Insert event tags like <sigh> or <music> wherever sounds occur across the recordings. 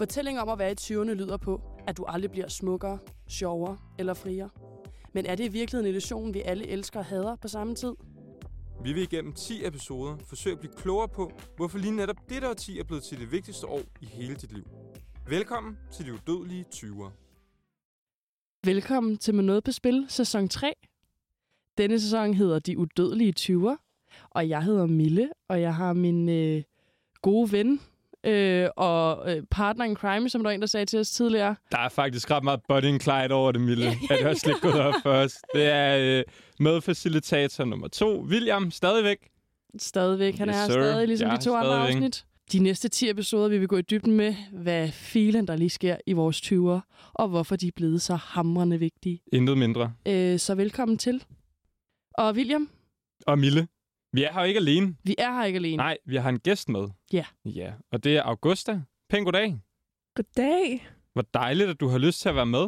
Fortælling om at være i 20'erne lyder på, at du aldrig bliver smukkere, sjovere eller friere. Men er det i virkeligheden en illusion, vi alle elsker og hader på samme tid? Vi vil igennem 10 episoder forsøge at blive klogere på, hvorfor lige netop dette årti er blevet til det vigtigste år i hele dit liv. Velkommen til de udødelige 20'ere. Velkommen til Med Noget på Spil, sæson 3. Denne sæson hedder De Udødelige 20'er, og jeg hedder Mille, og jeg har min øh, gode ven øh, og øh, partner in crime, som der var en, der sagde til os tidligere. Der er faktisk ret meget and Clyde over det, Mille. ja, det har slet ikke gået op os. Det er øh, medfacilitator nummer to. William, stadigvæk. Stadigvæk. Han Yes, er her stadig, ligesom Ja, de to andre afsnit. De næste 10 episoder vil vi gå i dybden med, hvad filen der lige sker i vores 20'er, og hvorfor de er blevet så hamrende vigtige. Intet mindre. Øh, så velkommen til. Og William, Og Mille, vi er her ikke alene. vi er her ikke alene. Nej, vi har en gæst med. Ja. Ja, og det er Augusta. Pæn goddag. Goddag. Hvor dejligt, at du har lyst til at være med.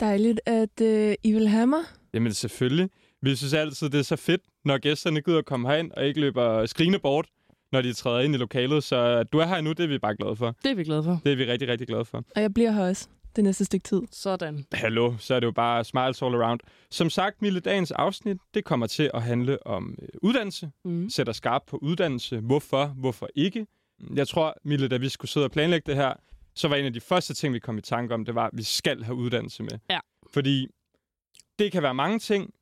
Dejligt, at øh, I vil have mig. Jamen selvfølgelig. Vi synes altid, det er så fedt, når gæsterne gider at komme herind og ikke løber skrigende bort, når de træder ind i lokalet. Så at du er her nu, det er vi bare glade for. Det er vi glade for. Det er vi rigtig, rigtig glade for. Og jeg bliver her også det næste stykke tid. Sådan. Hallo, så er det jo bare smiles all around. Som sagt, Mille, dagens afsnit, det kommer til at handle om øh, uddannelse. Mm. Sætter skarp på uddannelse. Hvorfor? Hvorfor ikke? Jeg tror, Mille, da vi skulle sidde og planlægge det her, så var en af de første ting, vi kom i tanke om, det var, at vi skal have uddannelse med. Ja. Fordi det kan være mange ting.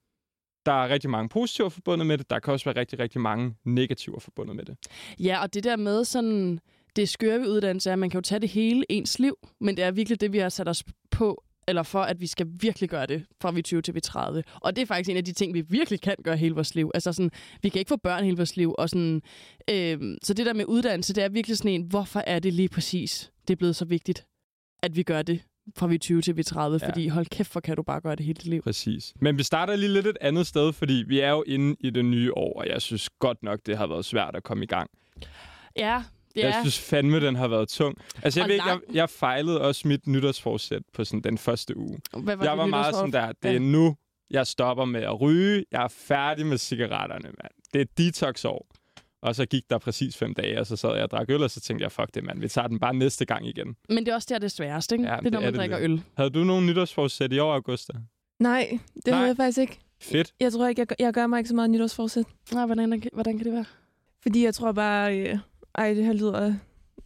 Der er rigtig mange positiver forbundet med det. Der kan også være rigtig, rigtig mange negativer forbundet med det. Ja, og det der med sådan, det skøre ved uddannelse er, at man kan jo tage det hele ens liv, men det er virkelig det, vi har sat os på, eller for, at vi skal virkelig gøre det fra vi er 20 til vi er 30. Og det er faktisk en af de ting, vi virkelig kan gøre hele vores liv. Altså sådan, vi kan ikke få børn hele vores liv. Og sådan, øh, så det der med uddannelse, det er virkelig sådan en, hvorfor er det lige præcis, det er blevet så vigtigt, at vi gør det fra vi er 20 til vi er 30. Ja. Ja. Fordi hold kæft, hvor kan du bare gøre det hele dit liv. Præcis. Men vi starter lige lidt et andet sted, fordi vi er jo inde i det nye år, og jeg synes godt nok, det har været svært at komme i gang. Ja, det Jeg er... synes fandme, den har været tung. Altså, jeg, Og ved, ikke, jeg, jeg fejlede også mit nytårsforsæt på sådan den første uge. Hvad jeg dit var meget sådan der, det er Ja. nu, jeg stopper med at ryge. Jeg er færdig med cigaretterne, mand. Det er et detox-år. Og så gik der præcis fem dage, og så sad jeg og drak øl, og så tænkte jeg, fuck det, mand. Vi tager den bare næste gang igen. Men det er også der, det er sværest, ikke? Ja, det er, når det er man det drikker lidt. øl. Havde du nogen nytårsforsæt i år, Augusta? Nej, det Nej. havde jeg faktisk ikke. Fedt. Jeg tror ikke, jeg, gør- jeg gør mig ikke så meget nytårsforsæt. Nej, hvordan, hvordan kan det være? Fordi jeg tror bare, øh, ej, det her lyder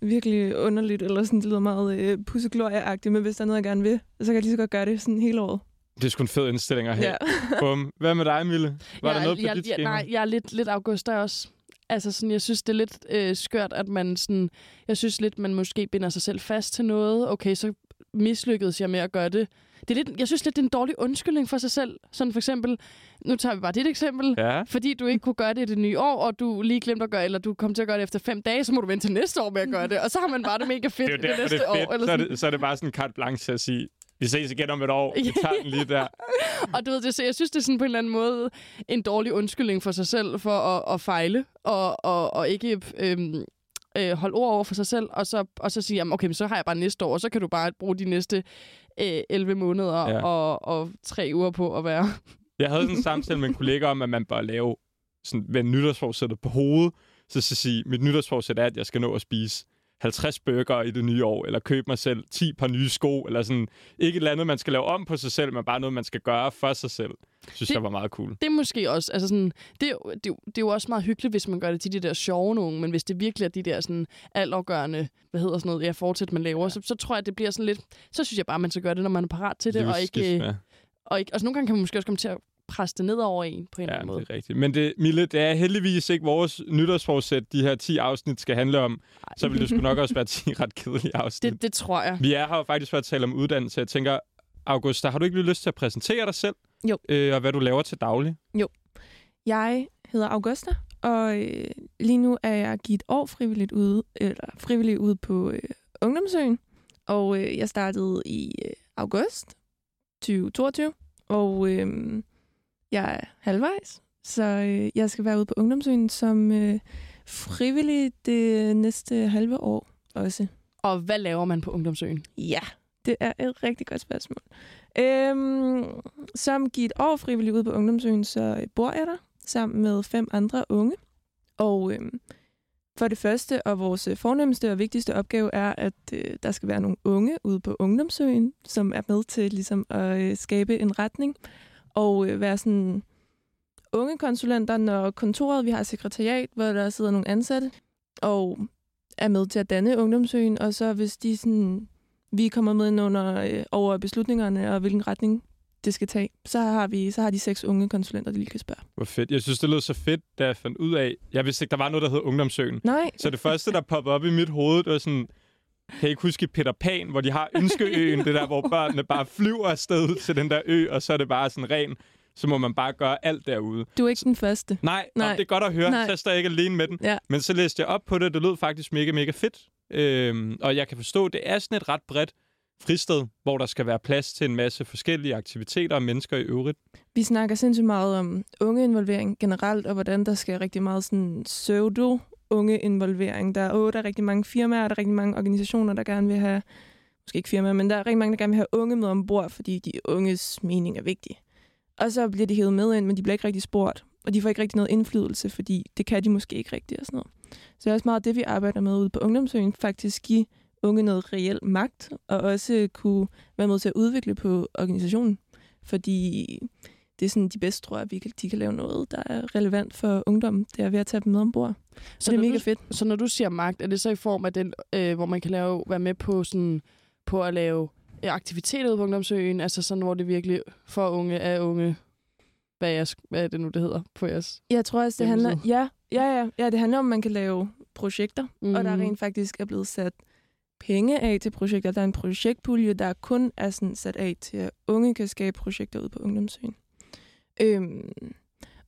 virkelig underligt, eller sådan, det lyder meget øh, pusseglorieagtigt, men hvis der er noget, jeg gerne vil, så kan jeg lige så godt gøre det sådan hele året. Det er sgu en fed indstilling at have. Ja. <laughs> Bum. Hvad med dig, Mille? Var jeg, der noget på jeg, dit jeg, skema? Nej, jeg er lidt, lidt augusta også. Altså sådan, jeg synes, det er lidt øh, skørt, at man sådan... Jeg synes lidt, man måske binder sig selv fast til noget. Okay, så mislykkedes jeg med at gøre det. det er lidt, jeg synes lidt, det er en dårlig undskyldning for sig selv. Sådan for eksempel, nu tager vi bare dit eksempel. Ja. Fordi du ikke kunne gøre det i det nye år, og du lige glemte at gøre, eller du kom til at gøre det efter fem dage, så må du vente til næste år med at gøre det. Og så har man bare det mega fedt Det er jo derfor, næste det er fedt. år. Eller så, er sådan. det, så er det bare sådan en carte blanche til at sige, vi ses igen om et år. Vi tager den lige der. <laughs> Og du ved, det, så jeg synes, det er sådan på en eller anden måde en dårlig undskyldning for sig selv for at, at fejle, og, og, og ikke øhm, øh, holde ord over for sig selv, og så, og så sige, jamen, okay, men så har jeg bare næste år, og så kan du bare bruge de næste øh, 11 måneder Ja. ja. og, og tre uger på at være... Jeg havde sådan en <laughs> samtale med en kollega om, at man bør lave sådan, vende nytårsforsættet på hovedet. Så så sige, mit nytårsforsæt er, at jeg skal nå at spise 50 burger i det nye år, eller købe mig selv 10 par nye sko, eller sådan ikke et eller andet, man skal lave om på sig selv, men bare noget, man skal gøre for sig selv. Synes Det- jeg var meget cool. Det er måske også, altså sådan, det, det, er det er jo også meget hyggeligt, hvis man gør det til de der sjove nogen, men hvis det virkelig er de der sådan altafgørende, hvad hedder sådan noget, ja, fortsæt man laver, så, så tror jeg, det bliver sådan lidt, så synes jeg bare, man skal gøre det, når man er parat til det, og ikke, Livsskift, øh, og ikke, altså nogle gange kan man måske også komme til at presse det ned over en på en eller Ja, anden det måde. er rigtigt. Men det, Mille, det er heldigvis ikke vores nytårsforsæt, de her 10 afsnit skal handle om. Så vil det sgu nok også være <laughs> 10 ret kedelige afsnit. Det, det tror jeg. Vi er her jo faktisk for at tale om uddannelse. Jeg tænker, Augusta, har du ikke lige lyst til at præsentere dig selv? Jo. Øh, og hvad du laver til daglig? Jeg hedder Augusta, og øh, lige nu er jeg givet år frivilligt ude, eller frivilligt ude på øh, Ungdomsøen. Og øh, jeg startede i øh, august 2022, og øh, jeg er halvvejs. Så øh, jeg skal være ude på Ungdomsøen som øh, frivillig det næste halve år også. Og hvad laver man på Ungdomsøen? Ja, det er et rigtig godt spørgsmål. Øhm, som givet år frivillig ude på Ungdomsøen, så bor jeg der sammen med fem andre unge. Og øhm, For det første, og vores øh, fornemmeste og vigtigste opgave er, at øh, der skal være nogle unge ude på Ungdomsøen, som er med til ligesom at øh, skabe en retning og øh, være sådan unge konsulenter, når kontoret, vi har et sekretariat, hvor der sidder nogle ansatte, og er med til at danne Ungdomsøen, og så hvis de sådan, vi kommer med ind under, øh, over beslutningerne og hvilken retning det skal tage, så har, vi, så har de seks unge konsulenter, de lige kan spørge. Hvor fedt. Jeg synes, det lød så fedt, da jeg fandt ud af... Jeg vidste ikke, der var noget, der hed Ungdomsøen. Nej, Så det første, der poppede op i mit hoved, det var sådan... Kan I ikke huske Peter Pan, hvor de har Ønskeøen, det der, hvor børnene bare flyver afsted til den der ø, og så er det bare sådan ren, så må man bare gøre alt derude. du er ikke den første. Nej, Nej. Nej. det er godt at høre, Nej. så står jeg ikke alene med den. Ja. Men så læste jeg op på det, det lød faktisk mega, mega fedt. Øhm, og jeg kan forstå, det er sådan et ret bredt fristed, hvor der skal være plads til en masse forskellige aktiviteter og mennesker i øvrigt. Vi snakker sindssygt meget om ungeinvolvering generelt, og hvordan der skal rigtig meget sådan pseudo unge involvering. Der er, åh, der er rigtig mange firmaer, der er rigtig mange organisationer, der gerne vil have, måske ikke firmaer, men der er rigtig mange, der gerne vil have unge med ombord, fordi de unges mening er vigtig. Og så bliver de hævet med ind, men de bliver ikke rigtig spurgt, og de får ikke rigtig noget indflydelse, fordi det kan de måske ikke rigtigt og sådan noget. Så det er også meget det, vi arbejder med ude på Ungdomsøen, faktisk give unge noget reel magt, og også kunne være med til at udvikle på organisationen. Fordi det er sådan, de bedste tror jeg, at vi kan, de kan lave noget, der er relevant for ungdom. Det er ved at tage dem med ombord. Så, det er mega du, fedt. Så når du siger magt, er det så i form af den, øh, hvor man kan lave, være med på, sådan, på at lave øh, aktiviteter på Ungdomsøen, altså sådan, hvor det virkelig for unge er unge, hvad er, jeres, hvad er det nu, det hedder på jeres? Jeg tror også, det handler, ja, ja, ja, ja, det handler om, at man kan lave projekter, mm. og der Mhm. rent faktisk er blevet sat penge af til projekter. Der er en projektpulje, der kun er sådan sat af til, at unge kan skabe projekter ude på Ungdomsøen. Øhm,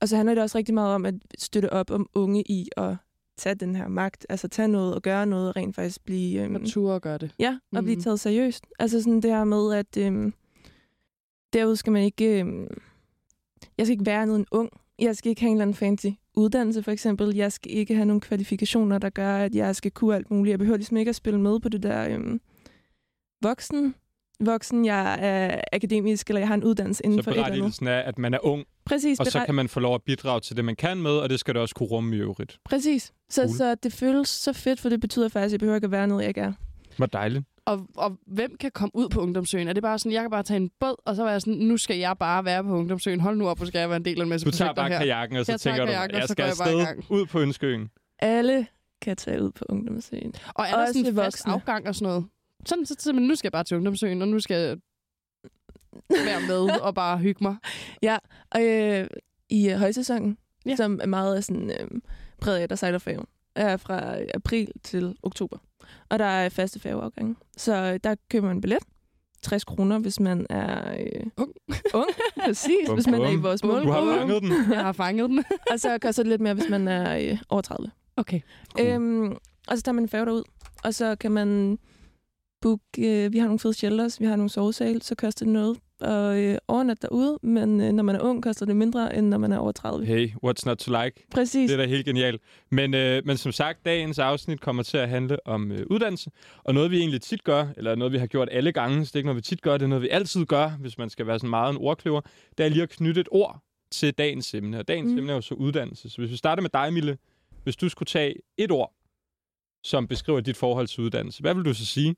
og så handler det også rigtig meget om at støtte op om unge i at tage den her magt, altså tage noget og gøre noget og rent faktisk blive... Øhm, Og ture og gøre det. Ja, og mm. blive taget seriøst. Altså sådan det her med, at øhm, derude skal man ikke... Øhm, jeg skal ikke være andet end ung. Jeg skal ikke have en eller anden fancy uddannelse, for eksempel. Jeg skal ikke have nogle kvalifikationer, der gør, at jeg skal kunne alt muligt. Jeg behøver ligesom ikke at spille med på det der øhm, voksen. Voksen, jeg er akademisk, eller jeg har en uddannelse inden Så for et eller andet. berettigelsen er, at man er ung, Præcis, og så kan man få lov at bidrage til det, man kan med, og det skal det også kunne rumme i øvrigt. præcis. Så, Cool. så det føles så fedt, for det betyder faktisk, at jeg behøver ikke at være noget, jeg ikke er. Hvor dejligt. Og, og hvem kan komme ud på Ungdomsøen? Er det bare sådan, jeg kan bare tage en båd, og så være sådan, nu skal jeg bare være på Ungdomsøen. Hold nu op, hvor skal jeg være en del af en masse Du tager bare her. kajakken, og så Jeg tager tænker kajakken, du, og jeg så skal går jeg bare i afsted ud på Ønskeøen. Alle kan tage ud på Ungdomsøen. Og er der Også sådan en fast voksne. afgang og sådan noget? Sådan, så simpelthen, nu skal jeg bare til Ungdomsøen, og nu skal jeg være med <laughs> og bare hygge mig. Og øh, i øh, højsæsonen, Ja. ja. som er meget af sådan, øh, præget af, der sejler færgen, er fra april til oktober. Og der er faste færgeafgange. Så øh, der køber man en billet. 60 kroner, hvis man er øh, Ung. <laughs> ung. Præcis, Bum, hvis man er i vores Du har målgruppe. fanget den. Jeg har fanget den. <laughs> Og så koster det lidt mere, hvis man er øh, over 30. Okay. Cool. Øhm, og så tager man en færge derud, og så kan man booke, øh, vi har nogle fede shelters, vi har nogle sovesale, så koster det noget at øh, overnatte derude, men øh, når man er ung, koster det mindre, end når man er over 30. Hey, what's not to like? Præcis. Det er da helt genialt. Men, øh, men som sagt, dagens afsnit kommer til at handle om øh, uddannelse. Og noget, vi egentlig tit gør, eller noget, vi har gjort alle gange, så det er ikke noget, vi tit gør, det er noget, vi altid gør, hvis man skal være sådan meget en ordkløver, det er lige at knytte et ord til dagens emne. Og dagens. Mm. emne er jo så uddannelse. Så hvis vi starter med dig, Mille, hvis du skulle tage et ord, som beskriver dit forhold til uddannelse, hvad vil du så sige?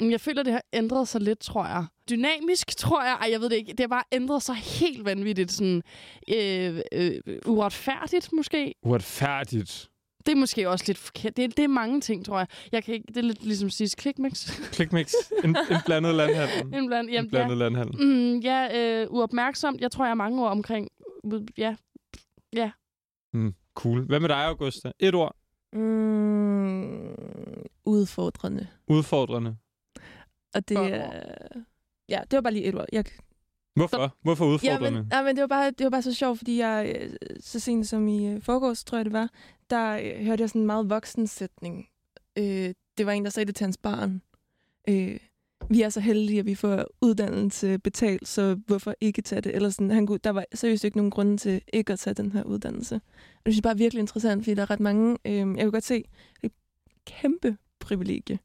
Men Jeg føler, det har ændret sig lidt, tror jeg. Dynamisk, tror jeg. Ej, jeg ved det ikke. Det har bare ændret sig helt vanvittigt. Sådan, øh, øh, uretfærdigt, måske. Uretfærdigt. Det er måske også lidt forkert. Det, er- det er mange ting, tror jeg. jeg kan ikke, det er lidt ligesom sidst klikmix. <laughs> Klikmix. En, en blandet landhandel. En bland, En jamen, ja. blandet landhandel. Mm, ja, øh, uopmærksomt. Jeg tror, jeg har mange ord omkring. Ja, Mm, cool. Hvad med dig, Augusta? Et ord. Mm, udfordrende. Udfordrende. Og det er... Ja, det var bare lige et ord. Jeg, Hvorfor? Hvorfor ja, udfordrende? men, ja, men det, var bare, det var bare så sjovt, fordi jeg øh, så sent som i øh, forgårs, tror jeg det var, der øh, hørte jeg sådan en meget voksen sætning. Øh, det var en, der sagde det til hans barn. Øh, vi er så heldige, at vi får uddannelse betalt, så hvorfor ikke tage det? Eller sådan, han kunne, der var seriøst ikke nogen grunde til ikke at tage den her uddannelse. Og det synes jeg bare er virkelig interessant, fordi der er ret mange, øh, jeg kan godt se, det er et kæmpe privilegie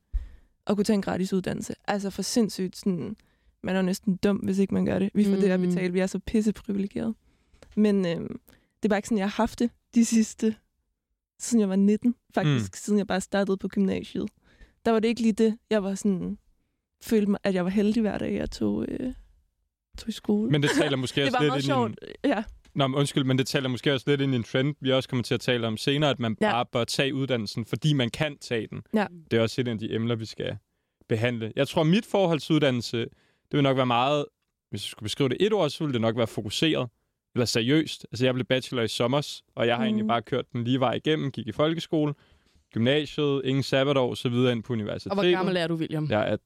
at kunne tage en gratis uddannelse. Altså for sindssygt sådan, man er jo næsten dum, hvis ikke man gør det. Vi får mm. det Mhm. betalt. Vi er så pisse privilegerede. Men øh, det er bare ikke sådan, jeg har haft det de sidste siden jeg var 19, faktisk, mm. siden jeg bare startede på gymnasiet. Der var det ikke lige det, jeg var sådan, følte mig, at jeg var heldig hver dag, jeg tog, øh, tog i skole. Men det taler måske <laughs> det også lidt sjovt, en... ja. Nå, men undskyld, men det taler måske også lidt ind i en trend, vi også kommer til at tale om senere, at man Ja. bare bør tage uddannelsen, fordi man kan tage den. Ja. Det er også et af de emner, vi skal behandle. Jeg tror, mit forhold til uddannelse, det vil nok være meget, hvis jeg skulle beskrive det et ord, så ville det nok være fokuseret eller seriøst. Altså, jeg blev bachelor i sommer, og jeg har mm. egentlig bare kørt den lige vej igennem, gik i folkeskole, gymnasiet, ingen sabbatår, så videre ind på universitetet. Og hvor gammel er du, William? Jeg er,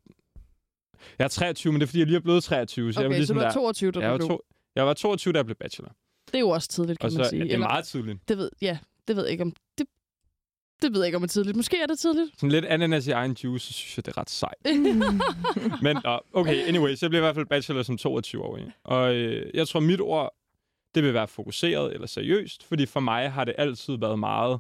jeg er 23, men det er, fordi jeg lige er blevet 23. Så jeg var Okay, så du der, 22, da jeg, du var blev. jeg var 22, da jeg blev bachelor. Det er jo også tidligt, kan Og så man sige. er det Eller- meget tidligt. Det ved, ja, det ved jeg ikke om... Det, det ved jeg ikke om er tidligt. Måske er det tidligt. Sådan lidt ananas i egen juice, så synes jeg, det er ret sejt. <laughs> Men uh, okay, anyway, så jeg blev i hvert fald bachelor som 22-årig. Og øh, jeg tror, mit ord, det vil være fokuseret eller seriøst, fordi for mig har det altid været meget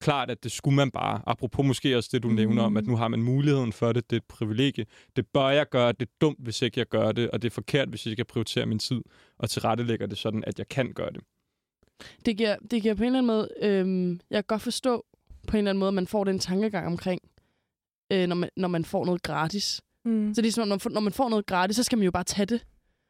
klart, at det skulle man bare. Apropos måske også det, du nævner om, at nu har man muligheden for det. Det er et privilegie. Det bør jeg gøre. Det er dumt, hvis ikke jeg gør det. Og det er forkert, hvis jeg ikke prioriterer min tid og tilrettelægger det sådan, at jeg kan gøre det. Det giver, det giver på en eller anden måde... Øhm, jeg kan godt forstå på en eller anden måde, at man får den tankegang omkring, øh, når, man, når man får noget gratis. Mm. Så det er som, om, når man, får, når man får noget gratis, så skal man jo bare tage det.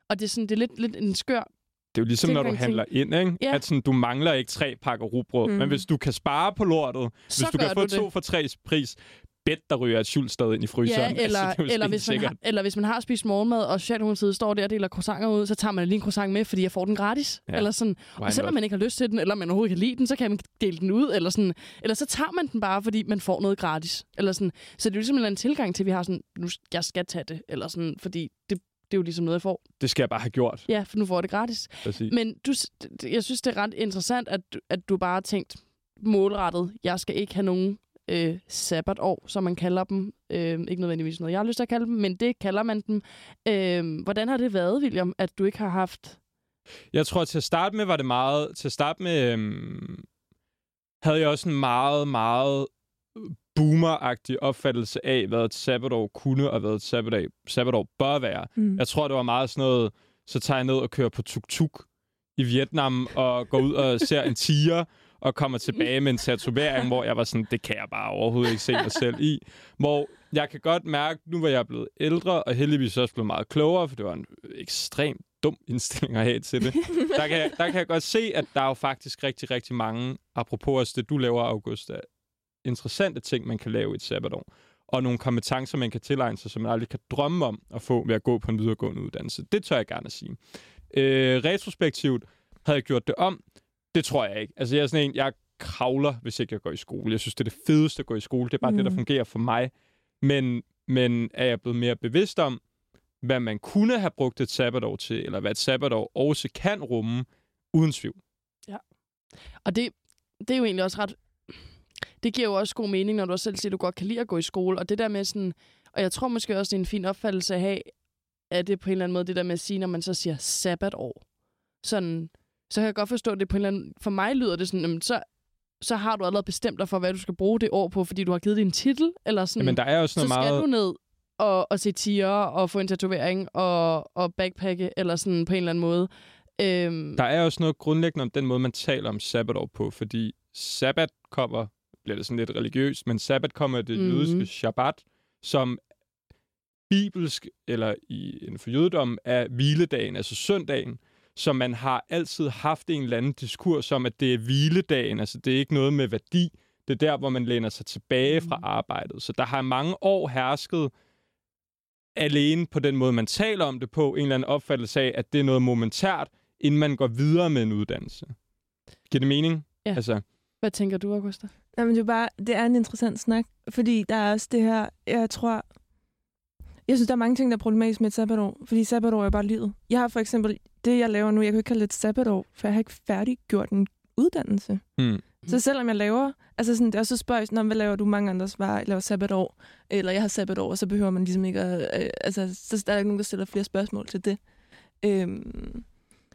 Og det er, sådan, det er lidt, lidt en skør... Det er jo ligesom, når du handler ind, ikke? Ja. At sådan, du mangler ikke tre pakker rugbrød. Mm. Men hvis du kan spare på lortet, Så hvis du kan få du det. to for tre pris, bedt der ryger et Schulstad ind i fryseren. Ja, <laughs> eller, altså, det er eller, hvis man har, eller hvis man har spist morgenmad, og Socialdemokratiet står der og deler croissanter ud, så tager man lige en croissant med, fordi jeg får den gratis. Ja. Ja. Eller sådan. Why Og selvom not? man ikke har lyst til den, eller man overhovedet kan lide den, så kan man dele den ud. Eller, sådan. eller så tager man den bare, fordi man får noget gratis. Eller sådan. Så det er jo ligesom en eller anden tilgang til, at vi har sådan, nu, jeg skal tage det. Eller sådan, fordi det, det er jo ligesom noget, jeg får. Det skal jeg bare have gjort. Ja, for nu får jeg det gratis. Præcis. Men du, jeg synes, det er ret interessant, at, at du bare har tænkt målrettet, jeg skal ikke have nogen øh, sabbatår, som man kalder dem. Øh, ikke nødvendigvis noget, jeg har lyst til at kalde dem, men det kalder man dem. Øh, hvordan har det været, William, at du ikke har haft... Jeg tror, til at starte med var det meget... Til at starte med øhm, havde jeg også en meget, meget boomeragtig opfattelse af, hvad et sabbatår kunne, og hvad et sabbatår, sabbatår bør være. Mm. Jeg tror, det var meget sådan noget, så tager jeg ned og kører på tuk-tuk i Vietnam, og går ud og ser en tiger, og kommer tilbage med en tatovering, hvor jeg var sådan, det kan jeg bare overhovedet ikke se mig selv i. Hvor jeg kan godt mærke, nu var jeg blevet ældre, og heldigvis også blevet meget klogere, for det var en ekstremt dum indstilling at have til det. <laughs> Der kan, jeg- der kan jeg godt se, at der er jo faktisk rigtig, rigtig mange, apropos også det, du laver, August, interessante ting, man kan lave i et sabbatår. Og nogle kompetencer, man kan tilegne sig, som man aldrig kan drømme om at få ved at gå på en videregående uddannelse. Det tør jeg gerne sige. Øh, retrospektivt havde jeg gjort det om. Det tror jeg ikke. Altså, jeg er sådan en, jeg kravler, hvis ikke jeg går i skole. Jeg synes, det er det fedeste at gå i skole. Det er bare mm. det, der Mm. fungerer for mig. Men, men er jeg blevet mere bevidst om, hvad man kunne have brugt et sabbatår til, eller hvad et sabbatår også kan rumme, uden tvivl. Og det, det er jo egentlig også ret... Det giver jo også god mening, når du også selv siger, at du godt kan lide at gå i skole. Og det der med sådan... Og jeg tror måske også, det er en fin opfattelse at have, at det på en eller anden måde, det der med at sige, når man så siger sabbatår. Sådan, så kan jeg godt forstå, at det på en eller anden... For mig lyder det sådan, jamen, så, så har du allerede bestemt dig for, hvad du skal bruge det år på, fordi du har givet en titel, eller sådan... Men der er jo så sådan skal noget meget... du ned og, og se tiger og få en tatovering og, og backpacke, eller sådan på en eller anden måde. Øhm, Der er også noget grundlæggende om den måde, man taler om sabbatår på, fordi sabbat kommer, bliver det sådan lidt religiøst, men sabbat kommer det Mhm. jødiske shabbat, som bibelsk, eller i inden for jødedommen, er hviledagen, altså søndagen, så man har altid haft en eller anden diskurs om, at det er hviledagen, altså det er ikke noget med værdi, det er der, hvor man læner sig tilbage fra arbejdet. Så der har mange år hersket alene på den måde, man taler om det på, en eller anden opfattelse af, at det er noget momentært, inden man går videre med en uddannelse. Giver det mening? Ja. Altså, hvad tænker du, Augusta? Nej, men det er bare, det er en interessant snak, fordi der er også det her, jeg tror, jeg synes, der er mange ting, der er problematisk med et sabbatår, fordi sabbatår er bare livet. Jeg har for eksempel, det jeg laver nu, jeg kan ikke kalde det et sabbatår, for jeg har ikke færdiggjort en uddannelse. hmm. Så selvom jeg laver, altså sådan, det er også så spørgsmål, når hvad laver du? Mange andre svarer, jeg laver sabbatår, eller jeg har sabbatår, og så behøver man ligesom ikke at, øh, altså, så der er ikke nogen, der stiller flere spørgsmål til det. Øhm,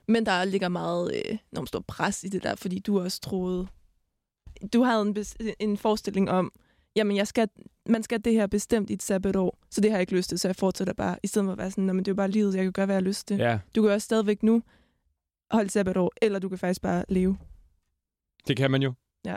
men der ligger meget øh, enormt stor pres i det der, fordi du også troede, du havde en, en forestilling om, jamen jeg skal, man skal det her bestemt i et sabbatår, så det har jeg ikke lyst til, så jeg fortsætter bare, i stedet for at være sådan, "Nå, men det er jo bare livet, jeg kan gøre, hvad jeg har lyst til. ja, Du kan også stadigvæk nu holde sabbatår, eller du kan faktisk bare leve. det kan man jo.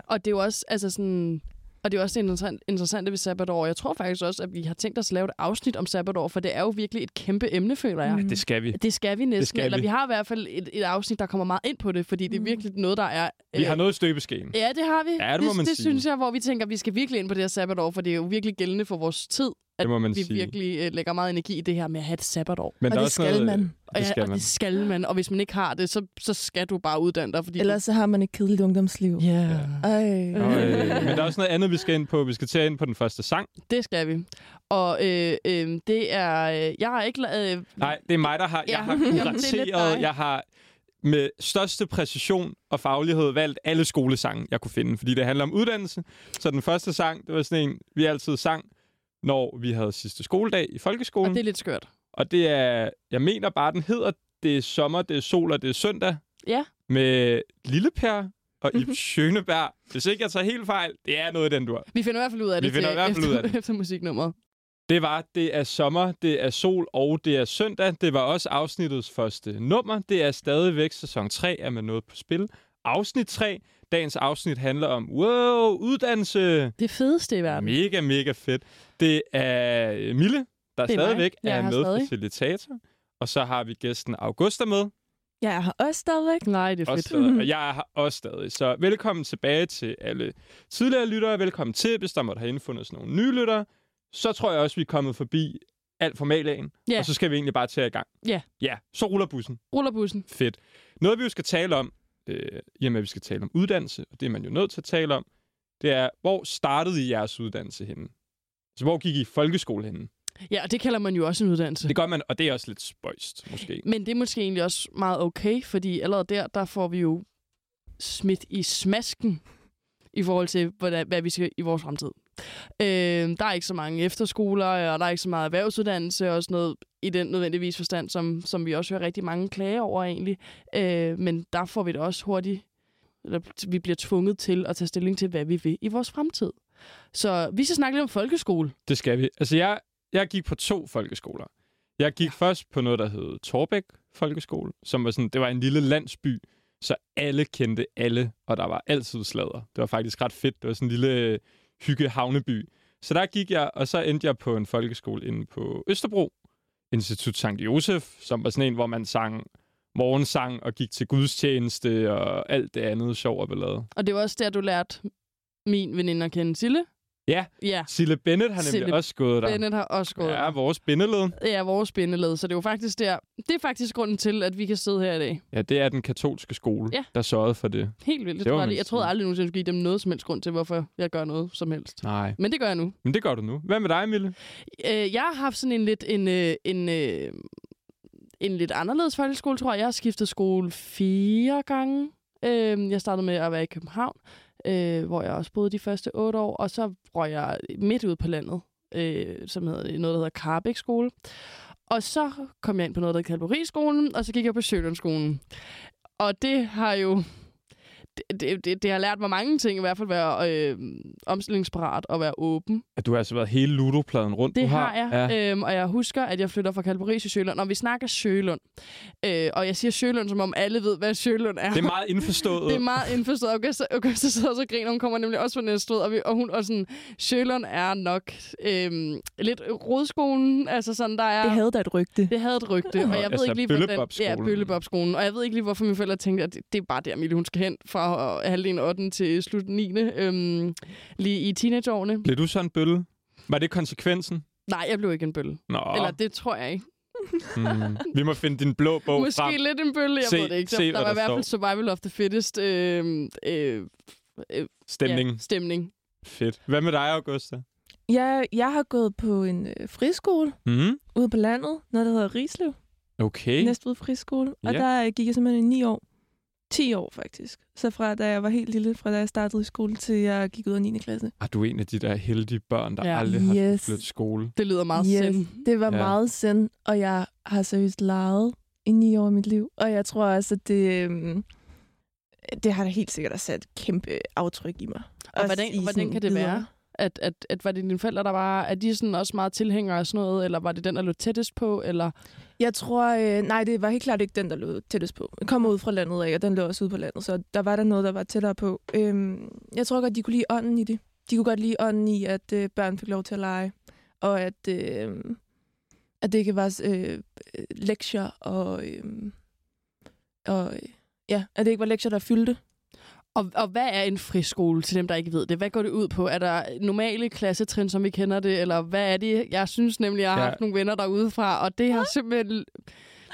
Og det er jo også, altså sådan... Og det er også det interessant, interessante ved sabbatår. Jeg tror faktisk også, at vi har tænkt os at lave et afsnit om sabbatår, for det er jo virkelig et kæmpe emne, føler jeg. Mm. Det skal vi. Det skal vi næsten. skal Eller vi. vi har i hvert fald et, et afsnit, der kommer meget ind på det, fordi det er Mm. virkelig noget, der er... Vi har øh, noget i støbeskeen. Ja, det har vi. Ja, det må man det sige. synes jeg, hvor vi tænker, at vi skal virkelig ind på det her sabbatår, for det er jo virkelig gældende for vores tid, at Det må man vi sige. virkelig øh, lægger meget energi i det her med at have et sabbatår. Men Og det skal noget, man. Og, Det skal og man. det skal man. Og hvis man ikke har det, så, så skal du bare uddanne dig. Fordi Ellers så har man et kedeligt ungdomsliv. Ja. Ja. Ej. Og, øh, men der er også noget andet, vi skal ind på. Vi skal til ind på den første sang. Det skal vi. Og øh, øh, det er... Øh, jeg har ikke... Øh, Nej, det er mig, der har, Ja, jeg har <laughs> er kurateret, jeg har med største præcision og faglighed valgt alle skolesange, jeg kunne finde, fordi det handler om uddannelse. Så den første sang, det var sådan en, vi altid sang, når vi havde sidste skoledag i folkeskolen. og det er lidt skørt. Og det er, jeg mener bare, den hedder, det er sommer, det er sol og det er søndag. Ja. Med Lille Per og Ib Mhm. Schøneberg. Hvis ikke jeg tager helt fejl, det er noget af den, du har. Vi finder i hvert fald ud af Vi det finder til i hvert fald efter, ud af det. <laughs> efter musiknummeret. Det var, det er sommer, det er sol og det er søndag. Det var også afsnittets første nummer. Det er stadigvæk sæson 3, er med noget på spil. Afsnit 3. Dagens afsnit handler om, wow, uddannelse. Det fedeste i verden. Mega, mega fedt. Det er Mille, der Det er mig. stadigvæk Jeg er her med stadig. facilitator. Og så har vi gæsten Augusta med. Jeg har også stadigvæk. Nej, det er Også fedt. stadig, og <laughs> jeg er her også stadig. Så velkommen tilbage til alle tidligere lyttere. Velkommen til, hvis der måtte have indfundet sådan nogle nye lyttere. Så tror jeg også, vi er kommet forbi alt formalagen. Ja. Og så skal vi egentlig bare til i gang. Ja. Ja, så ruller bussen. Ruller bussen. Fedt. Noget, vi jo skal tale om, øh, i og med, at vi skal tale om uddannelse, og det er man jo nødt til at tale om, det er, hvor startede I jeres uddannelse henne? Altså, hvor gik I i folkeskole henne? Ja, og det kalder man jo også en uddannelse. Det gør man, og det er også lidt spøjst, måske. Men det er måske egentlig også meget okay, fordi allerede der, der får vi jo smidt i smasken i forhold til, hvordan, hvad vi skal i vores fremtid. Øh, der er ikke så mange efterskoler, og der er ikke så meget erhvervsuddannelse og sådan noget i den nødvendigvis forstand, som, som vi også hører rigtig mange klage over egentlig. Øh, men der får vi det også hurtigt, eller vi bliver tvunget til at tage stilling til, hvad vi vil i vores fremtid. Så vi skal snakke lidt om folkeskole. Det skal vi. Altså, jeg, jeg gik på to folkeskoler. Jeg gik ja. først på noget, der hed Torbæk Folkeskole, som var sådan, det var en lille landsby, så alle kendte alle, og der var altid sladder. Det var faktisk ret fedt. Det var sådan en lille øh, hygge havneby. Så der gik jeg, og så endte jeg på en folkeskole inde på Østerbro, Institut Sankt Josef, som var sådan en, hvor man sang morgensang og gik til gudstjeneste og alt det andet sjov og ballade. Og det var også der, du lærte min veninde at kende, Sille. Ja, Ja, Sille Bennett har nemlig Sille også gået der. Bennett har også gået. Ja, vores bindeled. Ja, vores bindeled. Så det er jo faktisk der. Det er faktisk grunden til, at vi kan sidde her i dag. Ja, det er den katolske skole, Ja. der sørgede for det. Helt vildt. Det var det. Jeg troede aldrig nogensinde, jeg skulle give dem noget som helst grund til, hvorfor jeg gør noget som helst. Nej. Men det gør jeg nu. Men det gør du nu. Hvad med dig, Mille? Øh, jeg har haft sådan en lidt en, øh, en, øh, en lidt anderledes folkeskole, tror jeg. Jeg har skiftet skole fire gange. Øh, jeg startede med at være i København, øh, hvor jeg også boede de første otte år. Og så røg jeg midt ud på landet, øh, som hedder noget, der hedder Karbæk skole. Og så kom jeg ind på noget, der hedder Kaloriskolen, og så gik jeg på Sjølundskolen. Og det har jo... Det, det, det, har lært mig mange ting, i hvert fald være øh, omstillingsparat og være åben. At du har altså været hele ludopladen rundt. Det du har jeg, Ja. øhm, og jeg husker, at jeg flytter fra Kalparis til Sjølund, og vi snakker Sjølund. Øh, og jeg siger Sjølund, som om alle ved, hvad Sjølund er. Det er meget indforstået. <laughs> det er meget indforstået. Augusta, Augusta sidder og så griner, hun kommer nemlig også fra Næstved, og, vi, og hun og sådan, Sjølund er nok øhm, lidt rodskolen, altså sådan, der er... Det havde da et rygte. det havde et rygte, og jeg ved Altså, ikke lige, hvordan... Ja, Bøllebobskolen. Og jeg ved ikke lige, hvorfor mine forældre tænkte, at det, det er bare der, Mille, hun skal hen fra halvdelen 8. til slut 9. Øhm, lige i teenageårene. Blev du så en bølle? Var det konsekvensen? Nej, jeg blev ikke en bølle. Nå, Eller det tror jeg ikke. mm. vi må finde din blå bog Måske frem. lidt en bølle, jeg Se- ved det ikke. Så se, der var i der hvert fald survival of the fittest øh, øh, øh, Stemning. Ja, stemning. Fedt. Hvad med dig, Augusta? Jeg, jeg har gået på en øh, friskole Mm. ude på landet, noget der hedder Rislev, Okay. Næstved Friskole. Og Ja. der gik jeg simpelthen i ni år. 10 år faktisk. Så fra da jeg var helt lille, fra da jeg startede i skole, til jeg gik ud af 9. klasse. Ah, du er en af de der heldige børn, der Ja. aldrig har Yes. flyttet skole. Det lyder meget Yes. sind. Det var Ja. meget sind, og jeg har seriøst leget i ni år i mit liv. Og jeg tror også, at det, øhm, det har da helt sikkert sat et kæmpe aftryk i mig. Og Også hvordan, i hvordan kan det videre. være? At, at, at var det dine forældre, der var... Er de sådan også meget tilhængere af sådan noget? Eller var det den, der lå tættest på? Eller? Jeg tror, øh, nej, det var helt klart ikke den, der lå tættest på. Den kommer ud fra landet af, og den lå også ude på landet, så der var der noget, der var tættere på. Øhm, jeg tror godt, de kunne lide ånden i det. De kunne godt lide ånden i, at øh, børn fik lov til at lege, og at, øh, at det ikke var øh, øh lektier, og, øhm, øh, og ja, at det ikke var lektier, der fyldte. Og, og hvad er en friskole til dem, der ikke ved det? Hvad går det ud på? Er der normale klassetrin, som vi kender det? Eller hvad er det? Jeg synes nemlig, jeg har Ja. haft nogle venner derude fra, og det har simpelthen...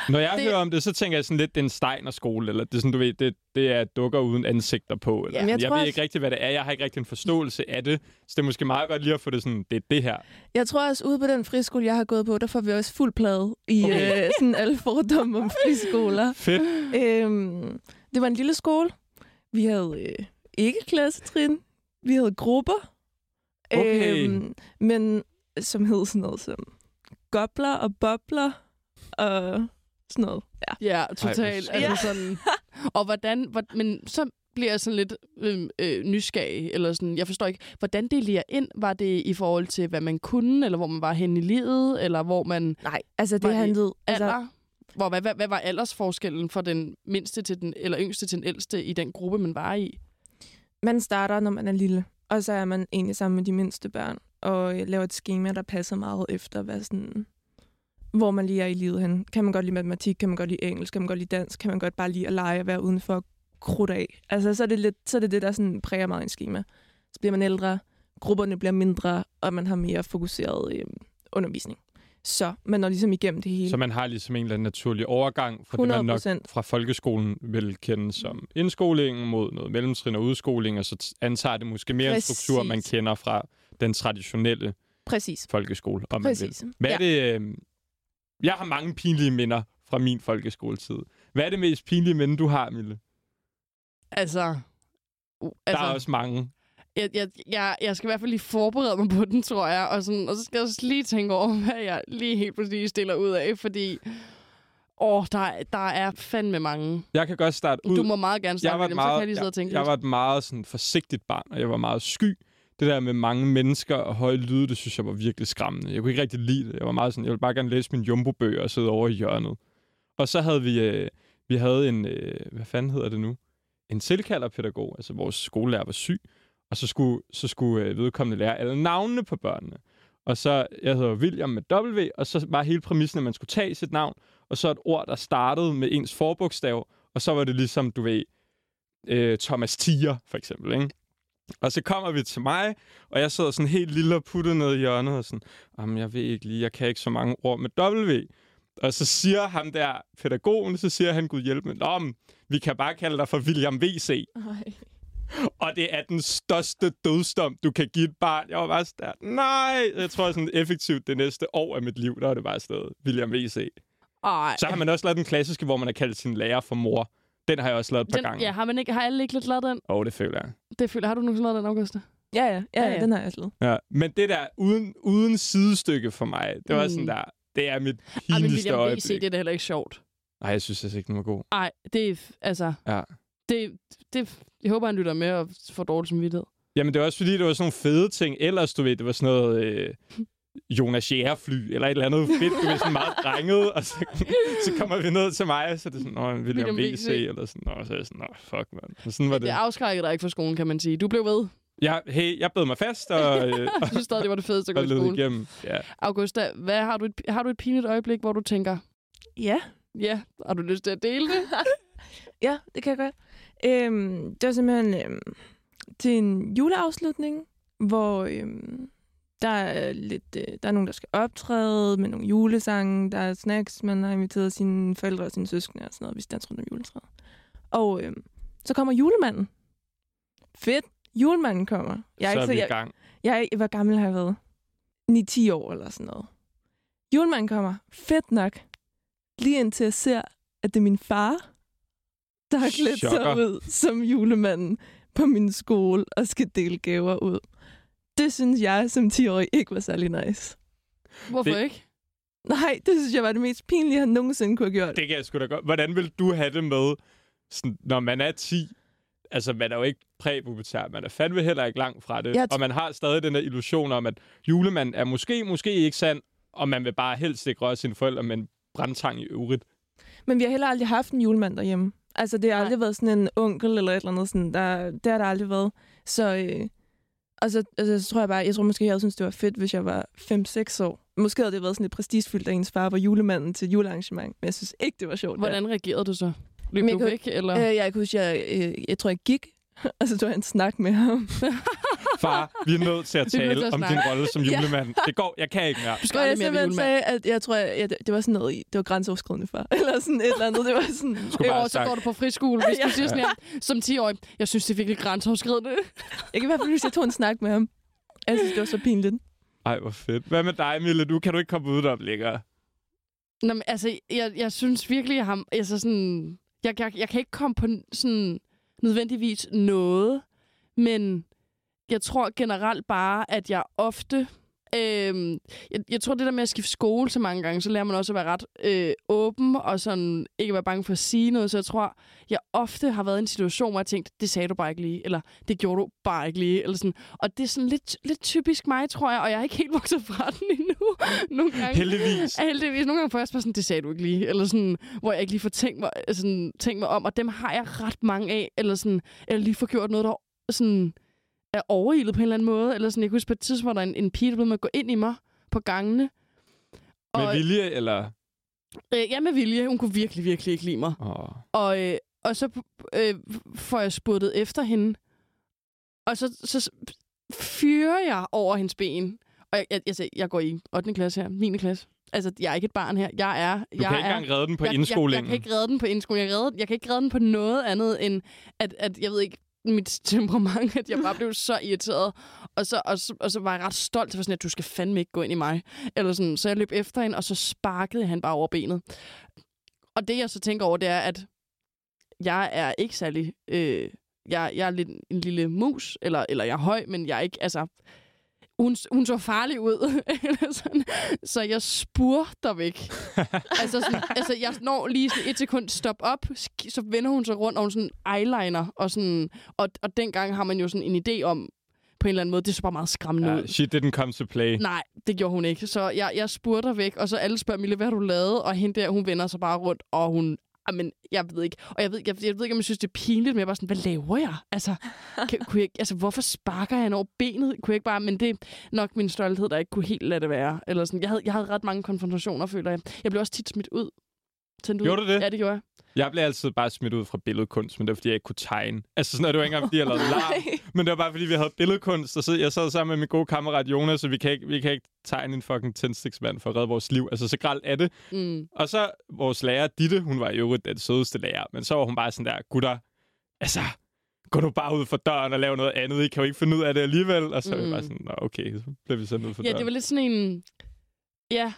Når jeg Det- hører om det, så tænker jeg sådan lidt, det er en Steiner-skole, eller det er sådan, du ved, det, det er dukker uden ansigter på. Eller, Jamen, jeg jeg, tror ved også- ikke rigtig, hvad det er. Jeg har ikke rigtig en forståelse af det. Så det er måske meget godt lige at få det sådan, det er det her. Jeg tror også, ude på den friskole, jeg har gået på, der får vi også fuld plade i okay. øh, sådan alle fordomme om friskoler. Fedt. Øhm, det var en lille skole. Vi havde øh, ikke klassetrin. Vi havde grupper. Okay. Øhm, men som hed sådan noget som gobler og bobler og sådan noget. Ja. Ja, totalt. Ej, altså sådan, <laughs> og hvordan... Hvor, men så bliver jeg sådan lidt øh, øh, nysgerrig, eller sådan, jeg forstår ikke, hvordan det lige ind? Var det i forhold til, hvad man kunne, eller hvor man var henne i livet, eller hvor man Nej, altså det handlede... Altså, Altså, hvor, hvad, hvad, hvad var aldersforskellen for den mindste til den, eller yngste til den ældste i den gruppe, man var i? man starter, når man er lille, og så er man egentlig sammen med de mindste børn, og øh, laver et schema, der passer meget efter, hvad sådan, hvor man lige er i livet hen. Kan man godt lide matematik? Kan man godt lide engelsk? Kan man godt lide dansk? Kan man godt bare lide at lege og være udenfor og krudt af? Altså, så er det, lidt, så er det det, der sådan præger meget en schema. Så bliver man ældre, grupperne bliver mindre, og man har mere fokuseret øh, undervisning. Så man når ligesom igennem det hele. Så man har ligesom en eller anden naturlig overgang fra det, man nok 100%. fra folkeskolen vil kende som indskolingen mod noget mellemtrin og udskoling, og så antager det måske mere Præcis. en struktur, man kender fra den traditionelle Præcis. folkeskole, om man vil. Præcis. Hvad ja. er det... Øh... Jeg har mange pinlige minder fra min folkeskoletid. Hvad er det mest pinlige minde, du har, Mille? Altså, uh, Der altså er også mange. Jeg, jeg, jeg, jeg skal i hvert fald lige forberede mig på den, tror jeg. Og, sådan, og så skal jeg også lige tænke over, <laughs> hvad jeg lige helt præcis stiller ud af, fordi åh, der, er- der er fandme mange. Jeg kan godt starte ud. Du må meget gerne jeg starte var, med dem, så kan jeg meget, lige sidde og jeg, tænke jeg lidt. var et meget sådan, forsigtigt barn, og jeg var meget sky. Det der med mange mennesker og høje lyde, det synes jeg var virkelig skræmmende. Jeg kunne ikke rigtig lide det. Jeg var meget sådan, jeg ville bare gerne læse min jumbo-bøger og sidde over i hjørnet. Og så havde vi, øh, vi havde en, øh, hvad fanden hedder det nu? En tilkalderpædagog, altså vores skolelærer var syg, og så skulle, så skulle øh, vedkommende lære alle navnene på børnene. Og så, jeg hedder William med W, og så var hele præmissen, at man skulle tage sit navn, og så et ord, der startede med ens forbogstav, og så var det ligesom, du ved, øh, Thomas Tier, for eksempel, ikke? Og så kommer vi til mig, og jeg sidder sådan helt lille og puttet ned i hjørnet, og sådan, jamen, jeg ved ikke lige, jeg kan ikke så mange ord med W. Og så siger ham der, pædagogen, så siger han, Gud hjælp mig, Nå, men, vi kan bare kalde dig for William V.C. Ej. Og det er den største dødsdom, du kan give et barn. Jeg var bare sådan der, nej! Jeg tror sådan effektivt det næste år af mit liv, der var det bare stadig William V.C. Ej. Så har man også lavet den klassiske, hvor man har kaldt sin lærer for mor. Den har jeg også lavet et par den, gange. ja, har, man ikke, har alle ikke lidt lavet den? Åh, oh, det føler jeg. Det føler, har du nogensinde lavet den, Augusta? Ja, ja, ja, Ja, ja, den har jeg slået. Ja. Men det der uden, uden sidestykke for mig, det var Mm. sådan der, det er mit Ej, men pinligste William øjeblik. VC, det er da heller ikke sjovt. Nej, jeg synes altså ikke, den var god. Nej, det er, altså... Ja. Det, det, jeg håber, han lytter med og får dårligt samvittighed. Jamen, det var også fordi, det var sådan nogle fede ting. Ellers, du ved, det var sådan noget... Øh, Jonas Jægerfly, eller et eller andet fedt, du ved, sådan meget drenget, og så, så kommer vi ned til mig, og så er det sådan, Nå, William. VC, eller sådan, Nå, så er jeg sådan, Nå, fuck, mand. Og sådan var Det det. afskrækkede dig ikke fra skolen, kan man sige. Du blev ved. Jeg, hey, jeg bed mig fast, og, øh, <laughs> Jeg synes stadig, det var det fedeste at gå i led skole. igennem. Ja. Augusta, hvad, har, du et, har du et pinligt øjeblik, hvor du tænker, Ja. ja, har du lyst til at dele det? <laughs> Ja, det kan jeg godt. Øhm, det var simpelthen øhm, til en juleafslutning, hvor øhm, der er lidt, øh, der er nogen, der skal optræde med nogle julesange, der er snacks, man har inviteret sine forældre og sine søskende og sådan noget, hvis danser rundt om juletræet. Og øhm, så kommer julemanden. Fedt. Julemanden kommer. Jeg er så ikke er vi i jeg, gang. jeg, hvor gammel har jeg været? 9-10 år eller sådan noget. Julemanden kommer. Fedt nok. Lige indtil jeg ser, at det er min far, der har klædt sig ud som julemanden på min skole og skal dele gaver ud. Det synes jeg som 10-årig ikke var særlig nice. Hvorfor Det- ikke? Nej, det synes jeg var det mest pinlige, han nogensinde kunne have gjort. Det kan jeg sgu da godt. Hvordan vil du have det med, sådan, når man er 10? Altså, man er jo ikke præpubertær. Man er fandme heller ikke langt fra det. Og man har stadig den der illusion om, at julemanden er måske, måske ikke sand, og man vil bare helst ikke røre sine forældre, men brandtang i øvrigt. Men vi har heller aldrig haft en julemand derhjemme. Altså, det har Nej. aldrig været sådan en onkel eller et eller andet. Sådan, der, det har der aldrig været. Så, øh, altså, altså, så tror jeg bare, jeg tror måske, jeg havde synes det var fedt, hvis jeg var 5-6 år. Måske havde det været sådan lidt prestigefyldt, at ens far var julemanden til julearrangement. Men jeg synes ikke, det var sjovt. Hvordan reagerede du så? Løb jeg du væk, eller? Øh, jeg huske, jeg, øh, jeg tror, jeg gik, <laughs> og så tog jeg en snak med ham. <laughs> Far, vi er nødt til at tale til at om din rolle som <laughs> Ja. julemand. Det går, jeg kan ikke mere. Du skal jeg aldrig mere være simpelthen julemand. sagde, at jeg tror, jeg, jeg, det var sådan noget, i- det var grænseoverskridende far. Eller sådan et eller andet. Det var sådan... Skulle bare have så går du på friskole, hvis Ja. du siger sådan her, som 10-årig. Jeg synes, det er virkelig grænseoverskridende. Jeg kan i hvert fald huske, at jeg tog en snak med ham. Jeg synes, det var så pinligt. Ej, hvor fedt. Hvad med dig, Mille? Du kan du ikke komme ud der længere. Nå, men, altså, jeg, jeg synes virkelig, jeg har... Altså, sådan, jeg, jeg, jeg kan ikke komme på sådan nødvendigvis noget, men jeg tror generelt bare, at jeg ofte... Øh, jeg, jeg tror, det der med at skifte skole så mange gange, så lærer man også at være ret øh, åben og sådan ikke være bange for at sige noget. Så jeg tror, jeg ofte har været i en situation, hvor jeg tænkte, det sagde du bare ikke lige, eller det gjorde du bare ikke lige. Eller sådan. Og det er sådan lidt, lidt typisk mig, tror jeg, og jeg er ikke helt vokset fra den endnu. <laughs> Nogle gange. Heldigvis. Heldigvis. Nogle gange får jeg også bare sådan, det sagde du ikke lige. Eller sådan, hvor jeg ikke lige får tænkt mig, sådan, tænkt mig om. Og dem har jeg ret mange af. Eller, sådan, eller lige får gjort noget, der sådan, er overilet på en eller anden måde. Eller sådan, jeg kan huske på et tidspunkt, hvor der er en, en pige, der blev med at gå ind i mig på gangene. Med Og, vilje, eller? øh, ja, med vilje. Hun kunne virkelig, virkelig ikke lide mig. Åh. Og, øh, og så øh, får jeg spurtet efter hende. Og så, så fyrer jeg over hendes ben. Og jeg, jeg, jeg, jeg går i 8. klasse her, 9. klasse. Altså, jeg er ikke et barn her. Jeg er... Du jeg kan ikke er, engang redde den på jeg, jeg, jeg indskolingen. kan ikke redde den på indskolingen. Jeg, redde, jeg kan ikke redde den på noget andet end, at, at jeg ved ikke, mit <laughs> temperament, at jeg bare blev så irriteret. Og så, og, så, og så var jeg ret stolt for sådan, at du skal fandme ikke gå ind i mig. Eller sådan. Så jeg løb efter hende, og så sparkede han bare over benet. Og det, jeg så tænker over, det er, at jeg er ikke særlig... Øh, jeg, jeg er lidt en lille mus, eller, eller jeg er høj, men jeg er ikke... Altså, hun, hun så farlig ud. <laughs> sådan. så jeg spurter væk. altså, sådan, altså, jeg når lige sådan et sekund stop op, så vender hun sig rundt, og hun sådan eyeliner, og, sådan, og, og dengang har man jo sådan en idé om, på en eller anden måde, det så bare meget skræmmende Ja, ud. she didn't come to play. Nej, det gjorde hun ikke. Så jeg, jeg spurter væk, og så alle spørger, Mille, hvad har du lavet? Og hende der, hun vender sig bare rundt, og hun... Men jeg ved ikke. Og jeg ved, jeg, jeg ved ikke, om jeg synes, det er pinligt, men jeg bare sådan, hvad laver jeg? Altså, <laughs> kan, kunne jeg, altså hvorfor sparker jeg over benet? Kunne jeg ikke bare... Men det er nok min stolthed, der ikke kunne helt lade det være. Eller sådan. Jeg, havde, jeg havde ret mange konfrontationer, føler jeg. Jeg blev også tit smidt ud. Tændt ud. Gjorde du det? Ja, det gjorde jeg. Jeg blev altid bare smidt ud fra billedkunst, men det var, fordi jeg ikke kunne tegne. Altså sådan er det jo ikke engang, fordi jeg lavede larm. <laughs> Men det var bare, fordi vi havde billedkunst, og så jeg sad sammen med min gode kammerat Jonas, så vi kan ikke, vi kan ikke tegne en fucking tændstiksmand for at redde vores liv. Altså, så gralt er det. Mm. Og så vores lærer, Ditte, hun var jo den sødeste lærer, men så var hun bare sådan der, gutter, altså, gå nu bare ud for døren og lave noget andet. I kan jo ikke finde ud af det alligevel. Og så mm. var jeg Mm. bare sådan, Nå, okay, så blev vi sendt ud for Ja, døren. det var lidt sådan en... Ja,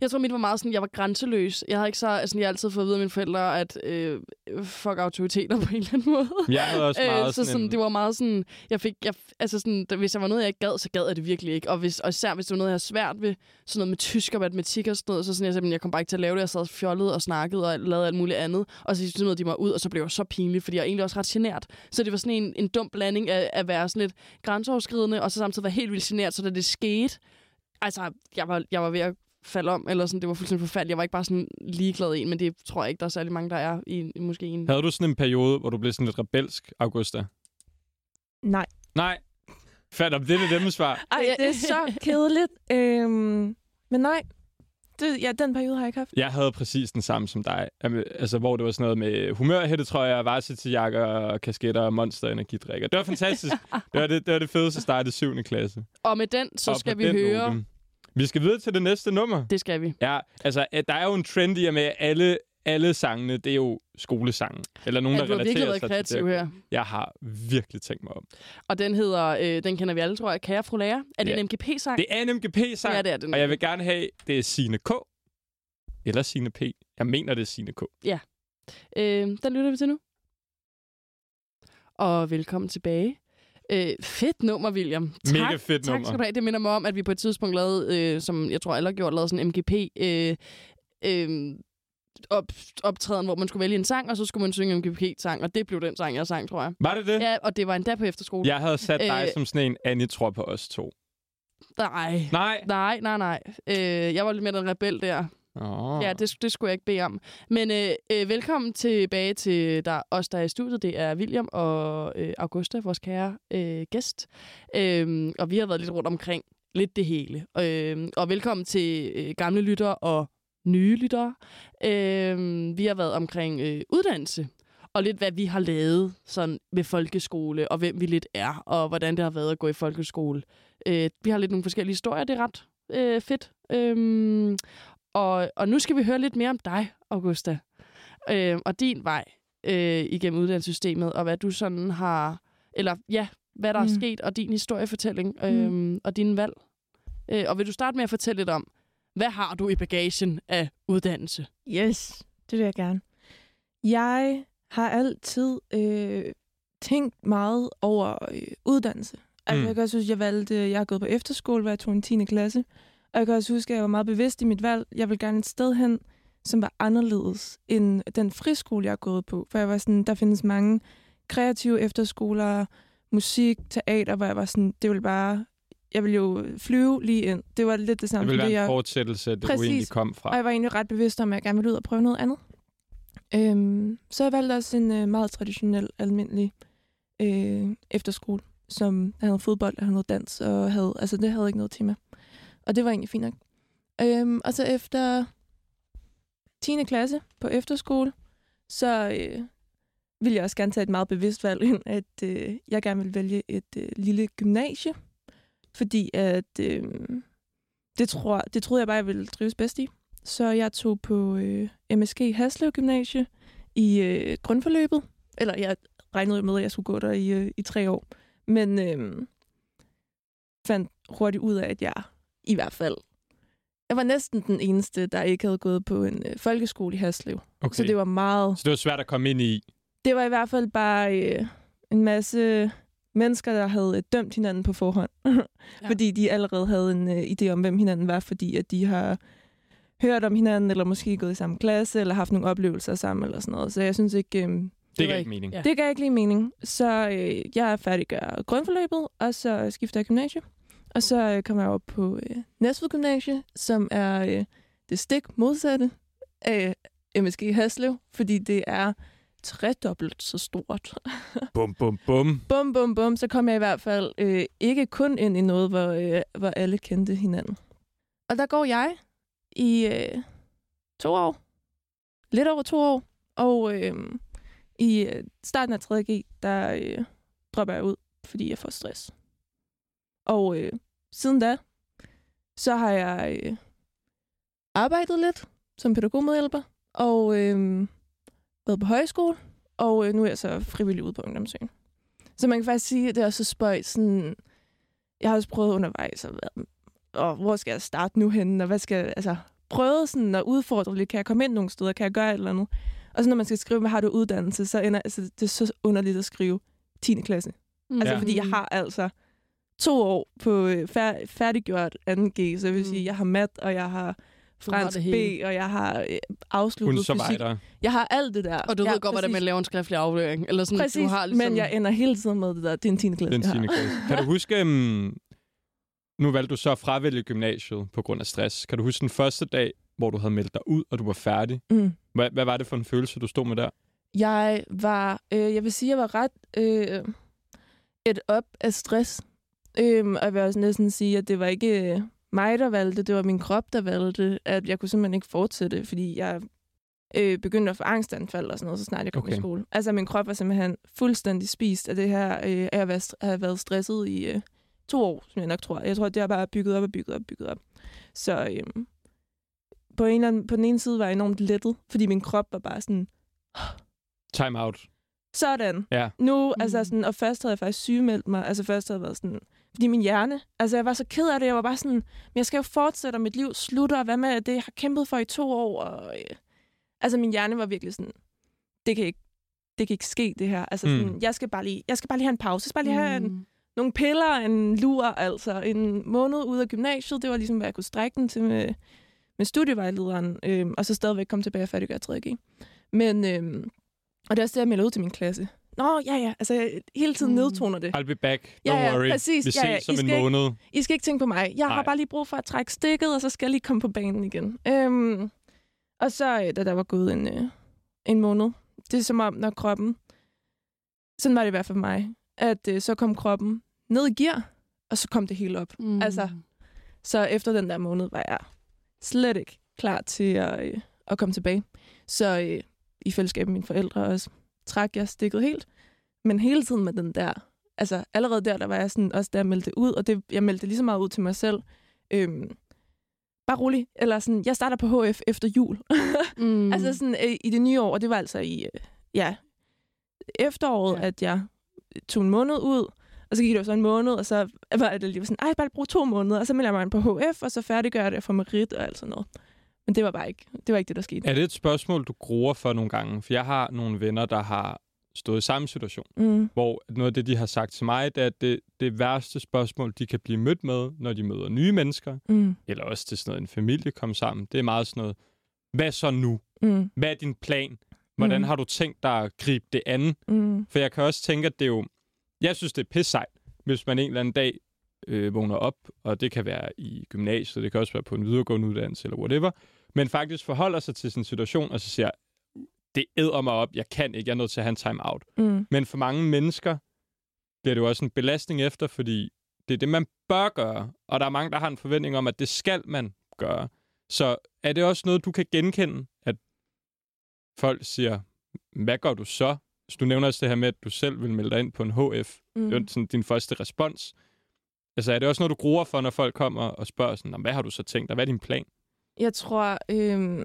jeg tror, mit var meget sådan, jeg var grænseløs. Jeg havde ikke så... Altså, jeg har altid fået at vide af mine forældre, at øh, fuck autoriteter på en eller anden måde. Jeg havde også meget Øh, så sådan, en... det var meget sådan, jeg fik, jeg, altså sådan, da, hvis der var noget, jeg ikke gad, så gad jeg det virkelig ikke. Og, hvis, og især hvis det var noget, jeg havde svært ved, sådan noget med tysk og matematik og sådan noget, så sådan, jeg, simpelthen, jeg kom bare ikke til at lave det. Jeg sad fjollet og snakkede og lavede alt muligt andet. Og så smed de mig ud, og så blev jeg så pinlig, fordi jeg egentlig også ret genert. Så det var sådan en, en dum blanding af at være sådan lidt grænseoverskridende, og så samtidig være helt vildt genert. Så da det skete, altså, jeg var, jeg var ved at falde om, eller sådan, det var fuldstændig forfærdeligt. Jeg var ikke bare sådan ligeglad en, men det tror jeg ikke, der er særlig mange, der er i, i måske en. Havde du sådan en periode, hvor du blev sådan lidt rebelsk, Augusta? Nej. Nej. Fatter, det er det nemme svar. Ej, det er så <laughs> kedeligt. Øhm, men nej, det, ja, den periode har jeg ikke haft. Jeg havde præcis den samme som dig. Altså, hvor det var sådan noget med humørhættetrøjer, varsity-jakker, og kasketter og monster-energidrikker. Det var fantastisk. <laughs> det, var det, det var det fedeste start i 7. klasse. Og med den, så Og skal vi den høre... Vi skal videre til det næste nummer. Det skal vi. Ja, altså, øh, der er jo en trend i, at med alle, alle sangene, det er jo skolesange. Eller nogen, Ja, der du har virkelig relaterer været sig til kreativ det. her. Jeg har virkelig tænkt mig om. Og den hedder, øh, den kender vi alle, tror jeg, Kære Fru Lærer. Er det Ja. en MGP-sang? Det er en MGP-sang, Ja, det er den. og jeg vil gerne have, det er Sine K. Eller Sine P. Jeg mener, det er Sine K. Øh, den lytter vi til nu. Og velkommen tilbage. Øh, fedt nummer, William. Tak, Mega fedt tak nummer. skal du have. Det minder mig om, at vi på et tidspunkt lavede, øh, som jeg tror alle har gjort, lavede sådan en MGP... Øh, øh, op, optræden, hvor man skulle vælge en sang, og så skulle man synge en MGP-sang, og det blev den sang, jeg sang, tror jeg. Var det det? Ja, og det var endda på efterskole. Jeg havde sat dig Øh. som sådan en, Annie tror på os to. Nej. Nej. Nej, nej, nej. Øh, jeg var lidt mere den rebel der. Oh. Ja, det, det skulle jeg ikke bede om. Men øh, øh, velkommen tilbage til der, os, der er i studiet. Det er William og øh, Augusta, vores kære øh, gæst. Øh, og vi har været lidt rundt omkring lidt det hele. Øh, og velkommen til øh, gamle lyttere og nye lyttere. Øh, vi har været omkring øh, uddannelse og lidt hvad vi har lavet sådan med folkeskole, og hvem vi lidt er, og hvordan det har været at gå i folkeskole. Øh, vi har lidt nogle forskellige historier, det er ret øh, fedt. Øhm, og, og nu skal vi høre lidt mere om dig, Augusta, øh, og din vej øh, igennem uddannelsessystemet, og hvad du sådan har, eller ja, hvad der mm. er sket, og din historiefortælling, øh, mm. og dine valg. Øh, og vil du starte med at fortælle lidt om, hvad har du i bagagen af uddannelse? Yes, det vil jeg gerne. Jeg har altid øh, tænkt meget over øh, uddannelse. Altså, Mm. Jeg kan også huske, jeg valgte, jeg har gået på efterskole, hvor jeg tog en 10. klasse. Og jeg kan også huske, at jeg var meget bevidst i mit valg. Jeg vil gerne et sted hen, som var anderledes end den friskole, jeg har gået på. For jeg var sådan, der findes mange kreative efterskoler, musik, teater, hvor jeg var sådan, det vil bare, jeg vil jo flyve lige ind. Det var lidt det Det samme vil som være det, en jeg... fortsættelse det, du Præcis. egentlig kom fra. Og jeg var egentlig ret bevidst om, at jeg gerne ville ud og prøve noget andet. Øhm, så jeg valgte også en øh, meget traditionel, almindelig øh, efterskole, som havde fodbold, og havde noget dans, og havde, altså det havde ikke noget tema. Og det var egentlig fint nok. Øhm, og så efter 10. klasse på efterskole, så øh, ville jeg også gerne tage et meget bevidst valg ind, at øh, jeg gerne ville vælge et øh, lille gymnasie, fordi at øh, det, tror, det troede jeg bare, jeg ville trives bedst i. Så jeg tog på øh, MSG Haslev Gymnasie i øh, grundforløbet. Eller jeg regnede med, at jeg skulle gå der i, øh, i tre år. Men øh, fandt hurtigt ud af, at jeg i hvert fald... Jeg var næsten den eneste, der ikke havde gået på en øh, folkeskole i Haslev. Okay. Så det var meget... Så det var svært at komme ind i. Det var i hvert fald bare øh, en masse mennesker, der havde øh, dømt hinanden på forhånd. ja. <laughs> Fordi de allerede havde en øh, idé om, hvem hinanden var, fordi at de har hørt om hinanden, eller måske gået i samme klasse, eller haft nogle oplevelser sammen, eller sådan noget. Så jeg synes ikke... Øh, Det, var gav ikke- mening. ja. det gav ikke lige mening. Så øh, jeg er færdiggør grundforløbet, og så skifter jeg gymnasie. Og så øh, kommer jeg op på øh, Næstved Gymnasie, som er øh, det stik modsatte af MSG Haslev, fordi det er tredobbelt så stort. <laughs> Bum, bum, bum. bum, bum, bum, så kom jeg i hvert fald øh, ikke kun ind i noget, hvor, øh, hvor alle kendte hinanden. Og der går jeg i øh, to år. Lidt over to år. Og øh, i øh, starten af 3.G, der øh, dropper jeg ud, fordi jeg får stress. Og øh, siden da, så har jeg øh, arbejdet lidt som pædagogmedhjælper, og øh, været på højskole, og øh, nu er jeg så frivillig ude på ungdomsøen. Så man kan faktisk sige, at det er så spøjt. Sådan, jeg har også prøvet undervejs, at, være- og hvor skal jeg starte nu henne, og hvad skal jeg, altså, prøvet sådan at udfordre lidt, kan jeg komme ind nogle steder, kan jeg gøre et eller andet. Og så når man skal skrive, hvad har du uddannelse, så ender altså, det er så underligt at skrive 10. klasse. Mm. Altså, Ja. ja. fordi jeg har altså to år på øh, fær- færdiggjort 2G, så jeg vil Mm. sige, jeg har mat, og jeg har har fransk det B, og jeg har øh, afsluttet fysik. Jeg har alt det der. Og du ja, ved godt, hvordan man laver en skriftlig aflevering. Eller sådan, Præcis, du har ligesom... men jeg ender hele tiden med det der. Det er en 10. klasse, har. 10. klasse. Kan du huske, um, nu valgte du så at fravælge gymnasiet på grund af stress. Kan du huske den første dag, hvor du havde meldt dig ud, og du var færdig? Mm. Hvad, hvad var det for en følelse, du stod med der? Jeg var, øh, jeg vil sige, jeg var ret øh, et op af stress. Øhm, og jeg vil også næsten sige, at det var ikke øh, mig, der valgte, det var min krop, der valgte, at jeg kunne simpelthen ikke fortsætte, fordi jeg øh, begyndte at få angstanfald og sådan noget, så snart jeg kom okay. I skole. Altså, min krop var simpelthen fuldstændig spist af det her, øh, st- have været stresset i øh, to år, som jeg nok tror. Jeg tror, det har bare bygget op og bygget op og bygget op. Så øh, på, en eller anden, på den ene side var jeg enormt lettet, fordi min krop var bare sådan, Time out. sådan. Ja. Nu, Mm. mm. altså sådan, og først havde jeg faktisk sygemeldt mig. Altså først havde jeg været sådan, fordi min hjerne, altså jeg var så ked af det. Jeg var bare sådan, men jeg skal jo fortsætte, og mit liv slutter. og Hvad med det, jeg har kæmpet for i to år? Og, øh, altså min hjerne var virkelig sådan, det kan ikke, det kan ikke ske det her. Altså sådan, Mm. jeg, skal bare lige, jeg skal bare lige have en pause. Jeg skal bare lige have en, Mm. nogle piller, en lur, altså en måned ude af gymnasiet. Det var ligesom, hvad jeg kunne strække den til med, med studievejlederen, øhm, og så stadigvæk komme tilbage og færdiggøre 3G. Men, øhm, og det er også det, jeg melder ud til min klasse. Nå, ja, ja, altså hele tiden Mm. nedtoner det. I'll be back. Don't Ja, ja, worry. præcis. Vi Ja, ja. ses om I en ikke- måned. I skal ikke tænke på mig. Jeg Nej. har bare lige brug for at trække stikket, og så skal jeg lige komme på banen igen. Øhm, Og så, øh, da der var gået en, øh, en måned, det er som om, når kroppen... Sådan var det i hvert fald for mig. At øh, så kom kroppen ned i gear, og så kom det hele op. Mm. Altså, Så efter den der måned var jeg slet ikke klar til at, øh, at komme tilbage. Så øh, i fællesskab med mine forældre også, trak jeg stikket helt. Men hele tiden med den der, altså allerede der, der var jeg sådan, også der meldte det ud, og det, jeg meldte det lige så meget ud til mig selv. Øhm, bare rolig. Eller sådan, jeg starter på HF efter jul. <laughs> mm. altså sådan øh, i det nye år, og det var altså i, øh, ja, efteråret, Ja. at jeg tog en måned ud, og så gik det jo så en måned, og så var det lige sådan, ej, bare bruge to måneder, og så melder jeg mig ind på HF, og så færdiggør jeg det for merit og alt sådan noget. Men det var bare ikke det, var ikke det der skete. Er det et spørgsmål, du gruer for nogle gange? For jeg har nogle venner, der har stået i samme situation, Mm. hvor noget af det, de har sagt til mig, det er, at det, det værste spørgsmål, de kan blive mødt med, når de møder nye mennesker, Mm. eller også til sådan noget, en familie kom sammen, det er meget sådan noget, hvad så nu? Mm. Hvad er din plan? Hvordan Mm. har du tænkt dig at gribe det an? Mm. For jeg kan også tænke, at det er jo... Jeg synes, det er pisse sejt, hvis man en eller anden dag øh, vågner op, og det kan være i gymnasiet, det kan også være på en videregående uddannelse eller whatever, men faktisk forholder sig til sin situation, og så siger, det æder mig op, jeg kan ikke, jeg er nødt til at have en time-out. Mm. Men for mange mennesker bliver det jo også en belastning efter, fordi det er det, man bør gøre, og der er mange, der har en forventning om, at det skal man gøre. Så er det også noget, du kan genkende, at folk siger, hvad gør du så? Hvis du nævner også det her med, at du selv vil melde dig ind på en HF, Mm. det er sådan din første respons. Altså er det også noget, du gruer for, når folk kommer og spørger sådan, "Nå, hvad har du så tænkt, og hvad er din plan? Jeg tror, øh...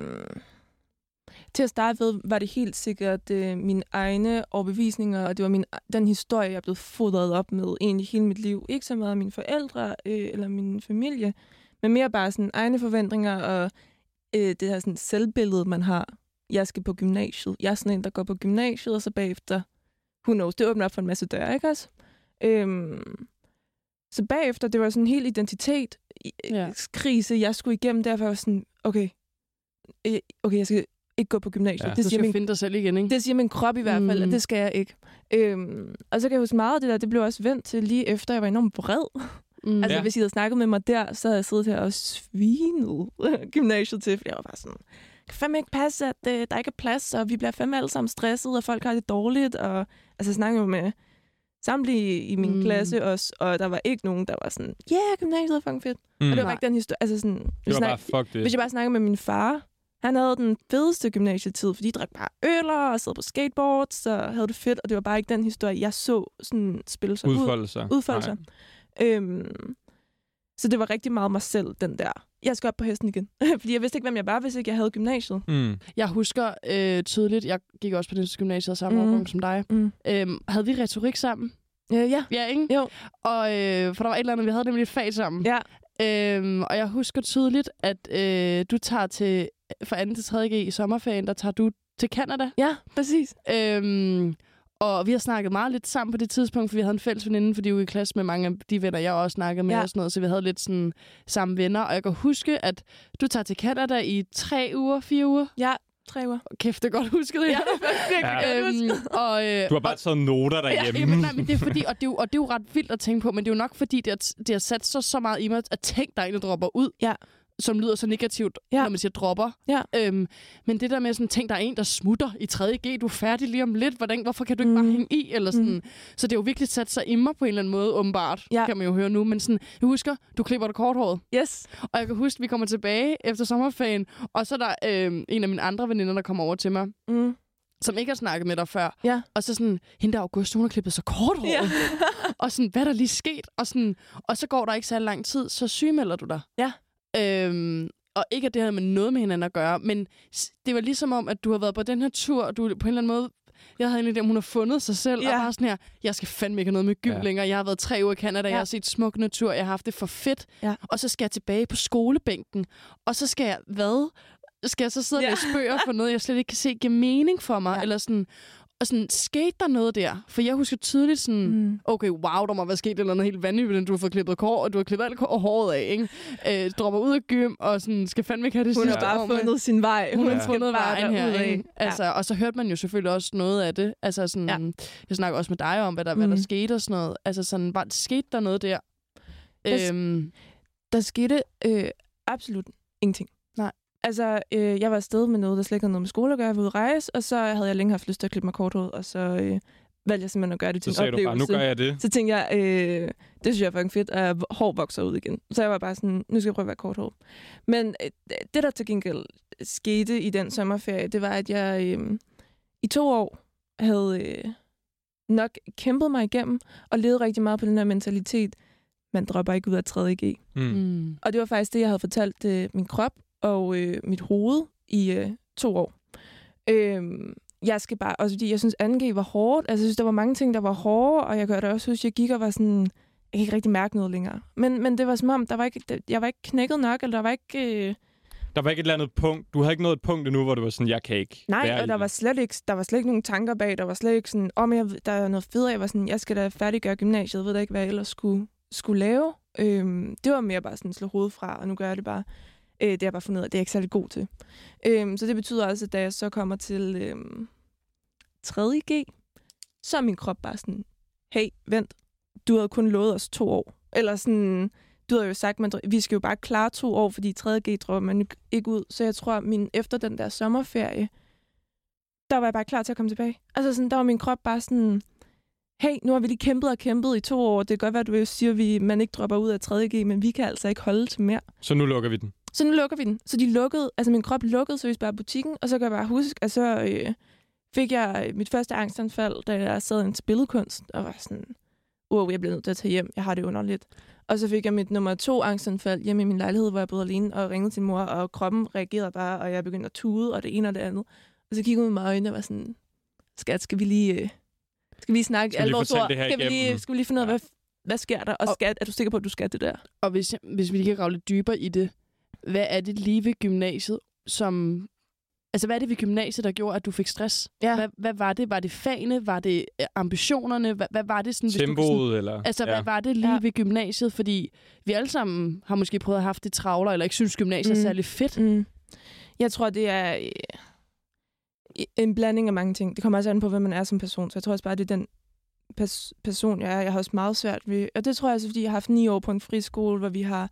til at starte ved, var det helt sikkert øh, mine egne overbevisninger, og det var min, den historie, jeg er blevet fodret op med egentlig hele mit liv. Ikke så meget mine forældre øh, eller min familie, men mere bare sådan egne forventninger og øh, det her sådan selvbillede, man har. Jeg skal på gymnasiet. Jeg er sådan en, der går på gymnasiet, og så bagefter, who knows, det åbner op for en masse døre, ikke også? Øhm, så bagefter, det var sådan en hel identitet, Ja. jeg skulle igennem, derfor var jeg sådan, okay, øh, okay, jeg skal ikke gå på gymnasiet. Ja. Du Det, siger skal min, finde dig selv igen, ikke? det siger min krop i hvert fald, Mm. at det skal jeg ikke. Øhm, og så kan jeg huske meget af det der, det blev også vendt til lige efter, jeg var enormt vred. Mm. Altså, Ja. hvis I havde snakket med mig der, så havde jeg siddet her og svinet <laughs> gymnasiet til, fordi jeg var bare sådan, kan fandme ikke passe, at øh, der ikke er plads, og vi bliver fandme alle sammen stresset, og folk har det dårligt, og altså, jeg snakkede jo med samtlige i min Mm. mm. klasse også, og der var ikke nogen, der var sådan, ja, yeah, gymnasiet er fucking fedt. Mm. Og det var bare ikke den historie, altså sådan, det hvis, var snak, bare, fuck det. hvis jeg bare snakker med min far, han havde den fedeste gymnasietid, fordi de drak bare øller og sad på skateboards og havde det fedt, og det var bare ikke den historie, jeg så sådan spille sig ud Udfolde sig. udfolde Nej. sig. Øhm, så det var rigtig meget mig selv, den der. Jeg skal op på hesten igen. <laughs> Fordi jeg vidste ikke, hvem jeg var, hvis ikke jeg havde gymnasiet. Mm. Jeg husker øh, tydeligt, jeg gik også på det gymnasiet samme Mhm. årgang som dig. Mm. Øhm, havde vi retorik sammen? Øh, ja. Ja, ikke? Jo. Og, øh, for der var et eller andet, vi havde nemlig et fag sammen. Ja. Øhm, og jeg husker tydeligt, at øh, du tager til, for 2. til 3. G i sommerferien, der tager du til Canada. Ja, præcis. Øhm, og vi har snakket meget lidt sammen på det tidspunkt, for vi havde en fælles veninde, fordi vi var i klasse med mange af de venner, jeg også snakkede med Ja. og sådan noget, så vi havde lidt sådan samme venner. Og jeg kan huske, at du tager til Canada i tre uger, fire uger. Ja, tre uger. Kæft, det er godt husket. Ja, virkelig Ja. <laughs> godt øhm, <laughs> og, øh, Du har bare taget noter Ja, derhjemme. jamen, nej, men det er fordi, og det, er jo, og det er jo ret vildt at tænke på, men det er jo nok fordi, det har, det har sat så, så meget i mig, at tænk, der er en, der dropper ud, Ja. Som lyder så negativt, Ja. når man siger dropper. Ja. Øhm, men det der med sådan, tænk, der er en, der smutter i 3.G, du er færdig lige om lidt, hvordan, hvorfor kan du ikke bare Mm. hænge i? Eller sådan. Mm. Så det er jo virkelig sat sig i mig på en eller anden måde, åbenbart, Ja. kan man jo høre nu. Men sådan, jeg husker, du klipper dig korthåret, Yes. og jeg kan huske, vi kommer tilbage efter sommerferien, og så er der øhm, en af mine andre veninder, der kommer over til mig, Mm. som ikke har snakket med dig før. Ja. Og så sådan, hende der August, hun har klippet sig kort hår. Ja. og sådan, hvad er der lige sket? Og, sådan, og så går der ikke så lang tid, så sygemelder du dig. Ja. Øhm, og ikke at det havde med noget med hinanden at gøre, men det var ligesom om, at du har været på den her tur, og du på en eller anden måde... Jeg havde egentlig det, om hun har fundet sig selv, Ja. og bare sådan her, jeg skal fandme ikke have noget med gym Ja. længere. Jeg har været tre uger i Canada, ja. Ja. jeg har set smuk natur, jeg har haft det for fedt. Ja. Og så skal jeg tilbage på skolebænken, og så skal jeg, hvad? Skal jeg så sidde Ja. og læse bøger for noget, jeg slet ikke kan se giver mening for mig? Ja. Eller sådan, og sådan, skete der noget der? For jeg husker tydeligt sådan, Mm. okay, wow, der må være sket et eller andet helt vanvittigt, du har fået klippet kår, og du har klippet alt hår- håret af, ikke? Øh, dropper ud af gym, og sådan, skal fandme ikke have det Hun har bare år med- fundet sin vej. hun har Ja. fundet vejen her, ikke? Altså, og så hørte man jo selvfølgelig også noget af det. Altså sådan, Ja. jeg snakker også med dig om, hvad der, hvad der Mm. skete og sådan noget. Altså sådan, var, skete der noget der? Der Øhm, Der skete øh, absolut ingenting. Altså, øh, jeg var afsted med noget, der slet ikke havde noget med skole at gøre. Jeg var ude at rejse, og så havde jeg længe haft lyst til at klippe mig kort hår, og så øh, valgte jeg simpelthen at gøre det til Så en sagde du oplevelse. bare, nu gør jeg det. Så tænkte jeg, øh, det synes jeg er fucking fedt, at hår vokser ud igen. Så jeg var bare sådan, nu skal jeg prøve at være kort hår. Men øh, det, der til gengæld skete i den sommerferie, det var, at jeg øh, i to år havde øh, nok kæmpet mig igennem og levet rigtig meget på den her mentalitet, man dropper ikke ud af 3.G. Mm. Mm. Og det var faktisk det, jeg havde fortalt øh, min krop og øh, mit hoved i øh, to år. Øh, jeg skal bare, også fordi jeg synes, 2G var hårdt. Altså, jeg synes, der var mange ting, der var hårde, og jeg gør det også huske, jeg gik og var sådan, jeg kan ikke rigtig mærke noget længere. Men, men det var som om, der var ikke, jeg var ikke knækket nok, eller der var ikke... Øh, Der var ikke et eller andet punkt. Du havde ikke nået et punkt endnu, hvor det var sådan, jeg kan ikke nej, være og der var, slet ikke, der var slet ikke nogen tanker bag. Der var slet ikke sådan, om jeg, der er noget federe. Jeg var sådan, jeg skal da færdiggøre gymnasiet. Jeg ved da ikke, hvad jeg ellers skulle, skulle lave. Øhm, det var mere bare sådan slå hovedet fra, og nu gør jeg det bare. Øh, det har jeg bare fundet ud af, det er jeg ikke særlig god til. Øh, så det betyder også, at da jeg så kommer til øh, 3.G, så er min krop bare sådan, hey, vent, du havde kun lovet os to år. Eller sådan, du havde jo sagt, man, vi skal jo bare klare to år, fordi 3.G dropper man ikke ud. Så jeg tror, min, efter den der sommerferie, der var jeg bare klar til at komme tilbage. Altså sådan, der var min krop bare sådan, hey, nu har vi lige kæmpet og kæmpet i to år. Det kan godt være, at du siger, at vi, man ikke dropper ud af 3.G, men vi kan altså ikke holde til mere. Så nu lukker vi den. Så nu lukker vi den. Så de lukkede, altså min krop lukkede seriøst bare butikken, og så kan jeg bare huske, at så øh, fik jeg mit første angstanfald, da jeg sad i en billedkunst, og var sådan, wow, jeg bliver nødt til at tage hjem, jeg har det underligt. Og så fik jeg mit nummer to angstanfald hjemme i min lejlighed, hvor jeg boede alene, og ringede til mor, og kroppen reagerede bare, og jeg begyndte at tude, og det ene og det andet. Og så kiggede hun med mig øjnene og var sådan, skat, skal vi lige, øh, skal vi lige snakke Skal alvorsord? her Skal vi lige, skal vi lige finde ud af, Ja. hvad, hvad sker der? Og Og- skat, er du sikker på, at du skal det der? Og hvis, hvis vi lige kan grave lidt dybere i det, hvad er det lige ved gymnasiet, som... Altså, hvad er det ved gymnasiet, der gjorde, at du fik stress? Ja. Hvad, hvad var det? Var det fagene? Var det øh, ambitionerne? Hvad, hvad var det sådan... hvis du sådan, Tempoet, eller... Altså, ja. hvad var det lige Ja. ved gymnasiet? Fordi vi alle sammen har måske prøvet at have haft det travlere, eller ikke synes, gymnasiet mm. Mm. er særlig fedt. Mm. Jeg tror, det er øh, en blanding af mange ting. Det kommer også an på, hvem man er som person. Så jeg tror også bare, det er den pers- person, jeg er. Jeg har også meget svært ved... Og det tror jeg også, fordi jeg har haft ni år på en friskole, hvor vi har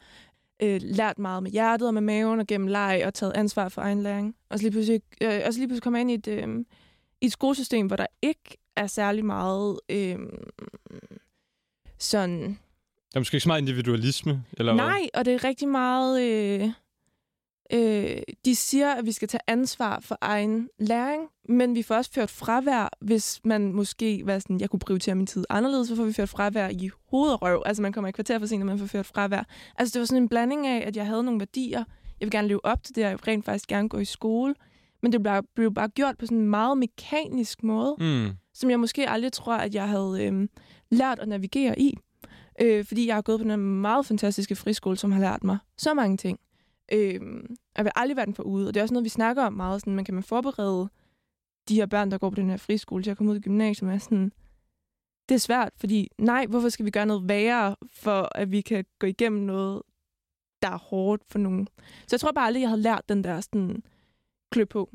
øh, lært meget med hjertet og med maven og gennem leg og taget ansvar for egen læring. Og så lige pludselig, øh, og så lige pludselig kommer jeg ind i et, øh, i et skolesystem, hvor der ikke er særlig meget øh, sådan... Der er måske ikke så meget individualisme, eller hvad? Nej, og det er rigtig meget... Øh, øh, de siger, at vi skal tage ansvar for egen læring, men vi får også ført fravær, hvis man måske var sådan, jeg kunne prioritere min tid anderledes, så får vi ført fravær i hoved og røv. Altså man kommer i kvarter for sent, når man får ført fravær. Altså det var sådan en blanding af, at jeg havde nogle værdier. Jeg vil gerne leve op til det, og jeg rent faktisk gerne gå i skole. Men det blev, blev bare gjort på sådan en meget mekanisk måde Mm. som jeg måske aldrig tror, at jeg havde øh, lært at navigere i. Øh, fordi jeg har gået på den meget fantastiske friskole, som har lært mig så mange ting. Øh, jeg vil aldrig være den for ude, og det er også noget, vi snakker om meget. Sådan, man kan man forberede de her børn, der går på den her friskole, til at komme ud i gymnasiet med sådan, det er svært, fordi nej, hvorfor skal vi gøre noget værre, for at vi kan gå igennem noget, der er hårdt for nogen. Så jeg tror bare aldrig, jeg havde lært den der sådan, klø på.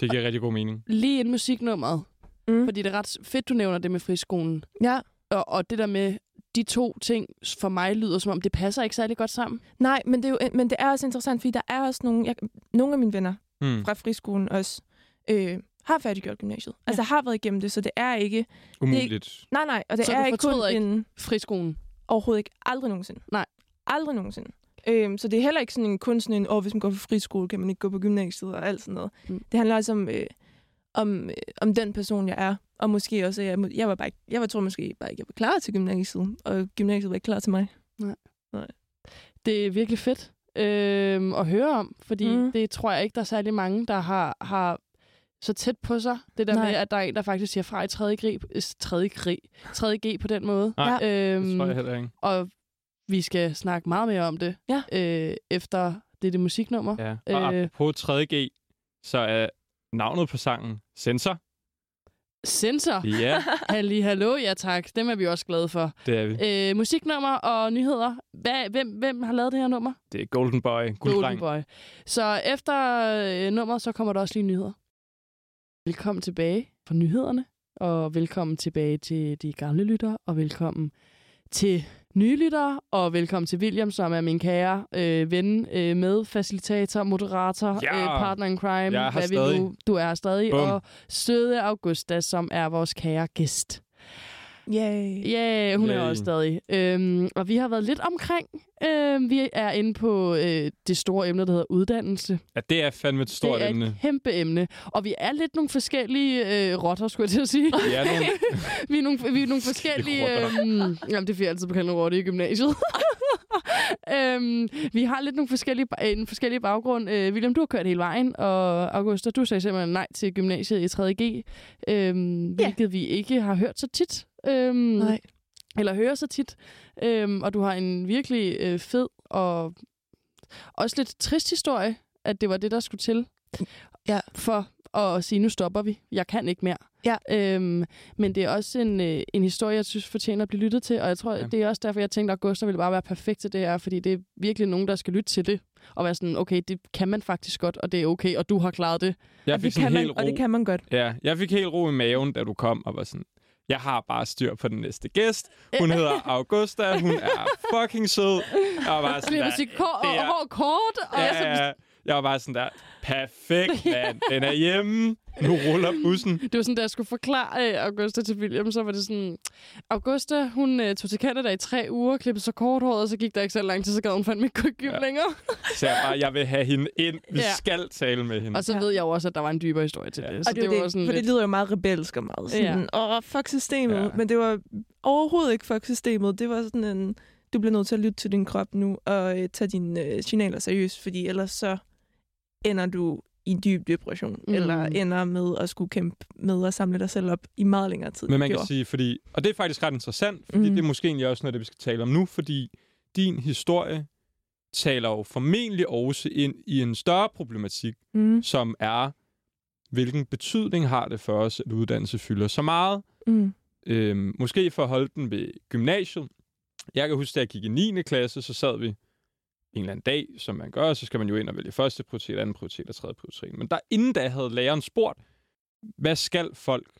Det giver rigtig god mening. Lige inden musiknummeret, Mm. fordi det er ret fedt, du nævner det med friskolen. Ja, Og, og det der med de to ting, for mig lyder som om, det passer ikke særlig godt sammen. Nej, men det, er jo, men det er også interessant, fordi der er også nogle, jeg, nogle af mine venner Mm. fra friskolen også, øh, har færdiggjort gymnasiet. Ja. Altså har været igennem det, så det er ikke... Umuligt. Nej, nej, og det Så er ikke kun ikke? en... Friskolen. Overhovedet ikke. Aldrig nogensinde. Nej. Aldrig nogensinde. Øhm, så det er heller ikke sådan en kun sådan en, åh, hvis man går på friskole, kan man ikke gå på gymnasiet og alt sådan noget. Mm. Det handler også om, øh, om, øh, om den person, jeg er. Og måske også, at jeg, jeg var bare ikke, jeg var, tror måske bare ikke, jeg var klar til gymnasiet. Og gymnasiet var ikke klar til mig. Det er virkelig fedt øh, at høre om, fordi Mm. det tror jeg ikke, der er særlig mange, der har, har så tæt på sig. Det der Nej. Nej. med, at der er en, der faktisk siger fra i 3. G, 3. G, 3. G på den måde. Nej, øhm, Det tror jeg heller ikke. og vi skal snakke meget mere om det, Ja. øh, efter det, det musiknummer. Ja. Og Øh. apropos 3G, så er navnet på sangen Sensor. Sensor. Ja, <laughs> Halli, hallo, ja tak. Dem er vi også glade for. det er vi. Øh, musiknummer og nyheder. Hvad, hvem, hvem har lavet det her nummer? Det er Golden Boy, Golden gulddreng. Boy. Så efter øh, nummeret, så kommer der også lige nyheder. Velkommen tilbage for nyhederne, og velkommen tilbage til de gamle lyttere, og velkommen til nye lyttere, og velkommen til William, som er min kære øh, ven, øh, med facilitator, moderator, Ja. øh, partner in crime, Jeg er hvad stadig. nu, du er her stadig, Bum. og søde Augusta, som er vores kære gæst. Yay. Ja, yeah, hun er Yay. også stadig. Øhm, og vi har været lidt omkring. Øhm, vi er inde på øh, det store emne, der hedder uddannelse. Ja, det er fandme et stort det er emne. et kæmpe emne. Og vi er lidt nogle forskellige øh, rotter, skulle jeg til at sige. Vi er nogle... <laughs> vi, er nogle, vi er nogle forskellige... Øhm, jamen, det får jeg altid kaldt en rotte i gymnasiet. <laughs> <laughs> øhm, vi har lidt nogle forskellige, en forskellige baggrund. Øh, William, du har kørt hele vejen, og Augusta, du sagde simpelthen nej til gymnasiet i 3.G, øhm, hvilket vi ikke har hørt så tit. Øhm, Nej. eller hører så tit. Øhm, og du har en virkelig øh, fed og også lidt trist historie, at det var det, der skulle til. Ja. For at sige, nu stopper vi. Jeg kan ikke mere. Ja. Øhm, men det er også en, øh, en historie, jeg synes fortjener at blive lyttet til. Og jeg tror, Ja. det er også derfor, jeg tænkte, at Augusta ville bare være perfekt til det her. Fordi det er virkelig nogen, der skal lytte til det. Og være sådan, okay, det kan man faktisk godt, og det er okay, og du har klaret det. Jeg og, det sådan kan man, helt ro. og det kan man godt. Ja, jeg fik helt ro i maven, da du kom og var sådan, jeg har bare styr på den næste gæst. Hun <laughs> hedder Augusta, hun er fucking sød. Jeg var bare sådan der, kort, det er- kort, og jeg er sådan, ja, ja, jeg var bare sådan der, perfekt, <laughs> mand. Den er hjemme. Nu ruller bussen. Det var sådan, da jeg skulle forklare øh, Augusta til William, så var det sådan... Augusta, hun øh, tog til Canada i tre uger, klippede så kort håret, og så gik der ikke så lang tid, så gad hun fandme ikke gå i gym Ja. ja. længere. Så jeg bare, jeg vil have hende ind. Vi Ja. skal tale med hende. Og så Ja. ja. ved jeg jo også, at der var en dybere historie til Ja. det. Og Så det, det, det, var sådan for det lidt... lyder jo meget rebelsk og meget sådan, åh, fuck systemet. Ja. Ja. Men det var overhovedet ikke fuck systemet. Det var sådan en, du bliver nødt til at lytte til din krop nu, og øh, tage dine øh, signaler seriøst, fordi ellers så ender du i en dyb depression, Mm. mm. eller ender med at skulle kæmpe med at samle dig selv op i meget længere tid. Men man kan sige, fordi, og det er faktisk ret interessant, fordi Mhm. det er måske egentlig også noget, af det vi skal tale om nu, fordi din historie taler jo formentlig også ind i en større problematik, Mm. som er, hvilken betydning har det for os, at uddannelse fylder så meget? Mm. Øhm, måske for at holde den ved gymnasiet. Jeg kan huske, da jeg gik i 9. klasse, så sad vi en eller anden dag, som man gør, så skal man jo ind og vælge første prioritet, anden prioritet og tredje prioritet. Men der inden da havde læreren spurgt, hvad skal folk,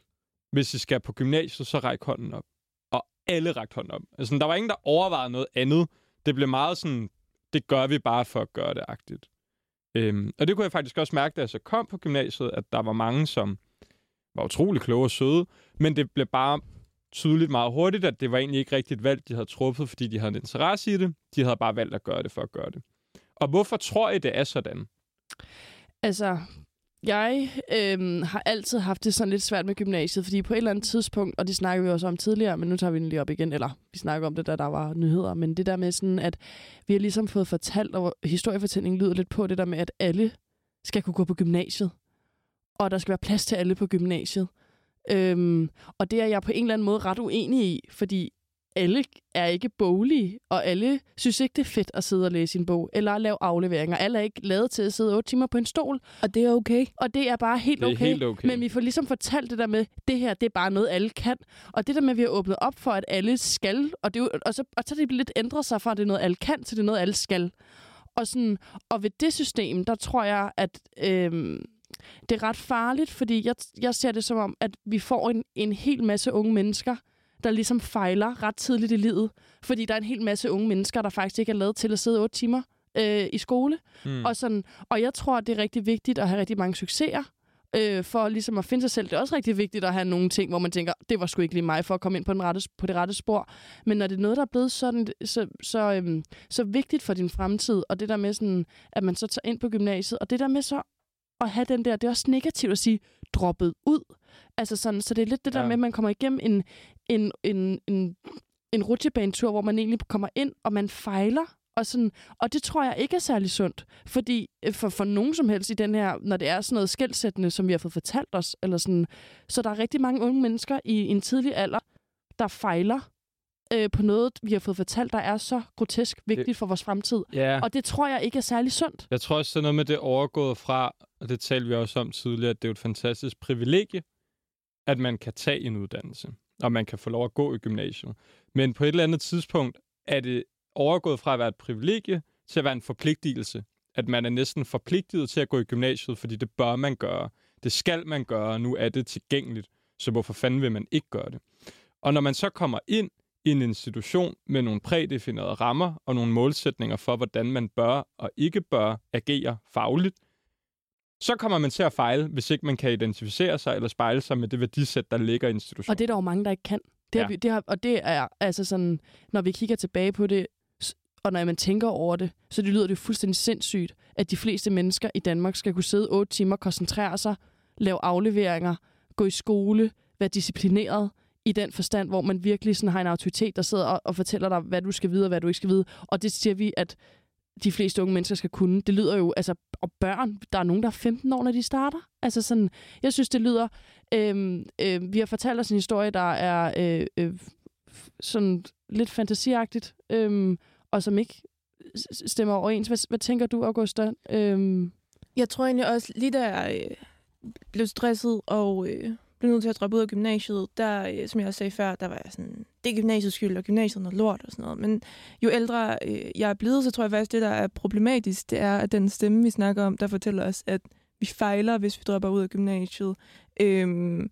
hvis de skal på gymnasiet, så række hånden op. Og alle rækte hånden op. Altså, der var ingen, der overvejede noget andet. Det blev meget sådan, det gør vi bare for at gøre det agtigt. Øhm, og det kunne jeg faktisk også mærke, da jeg så kom på gymnasiet, at der var mange, som var utrolig kloge og søde, men det blev bare tydeligt meget hurtigt, at det var egentlig ikke rigtigt valg, de havde truffet, fordi de havde en interesse i det. De havde bare valgt at gøre det for at gøre det. Og hvorfor tror I, det er sådan? Altså, jeg øh, har altid haft det sådan lidt svært med gymnasiet, fordi på et eller andet tidspunkt, og det snakker vi også om tidligere, men nu tager vi den lige op igen, eller vi snakker om det, da der var nyheder, men det der med sådan, at vi har ligesom fået fortalt, og historiefortællingen lyder lidt på det der med, at alle skal kunne gå på gymnasiet, og der skal være plads til alle på gymnasiet. Øhm, og det er jeg på en eller anden måde ret uenig i, fordi alle er ikke boglige, og alle synes ikke, det er fedt at sidde og læse en bog, eller at lave afleveringer. Alle er ikke lavet til at sidde otte timer på en stol, Og det er okay. og det er bare helt Det er okay. helt okay. Men vi får ligesom fortalt det der med, det her, det er bare noget, alle kan. Og det der med, at vi har åbnet op for, at alle skal, og, det, og, så, og så er det lidt ændret sig fra, at det er noget, alle kan, til det er noget, alle skal. Og, sådan, og ved det system, der tror jeg, at øhm, det er ret farligt, fordi jeg, jeg ser det som om, at vi får en, en hel masse unge mennesker, der ligesom fejler ret tidligt i livet. Fordi der er en hel masse unge mennesker, der faktisk ikke er lavet til at sidde otte timer øh, i skole. Hmm. Og, sådan, og jeg tror, det er rigtig vigtigt at have rigtig mange succeser, øh, for ligesom at finde sig selv. Det er også rigtig vigtigt at have nogle ting, hvor man tænker, det var sgu ikke lige mig for at komme ind på, den rette, på det rette spor. Men når det er noget, der er blevet sådan, så, så, øhm, så vigtigt for din fremtid, og det der med sådan, at man så tager ind på gymnasiet, og det der med så at have den der, det er også negativt at sige, droppet ud. Altså sådan, så det er lidt det der Ja. med, at man kommer igennem en, en, en, en, en rutsjebanetur, hvor man egentlig kommer ind, og man fejler. Og, sådan, og det tror jeg ikke er særlig sundt. Fordi øh, for, for nogen som helst i den her, når det er sådan noget skældsættende, som vi har fået fortalt os, eller sådan, så der er rigtig mange unge mennesker i en tidlig alder, der fejler øh, på noget, vi har fået fortalt, der er så grotesk vigtigt for vores fremtid. Ja. Og det tror jeg ikke er særlig sundt. Jeg tror også, er noget med det overgået fra, og det talte vi også om tidligere, at det er jo et fantastisk privilegie, at man kan tage en uddannelse, og man kan få lov at gå i gymnasiet. Men på et eller andet tidspunkt er det overgået fra at være et privilegie til at være en forpligtelse. At man er næsten forpligtet til at gå i gymnasiet, fordi det bør man gøre. Det skal man gøre, og nu er det tilgængeligt. Så hvorfor fanden vil man ikke gøre det? Og når man så kommer ind i en institution med nogle prædefinerede rammer og nogle målsætninger for, hvordan man bør og ikke bør agere fagligt, så kommer man til at fejle, hvis ikke man kan identificere sig eller spejle sig med det værdisæt, der ligger i institutionen. Og det er der jo mange, der ikke kan. Det, Ja. har vi, det har, og det er altså sådan, når vi kigger tilbage på det, og når man tænker over det, så det lyder det jo fuldstændig sindssygt, at de fleste mennesker i Danmark skal kunne sidde otte timer, koncentrere sig, lave afleveringer, gå i skole, være disciplineret i den forstand, hvor man virkelig sådan har en autoritet, der sidder og, og fortæller dig, hvad du skal vide og hvad du ikke skal vide. Og det siger vi, at de fleste unge mennesker skal kunne. Det lyder jo, altså, og børn, der er nogen, der er 15 år, når de starter. Altså sådan, jeg synes, det lyder, øhm, øh, vi har fortalt os en historie, der er øh, øh, sådan lidt fantasiagtigt, øhm, og som ikke stemmer overens. Hvad, hvad tænker du, Augusta? Øhm, Jeg tror egentlig også, lige da jeg øh, blev stresset og øh, blev nødt til at droppe ud af gymnasiet, der, øh, som jeg også sagde før, der var jeg sådan, det er gymnasiets skyld, og gymnasiet er noget lort og sådan noget. Men jo ældre øh, jeg er blevet, så tror jeg faktisk, det der er problematisk, det er, at den stemme, vi snakker om, der fortæller os, at vi fejler, hvis vi dropper ud af gymnasiet. Øhm,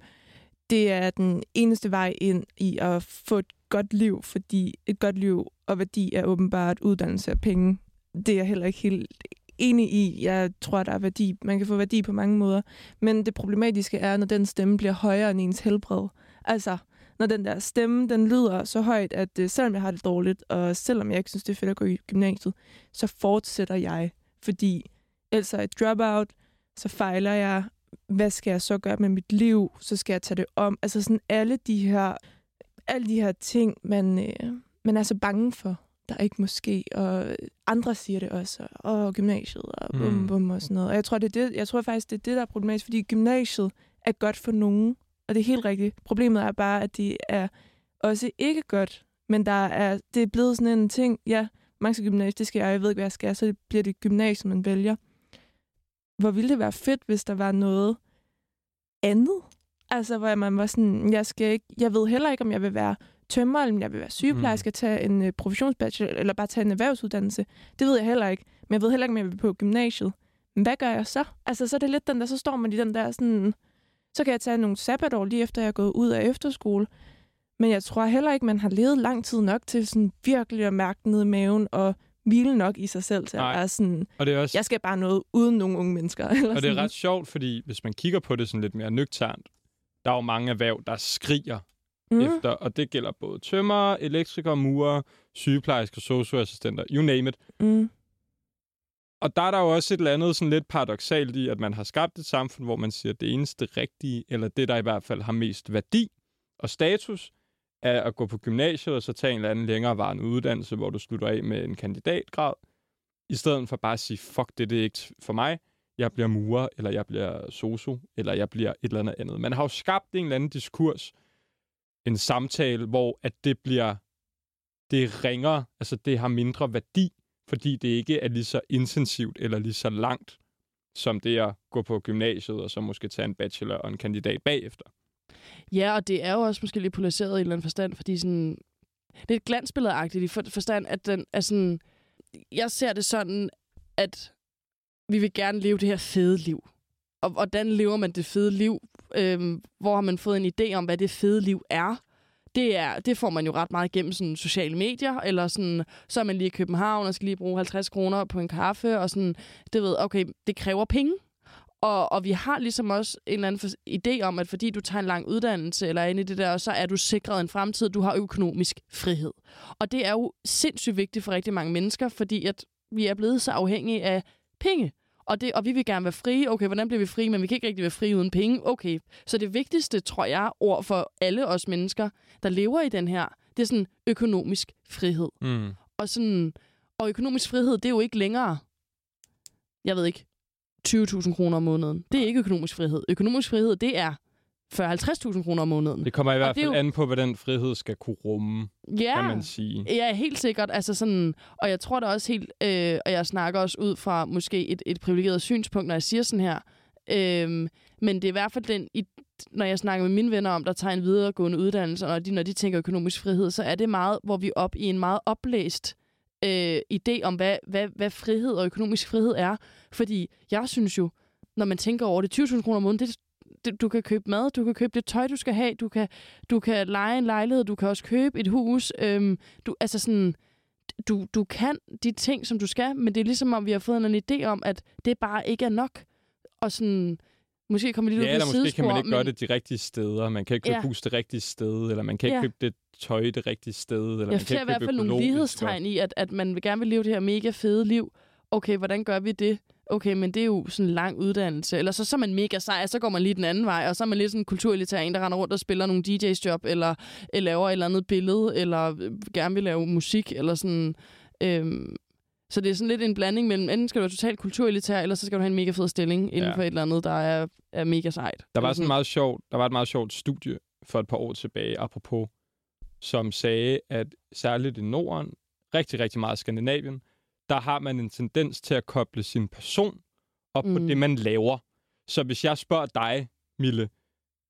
det er den eneste vej ind i at få et godt liv, fordi et godt liv og værdi er åbenbart uddannelse og penge. Det er jeg heller ikke helt enig i. Jeg tror, der er værdi. Man kan få værdi på mange måder. Men det problematiske er, når den stemme bliver højere end ens helbred. Altså, når den der stemme, den lyder så højt, at øh, selvom jeg har det dårligt, og selvom jeg ikke synes, det er fedt at gå i gymnasiet, så fortsætter jeg. Fordi ellers er jeg dropout, så fejler jeg. Hvad skal jeg så gøre med mit liv? Så skal jeg tage det om. Altså sådan alle de her, alle de her ting, man, øh, man er så bange for, der ikke må ske. Og andre siger det også. Og gymnasiet og bum, Mm. bum og sådan noget. Og jeg tror, det er det, jeg tror faktisk, det er det, der er problematisk. Fordi gymnasiet er godt for nogen. Og det er helt rigtigt. Problemet er bare, at det er også ikke godt. Men der er, det er blevet sådan en ting, ja, mange skal gymnasiet, det skal jeg, jeg ved ikke, hvad jeg skal, så bliver det gymnasiet, man vælger. Hvor ville det være fedt, hvis der var noget andet? Altså, hvor man var sådan, jeg skal ikke, jeg ved heller ikke, om jeg vil være tømrer, eller om jeg vil være sygeplejerske, mm. tage en uh, professionsbachelor, eller bare tage en erhvervsuddannelse. Det ved jeg heller ikke. Men jeg ved heller ikke, om jeg vil på gymnasiet. Men hvad gør jeg så? Altså, så er det lidt den der, så står man i den der sådan, så kan jeg tage nogle sabbatår lige efter, jeg er gået ud af efterskole. Men jeg tror heller ikke, man har levet lang tid nok til sådan virkelig at mærke ned i maven og hvile nok i sig selv til Nej. at være sådan, Og det er også jeg skal bare noget uden nogle unge mennesker. Eller Og det er ret sjovt, fordi hvis man kigger på det sådan lidt mere nøgternt, der er jo mange erhverv, der skriger mm. efter, og det gælder både tømmer, elektrikere, murer, sygeplejersker, socioassistenter, you name it. Mm. Og der er der jo også et eller andet sådan lidt paradoxalt i, at man har skabt et samfund, hvor man siger, at det eneste rigtige, eller det, der i hvert fald har mest værdi og status, er at gå på gymnasiet og så tage en eller anden længerevarende uddannelse, hvor du slutter af med en kandidatgrad, i stedet for bare at sige, fuck det, det er ikke for mig, jeg bliver murer, eller jeg bliver sosu, eller jeg bliver et eller andet andet. Man har jo skabt en eller anden diskurs, en samtale, hvor at det bliver, det ringer, altså det har mindre værdi, fordi det ikke er lige så intensivt eller lige så langt, som det at gå på gymnasiet og så måske tage en bachelor og en kandidat bagefter. Ja, og det er jo også måske lidt polariseret i en eller anden forstand, fordi sådan, det er glansbilledagtigt i for- forstand, at den er sådan, jeg ser det sådan, at vi vil gerne leve det her fede liv. Og hvordan lever man det fede liv? Øhm, hvor har man fået en idé om, hvad det fede liv er? Det, er, det får man jo ret meget gennem sådan sociale medier, eller sådan, så er man lige i København og skal lige bruge 50 kroner på en kaffe, og sådan, det ved, okay, det kræver penge. Og, og vi har ligesom også en eller anden idé om, at fordi du tager en lang uddannelse eller ind i det der, så er du sikret en fremtid. Du har økonomisk frihed. Og det er jo sindssygt vigtigt for rigtig mange mennesker, fordi at vi er blevet så afhængige af penge. Og, det, og vi vil gerne være frie. Okay, hvordan bliver vi frie? Men vi kan ikke rigtig være frie uden penge. Okay. Så det vigtigste, tror jeg, ord for alle os mennesker, der lever i den her, det er sådan økonomisk frihed. Mm. Og, sådan, og økonomisk frihed, det er jo ikke længere, jeg ved ikke, 20.000 kroner om måneden. Det er ikke økonomisk frihed. Økonomisk frihed, det er 40-50.000 kroner om måneden. Det kommer i hvert er fald jo- an på, hvad den frihed skal kunne rumme, Ja, kan man sige. ja, helt sikkert. Altså sådan, og jeg tror da også helt, øh, og jeg snakker også ud fra måske et, et privilegeret synspunkt, når jeg siger sådan her. Øhm, men det er i hvert fald den, i, når jeg snakker med mine venner om, der tager en videregående uddannelse, og når de, når de tænker økonomisk frihed, så er det meget, hvor vi er op i en meget oplæst øh, idé om, hvad, hvad, hvad frihed og økonomisk frihed er. Fordi jeg synes jo, når man tænker over det, 20.000 kroner om måneden, det, du kan købe mad, du kan købe det tøj, du skal have, du kan, du kan lege en lejlighed, du kan også købe et hus. Øhm, du, altså sådan, du, du kan de ting, som du skal, men det er ligesom om, vi har fået en idé om, at det bare ikke er nok. Og sådan, måske kommer lidt Ja, ud på eller måske sidespor, kan man ikke men, gøre det de rigtige steder. Man kan ikke købe Ja. hus det rigtige sted, eller man kan ikke Ja. købe det tøj det rigtige sted, eller man Jeg kan ser i ikke hvert fald nogle lighedstegn i, at, at man vil gerne vil leve det her mega fede liv. Okay, hvordan gør vi det? Okay, men det er jo sådan en lang uddannelse. Eller så, så er man mega sej, så går man lige den anden vej, og så er man lidt sådan en kulturelitær en, der render rundt og spiller nogle DJ's job, eller, eller laver et eller andet billede, eller øh, gerne vil lave musik, eller sådan... Øhm, så det er sådan lidt en blanding mellem, enten skal du være totalt kulturelitær, eller så skal du have en mega fed stilling inden Ja. for et eller andet, der er, er mega sejt. Der var sådan meget sjovt, der var et meget sjovt studie for et par år tilbage, apropos, som sagde, at særligt i Norden, rigtig, rigtig meget Skandinavien, der har man en tendens til at koble sin person op mm. på Mm. det, man laver. Så hvis jeg spørger dig, Mille,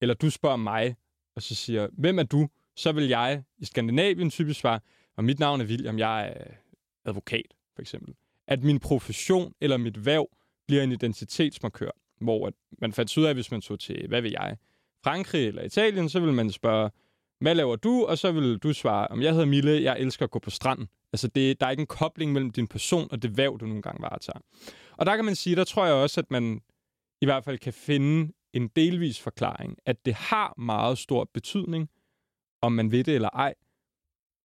eller du spørger mig, og så siger, hvem er du? Så vil jeg i Skandinavien typisk svare, og mit navn er William, jeg er advokat, for eksempel. At min profession eller mit værv bliver en identitetsmarkør, hvor at man fandt ud af, hvis man tog til, hvad vil jeg, Frankrig eller Italien, så vil man spørge, hvad laver du? Og så vil du svare, om jeg hedder Mille, jeg elsker at gå på stranden. Altså, det, der er ikke en kobling mellem din person og det væv, du nogle gange varetager. Og der kan man sige, der tror jeg også, at man i hvert fald kan finde en delvis forklaring, at det har meget stor betydning, om man ved det eller ej,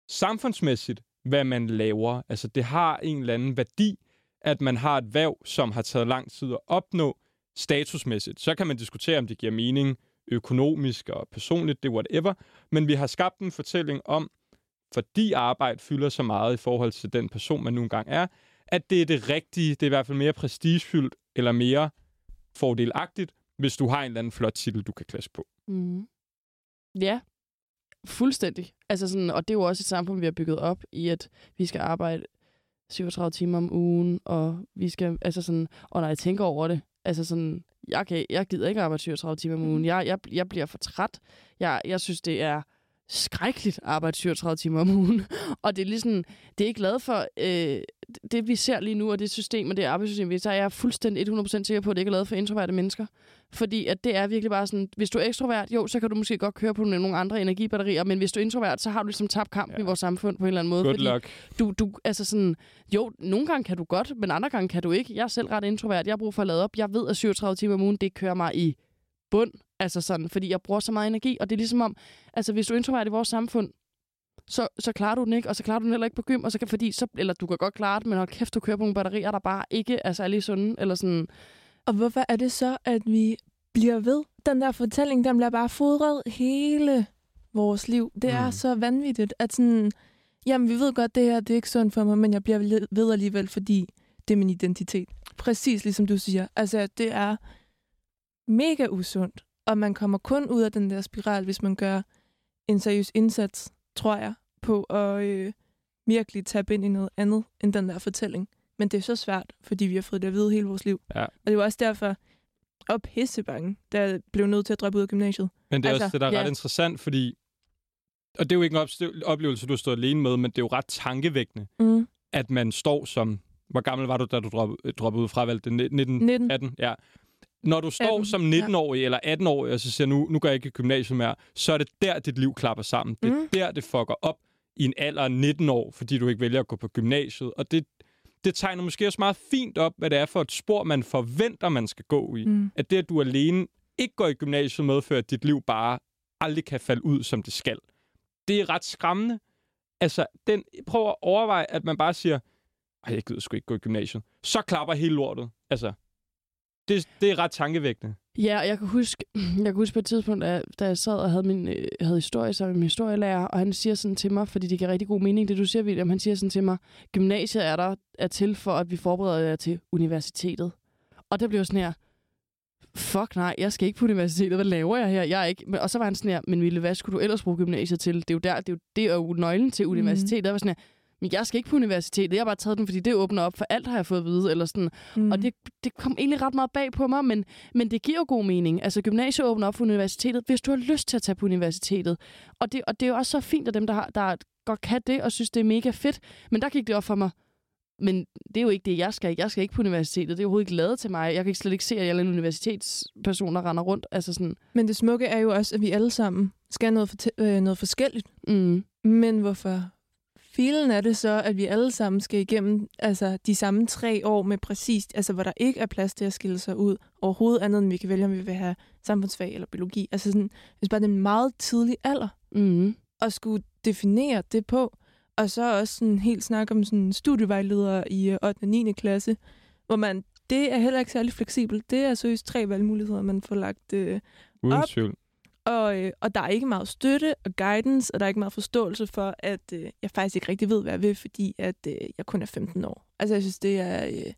samfundsmæssigt, hvad man laver. Altså, det har en eller anden værdi, at man har et væv, som har taget lang tid at opnå statusmæssigt. Så kan man diskutere, om det giver mening økonomisk og personligt, det er whatever. Men vi har skabt en fortælling om, fordi arbejde fylder så meget i forhold til den person, man nu engang er, at det er det rigtige, det er i hvert fald mere prestigefyldt eller mere fordelagtigt, hvis du har en eller anden flot titel, du kan klasse på. Mm. Ja, fuldstændig. Altså sådan, og det er jo også et samfund, vi har bygget op i, at vi skal arbejde 37 timer om ugen, og vi skal, altså sådan, og når jeg tænker over det, altså sådan, jeg, kan, jeg gider ikke arbejde 37 timer om ugen. Jeg, jeg, jeg bliver for træt. Jeg, jeg synes, det er skrækkeligt at arbejde 37 timer om ugen. <laughs> Og det er ligesom, det er ikke glad for, øh, det vi ser lige nu, og det system og det arbejdssystem, vi så er jeg fuldstændig 100% sikker på, at det ikke er lavet for introverte mennesker. Fordi at det er virkelig bare sådan, hvis du er ekstrovert, jo, så kan du måske godt køre på nogle andre energibatterier, men hvis du er introvert, så har du ligesom tabt kampen Ja. ja. i vores samfund på en eller anden måde. Good fordi luck. du, du, altså sådan, jo, nogle gange kan du godt, men andre gange kan du ikke. Jeg er selv ret introvert. Jeg har brug for at lade op. Jeg ved, at 37 timer om ugen, det kører mig i bund. Altså sådan, fordi jeg bruger så meget energi. Og det er ligesom om, altså hvis du er introvert i vores samfund, så, så klarer du den ikke, og så klarer du den heller ikke på gym, og så kan, fordi så, eller du kan godt klare det, men hold kæft, du kører på nogle batterier, der bare ikke er særlig sunde, eller sådan, Og hvorfor er det så, at vi bliver ved? Den der fortælling, den bliver bare fodret hele vores liv. Det er Mm. så vanvittigt, at sådan, jamen vi ved godt, det her det er ikke sundt for mig, men jeg bliver ved- ved alligevel, fordi det er min identitet. Præcis ligesom du siger. Altså, det er mega usundt, og man kommer kun ud af den der spiral, hvis man gør en seriøs indsats, tror jeg, på at øh, virkelig tabe ind i noget andet end den der fortælling. Men det er så svært, fordi vi har fået det at vide hele vores liv. Ja. Og det var også derfor, var pissebange, jeg blev nødt til at droppe ud af gymnasiet. Men det er altså, også det, der er ja. ret interessant, fordi... Og det er jo ikke en oplevelse, du stået alene med, men det er jo ret tankevækkende, Mm. at man står som... Hvor gammel var du, da du droppede, droppede ud fra valgte? 19? 19. 18? Ja. Når du står 18, som 19-årig eller 18-årig, og så siger, nu, nu går jeg ikke i gymnasiet mere, så er det der, dit liv klapper sammen. Det er Mm. der, det fucker op i en alder af 19 år, fordi du ikke vælger at gå på gymnasiet. Og det, det tegner måske også meget fint op, hvad det er for et spor, man forventer, man skal gå i. Mm. At det, at du alene ikke går i gymnasiet, medfører, at dit liv bare aldrig kan falde ud, som det skal. Det er ret skræmmende. Altså, den, prøv at overveje, at man bare siger, jeg gider sgu ikke gå i gymnasiet. Så klapper hele lortet. Altså, det, det er ret tankevækkende. Ja, og jeg kan huske, <clears throat> jeg kan huske på et tidspunkt, da, da jeg sad og havde, min, øh, havde historie sammen med min historielærer, og han siger sådan til mig, fordi det giver rigtig god mening, det du siger, William, han siger sådan til mig, gymnasiet er der er til for, at vi forbereder jer til universitetet. Og der blev jeg sådan her, fuck nej, jeg skal ikke på universitetet, hvad laver jeg her? Jeg er ikke... Og så var han sådan her, men Ville, hvad skulle du ellers bruge gymnasiet til? Det er jo, der, det er jo, det er jo nøglen til universitetet. Mm. Jeg var sådan her, men jeg skal ikke på universitetet, jeg har bare taget den, fordi det åbner op for alt, har jeg fået at vide. Eller sådan. Mm. Og det, det kom egentlig ret meget bag på mig, men, men det giver jo god mening. Altså, gymnasiet åbner op for universitetet, hvis du har lyst til at tage på universitetet. Og det, og det er jo også så fint, at dem, der, har, der godt kan det, og synes, det er mega fedt. Men der gik det op for mig, men det er jo ikke det, jeg skal. Jeg skal ikke på universitetet. Det er overhovedet ikke lavet til mig. Jeg kan slet ikke se, at jeg er en universitetsperson, der render rundt. Altså sådan, Men det smukke er jo også, at vi alle sammen skal noget, for, øh, noget forskelligt. mm, Men hvorfor filen er det så, at vi alle sammen skal igennem altså, de samme tre år med præcis, altså hvor der ikke er plads til at skille sig ud overhovedet andet, end vi kan vælge, om vi vil have samfundsfag eller biologi. Altså sådan, hvis bare det er en meget tidlig alder mm, at skulle definere det på, og så også sådan helt snak om sådan studievejledere i øh, 8. og 9. klasse, hvor man, det er heller ikke særlig fleksibelt. Det er seriøst tre valgmuligheder, man får lagt øh, Uden Op. tvivl. Og, øh, og der er ikke meget støtte og guidance, og der er ikke meget forståelse for, at øh, jeg faktisk ikke rigtig ved, hvad jeg vil, fordi at øh, jeg kun er 15 år. Altså, jeg synes, det er... Øh,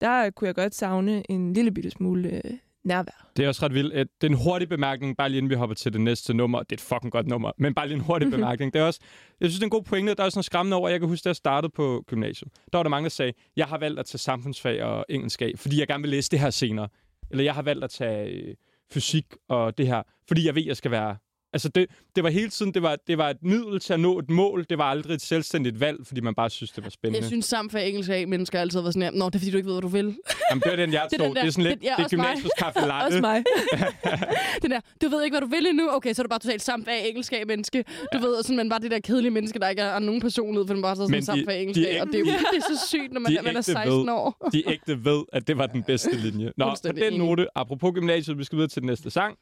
der kunne jeg godt savne en lille bitte smule øh, nærvær. Det er også ret vildt. at Det er en hurtig bemærkning, bare lige inden vi hopper til det næste nummer. Det er et fucking godt nummer, men bare lige en hurtig <laughs> bemærkning. Det er også, jeg synes, det er en god pointe. Der er også noget skræmmende over. Jeg kan huske, da jeg startede på gymnasiet. Der var der mange, der sagde, jeg har valgt at tage samfundsfag og engelsk af, fordi jeg gerne vil læse det her senere. Eller jeg har valgt at tage øh, fysik og det her, fordi jeg ved, jeg skal være... Altså, det, det var hele tiden, det var, det var et middel til at nå et mål. Det var aldrig et selvstændigt valg, fordi man bare synes, det var spændende. jeg synes sammen for engelsk af, mennesker altid været sådan her, Nå, det er fordi, du ikke ved, hvad du vil. Jamen, det er den, jeg <laughs> Det den Det, der- er sådan lidt, det- ja, det er også mig. gymnasiets kaffe latte. <laughs> Også mig. <laughs> Den der, du ved ikke, hvad du vil endnu. Okay, så er du bare totalt samt af engelsk af menneske. Du ved, sådan, man var det der kedelige menneske, der ikke har nogen personlighed, for man bare Men sådan samt af engelsk af. Og det er jo det er så sygt, når man, man er ægte 16 ved- år. de ægte ved, at det var den bedste linje. Nå, på den note, apropos gymnasiet, vi skal videre til den næste sang.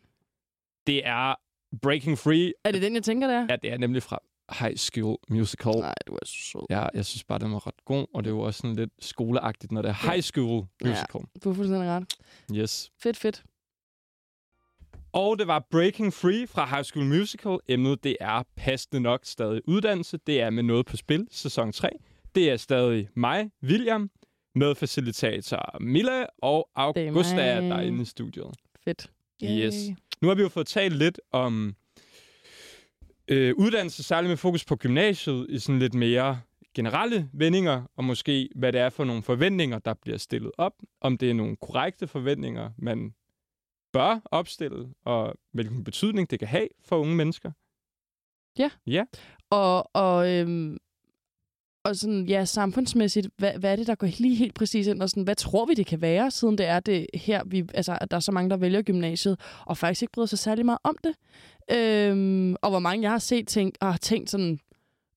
Det er Breaking Free. Er det den, jeg tænker, der? Ja, det er nemlig fra High School Musical. Nej, du er så sød. Ja, jeg synes bare, den var ret god, og det er jo også sådan lidt skoleagtigt, når det er High School Ja. Musical. Du har fuldstændig ret. Yes. Fedt, fedt. Og det var Breaking Free fra High School Musical. Emnet, det er passende nok stadig uddannelse. Det er med noget på spil, sæson 3. Det er stadig mig, William, med facilitator Mille og Augusta, der er inde i studiet. Fedt. Yes. Nu har vi jo fået talt lidt om øh, uddannelse, særligt med fokus på gymnasiet, i sådan lidt mere generelle vendinger, og måske hvad det er for nogle forventninger, der bliver stillet op. Om det er nogle korrekte forventninger, man bør opstille, og hvilken betydning det kan have for unge mennesker. Og, og, øhm, og sådan, ja, samfundsmæssigt, hvad, hvad er det, der går lige helt præcis ind? Og sådan, hvad tror vi, det kan være, siden det er det her, vi, altså, at der er så mange, der vælger gymnasiet, og faktisk ikke bryder sig særlig meget om det? Øhm, og hvor mange jeg har set tænkt, og har tænkt sådan,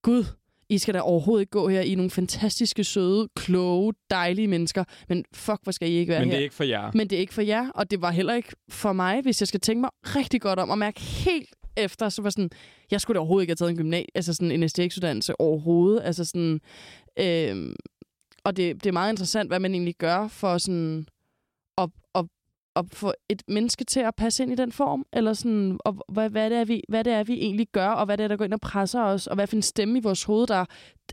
gud, I skal da overhovedet ikke gå her. I er nogle fantastiske, søde, kloge, dejlige mennesker. Men fuck, hvor skal I ikke være Men her? det er ikke for jer. Men det er ikke for jer, og det var heller ikke for mig, hvis jeg skal tænke mig rigtig godt om og mærke helt efter, så var sådan, jeg skulle da overhovedet ikke have taget en gymnasie, altså sådan en STX-uddannelse overhovedet. Altså sådan, øh, og det, det er meget interessant, hvad man egentlig gør for sådan at, at, at få et menneske til at passe ind i den form, eller sådan, og hvad, hvad, det er, vi, hvad det er, vi egentlig gør, og hvad det er, der går ind og presser os, og hvad for en stemme i vores hoved, der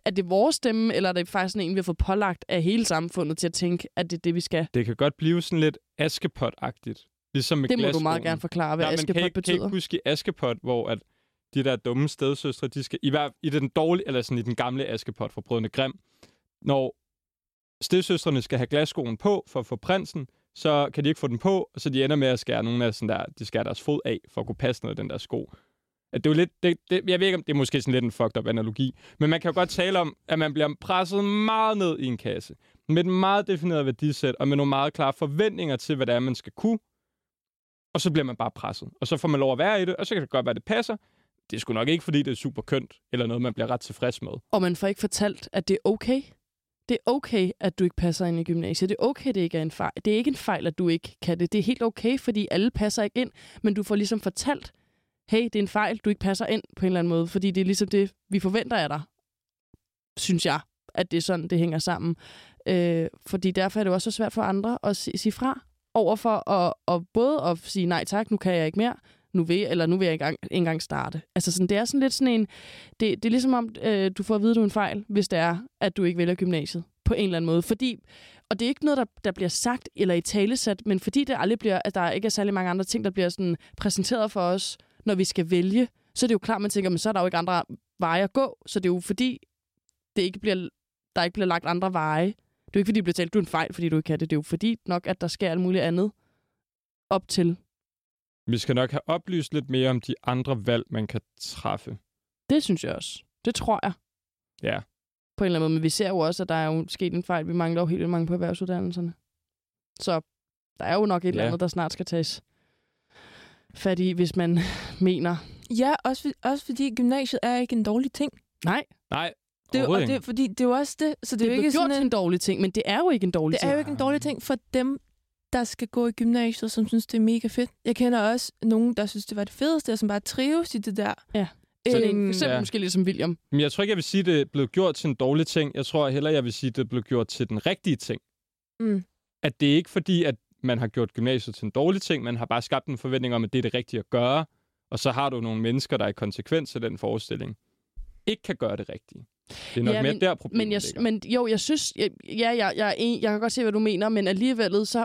er det vores stemme, eller er det faktisk sådan en, vi har fået pålagt af hele samfundet til at tænke, at det er det, vi skal? Det kan godt blive sådan lidt Askepot-agtigt. Ligesom med Det må du meget gerne forklare, hvad Nej, kan Askepot kan I betyder. huske i Askepot, hvor at de der dumme stedsøstre, de skal, i, hver, i den dårlige, eller sådan i den gamle Askepot fra Brødrene Grim, når stedsøstrene skal have glasskoen på for at få prinsen, så kan de ikke få den på, og så de ender med at skære nogle af sådan der, de skærer deres fod af, for at kunne passe noget af den der sko. At det er jo lidt, det, det, jeg ved ikke, om det er måske sådan lidt en fucked up analogi, men man kan jo godt tale om, at man bliver presset meget ned i en kasse, med et meget defineret værdisæt, og med nogle meget klare forventninger til, hvad det er, man skal kunne, og så bliver man bare presset. Og så får man lov at være i det, og så kan det godt være, at det passer. Det er sgu nok ikke, fordi det er super kønt, eller noget, man bliver ret tilfreds med. Og man får ikke fortalt, at det er okay. Det er okay, at du ikke passer ind i gymnasiet. Det er okay, det ikke er en fejl. Det er ikke en fejl, at du ikke kan det. Det er helt okay, fordi alle passer ikke ind. Men du får ligesom fortalt, hey, det er en fejl, du ikke passer ind på en eller anden måde. Fordi det er ligesom det, vi forventer af dig. Synes jeg, at det er sådan, det hænger sammen. Øh, fordi derfor er det også så svært for andre at sige fra overfor at, at både at sige nej tak, nu kan jeg ikke mere, nu vil, eller nu vil jeg ikke engang, ikke engang starte. Altså sådan, det er sådan lidt sådan en, det, det er ligesom om, øh, du får at vide, at du er en fejl, hvis det er, at du ikke vælger gymnasiet på en eller anden måde. Fordi, og det er ikke noget, der, der bliver sagt eller i talesat, men fordi det aldrig bliver, at der ikke er særlig mange andre ting, der bliver sådan præsenteret for os, når vi skal vælge, så er det jo klart, man tænker, men så er der jo ikke andre veje at gå. Så det er jo fordi, det ikke bliver, der ikke bliver lagt andre veje. Det er jo ikke, fordi det bliver talt, du er en fejl, fordi du ikke kan det. Det er jo fordi nok, at der sker alt muligt andet op til. Vi skal nok have oplyst lidt mere om de andre valg, man kan træffe. Det synes jeg også. Det tror jeg. Ja. på en eller anden måde. Men vi ser jo også, at der er jo sket en fejl. Vi mangler jo helt vildt mange på erhvervsuddannelserne. Så der er jo nok et ja. eller andet, der snart skal tages fat i, hvis man mener... Ja, også, også fordi gymnasiet er ikke en dårlig ting. Nej, Nej, Det, er og det, fordi det er jo også det. Så det, det, er det jo er ikke gjort sådan til en, en dårlig ting, men det er jo ikke en dårlig det ting. er jo ikke en dårlig ting for dem, der skal gå i gymnasiet, som synes, det er mega fedt. Jeg kender også nogen, der synes, det var det fedeste, og som bare trives i det der. Ja. Så det er Øhm, for eksempel ja. måske lidt som William. Men jeg tror ikke, jeg vil sige, at det er blevet gjort til en dårlig ting. Jeg tror heller, jeg vil sige, at det er blevet gjort til den rigtige ting. Mm. At det er ikke fordi, at man har gjort gymnasiet til en dårlig ting, man har bare skabt en forventning om, at det er det rigtige at gøre. Og så har du nogle mennesker, der i konsekvens af den forestilling ikke kan gøre det rigtige. Det er nok Ja, mere men- der, problemet Men, jeg, ligger. men jo, jeg synes... Jeg, ja, jeg, jeg, en, jeg kan godt se, hvad du mener, men alligevel så...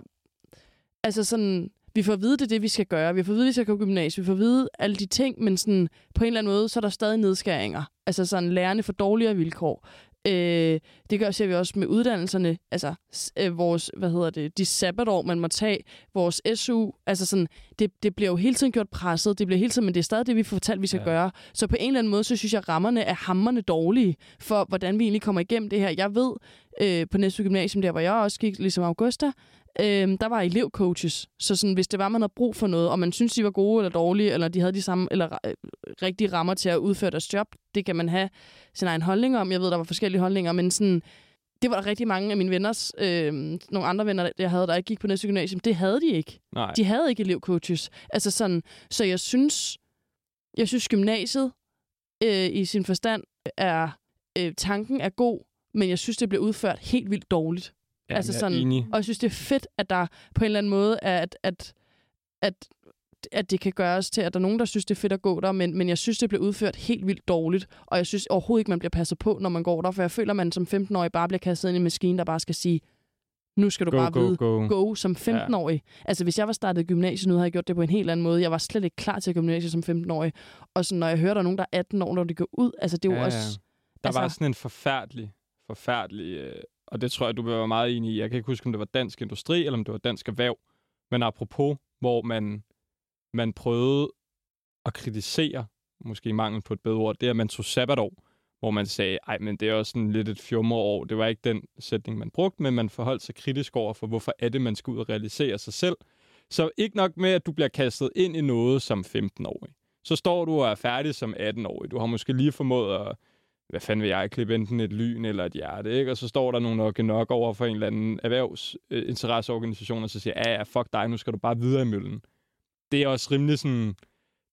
Altså sådan... Vi får at vide, det er det, vi skal gøre. Vi får at vide, at vi skal gå gymnasiet. Vi får at vide alle de ting, men sådan, på en eller anden måde, så er der stadig nedskæringer. Altså sådan, lærerne får dårligere vilkår. Øh, det gør ser vi også med uddannelserne. Altså, øh, vores, hvad hedder det, de sabbatår, man må tage, vores SU. Altså sådan, det, det bliver jo hele tiden gjort presset. Det bliver hele tiden, men det er stadig det, vi får fortalt, vi skal ja. gøre. Så på en eller anden måde, så synes jeg, at rammerne er hammerne dårlige for, hvordan vi egentlig kommer igennem det her. Jeg ved, øh, på Næstved Gymnasium, der hvor jeg også gik, ligesom Augusta, øh, der var elevcoaches. Så sådan, hvis det var, man havde brug for noget, og man synes, de var gode eller dårlige, eller de havde de samme eller øh, rigtige rammer til at udføre deres job, det kan man have sin egen holdning om. Jeg ved, der var forskellige holdninger, men sådan, det var der rigtig mange af mine venners, øh, nogle andre venner, jeg havde, der ikke gik på Næstved Gymnasium, det havde de ikke. Nej. De havde ikke elevcoaches. Altså sådan, så jeg synes, jeg synes gymnasiet øh, i sin forstand er, øh, tanken er god, men jeg synes, det bliver udført helt vildt dårligt. Ja, altså sådan- Enig. Og jeg synes, det er fedt, at der på en eller anden måde er, at, at, at, at det kan gøres til, at der er nogen, der synes, det er fedt at gå der, men, men jeg synes, det bliver udført helt vildt dårligt, og jeg synes overhovedet ikke, man bliver passet på, når man går der, for jeg føler, at man som 15-årig bare bliver kastet ind i en maskine, der bare skal sige, nu skal du Go, bare go, vide, go. go som 15-årig. Altså, hvis jeg var startet i gymnasiet nu, havde jeg gjort det på en helt anden måde. Jeg var slet ikke klar til gymnasiet som 15-årig. Og så når jeg hører, der er nogen, der er 18 år, når de går ud, altså det er Ja, ja. også... Der altså- var sådan en forfærdelig, forfærdelig, øh, og det tror jeg, du vil være meget enig i. Jeg kan ikke huske, om det var Dansk Industri, eller om det var Dansk Erhverv. Men apropos, hvor man, man prøvede at kritisere, måske i mangel på et bedre ord, det er, at man tog sabbatår, hvor man sagde, ej, men det er også sådan lidt et fjumreår. Det var ikke den sætning, man brugte, men man forholdt sig kritisk over for, hvorfor er det, man skal ud og realisere sig selv. Så ikke nok med, at du bliver kastet ind i noget som 15-årig. Så står du og er færdig som 18-årig. Du har måske lige formået at hvad fanden vil jeg, klippe enten et lyn eller et hjerte, ikke? Og så står der nogle nok nok over for en eller anden erhvervsinteresseorganisation, øh, og så siger, ja, ja, fuck dig, nu skal du bare videre i møllen. Det er også rimelig sådan,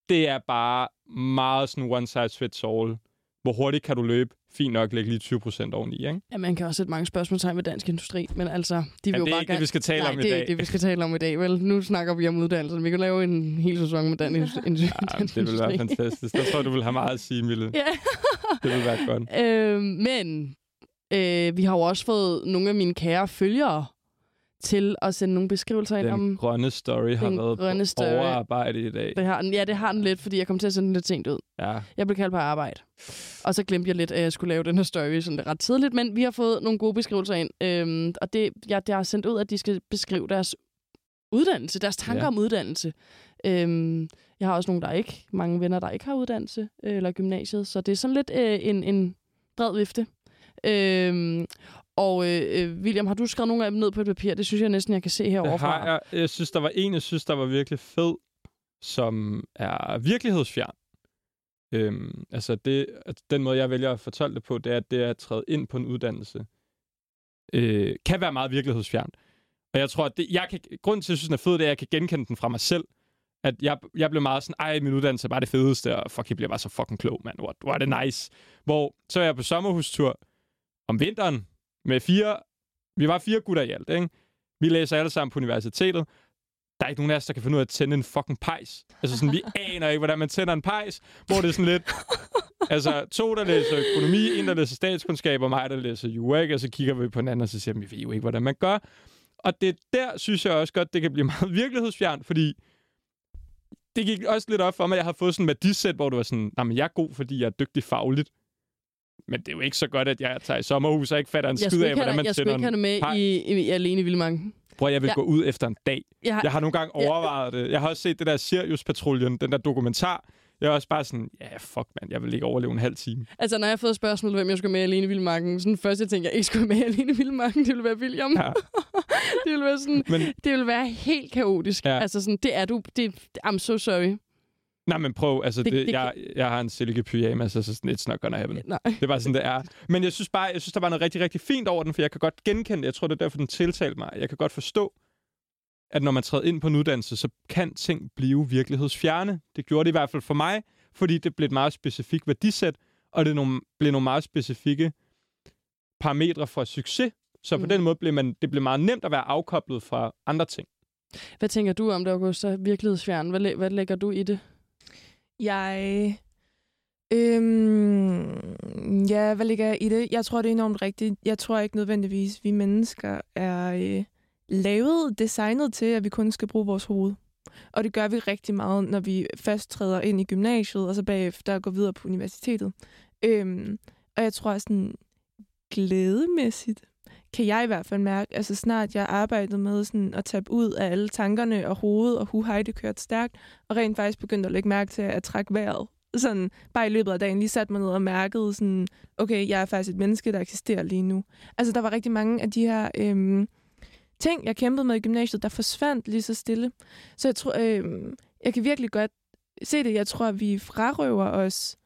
det er bare meget sådan one size fits all. Hvor hurtigt kan du løbe? Fint nok, lægge lige 20 procent oveni, ikke? Ja, man kan også sætte mange spørgsmålstegn ved dansk industri, men altså, de vil Men jo det er bare ikke det, gerne... vi skal tale Nej, om i det er dag. det, vi skal tale om i dag, vel? Nu snakker vi om uddannelsen. Vi kan lave en hel sæson med dansk, industri. <laughs> Ja, det vil være fantastisk. Der tror du vil have meget at sige, Mille. Ja. <laughs> Det vil være godt. øh, men øh, vi har jo også fået nogle af mine kære følgere til at sende nogle beskrivelser ind Den om... grønne story har Den været grønne story. overarbejde i dag. Det har den, ja, det har den lidt, fordi jeg kom til at sende den lidt sent ud. Ja. Jeg blev kaldt på arbejde. Og så glemte jeg lidt, at jeg skulle lave den her story sådan ret tidligt. Men vi har fået nogle gode beskrivelser ind. Øhm, og det, jeg, jeg har sendt ud, at de skal beskrive deres uddannelse, deres tanker Ja. ja. om uddannelse. Øhm, jeg har også nogle, der ikke, mange venner, der ikke har uddannelse øh, eller gymnasiet. Så det er sådan lidt øh, en, en bred vifte. Øhm, og øh, øh, William, har du skrevet nogle af dem ned på et papir? Det synes jeg næsten, jeg kan se herovre har jeg. Jeg synes, der var en, jeg synes, der var virkelig fed, som er virkelighedsfjern. Øhm, altså det, at den måde, jeg vælger at fortælle det på, det er, at det er at træde ind på en uddannelse. Øh, kan være meget virkelighedsfjern. Og jeg tror, at det, jeg kan, grunden til, at jeg synes, den er fed, det er, at jeg kan genkende den fra mig selv. At jeg, jeg blev meget sådan, ej, min uddannelse er bare det fedeste, og fuck, jeg bliver bare så fucking klog, mand. Hvor er det nice. Hvor, så er jeg på sommerhustur om vinteren med fire, vi var fire gutter i alt, ikke? Vi læser alle sammen på universitetet. Der er ikke nogen af os, der kan finde ud af at tænde en fucking pejs. Altså sådan, vi <laughs> aner ikke, hvordan man tænder en pejs, hvor det er sådan lidt... Altså, to, der læser økonomi, en, der læser statskundskab, og mig, der læser jura, ikke? og så kigger vi på hinanden, og så siger vi, vi ved jo ikke, hvordan man gør. Og det der, synes jeg også godt, det kan blive meget <laughs> virkelighedsfjern, fordi det gik også lidt op for mig, at jeg har fået sådan en værdisæt, hvor det var sådan, nej, men jeg er god, fordi jeg er dygtig fagligt. Men det er jo ikke så godt, at jeg tager i sommerhus og ikke fatter en Jeg skid skulle af, hvordan man jeg skulle tænder ikke have det med i, i, i Alene i Vildmarken. Hvor jeg vil Ja. gå ud efter en dag. Jeg har, Jeg har nogle gange Ja. overvejet det. Jeg har også set det der Sirius-patruljen, den der dokumentar. Jeg er også bare sådan, ja, fuck mand, jeg vil ikke overleve en halv time. Altså, når jeg har fået spørgsmål, hvem jeg skulle med alene i Vildmarken, sådan først jeg tænker, jeg ikke skulle med alene i Vildmarken, det ville være William. Ja. <laughs> det ville være sådan, Men, det ville være helt kaotisk. Ja. Ja. Altså sådan, det er du, det, I'm so sorry. Nej, men prøv, altså, det, Det- det, jeg, jeg har en silke pyjamas, så sådan, it's not gonna happen. Nej. Det er bare sådan, det er. Men jeg synes bare, jeg synes, der var noget rigtig, rigtig fint over den, for jeg kan godt genkende det. Jeg tror, det er derfor, den tiltalte mig. Jeg kan godt forstå, at når man træder ind på en uddannelse, så kan ting blive virkelighedsfjerne. Det gjorde det i hvert fald for mig, fordi det blev et meget specifikt værdisæt, og det nogle, blev nogle meget specifikke parametre for succes. Så på Mm. den måde blev man, det blev meget nemt at være afkoblet fra andre ting. Hvad tænker du om det, Augusta? Virkelighedsfjern. Hvad, læ- hvad lægger du i det? Jeg... Øhm, ja, hvad ligger jeg i det? Jeg tror, det er enormt rigtigt. Jeg tror ikke nødvendigvis, vi mennesker er øh, lavet, designet til, at vi kun skal bruge vores hoved. Og det gør vi rigtig meget, når vi først træder ind i gymnasiet, og så bagefter går videre på universitetet. Øhm, og jeg tror sådan, glædemæssigt, kan jeg i hvert fald mærke, altså snart jeg arbejdede med sådan at tabe ud af alle tankerne og hovedet, og huhej, det kørte stærkt, og rent faktisk begyndte at lægge mærke til at trække vejret. Sådan, bare i løbet af dagen lige satte mig ned og mærkede sådan, okay, jeg er faktisk et menneske, der eksisterer lige nu. Altså, der var rigtig mange af de her øhm, ting, jeg kæmpede med i gymnasiet, der forsvandt lige så stille. Så jeg tror, øhm, jeg kan virkelig godt se det. Jeg tror, at vi frarøver os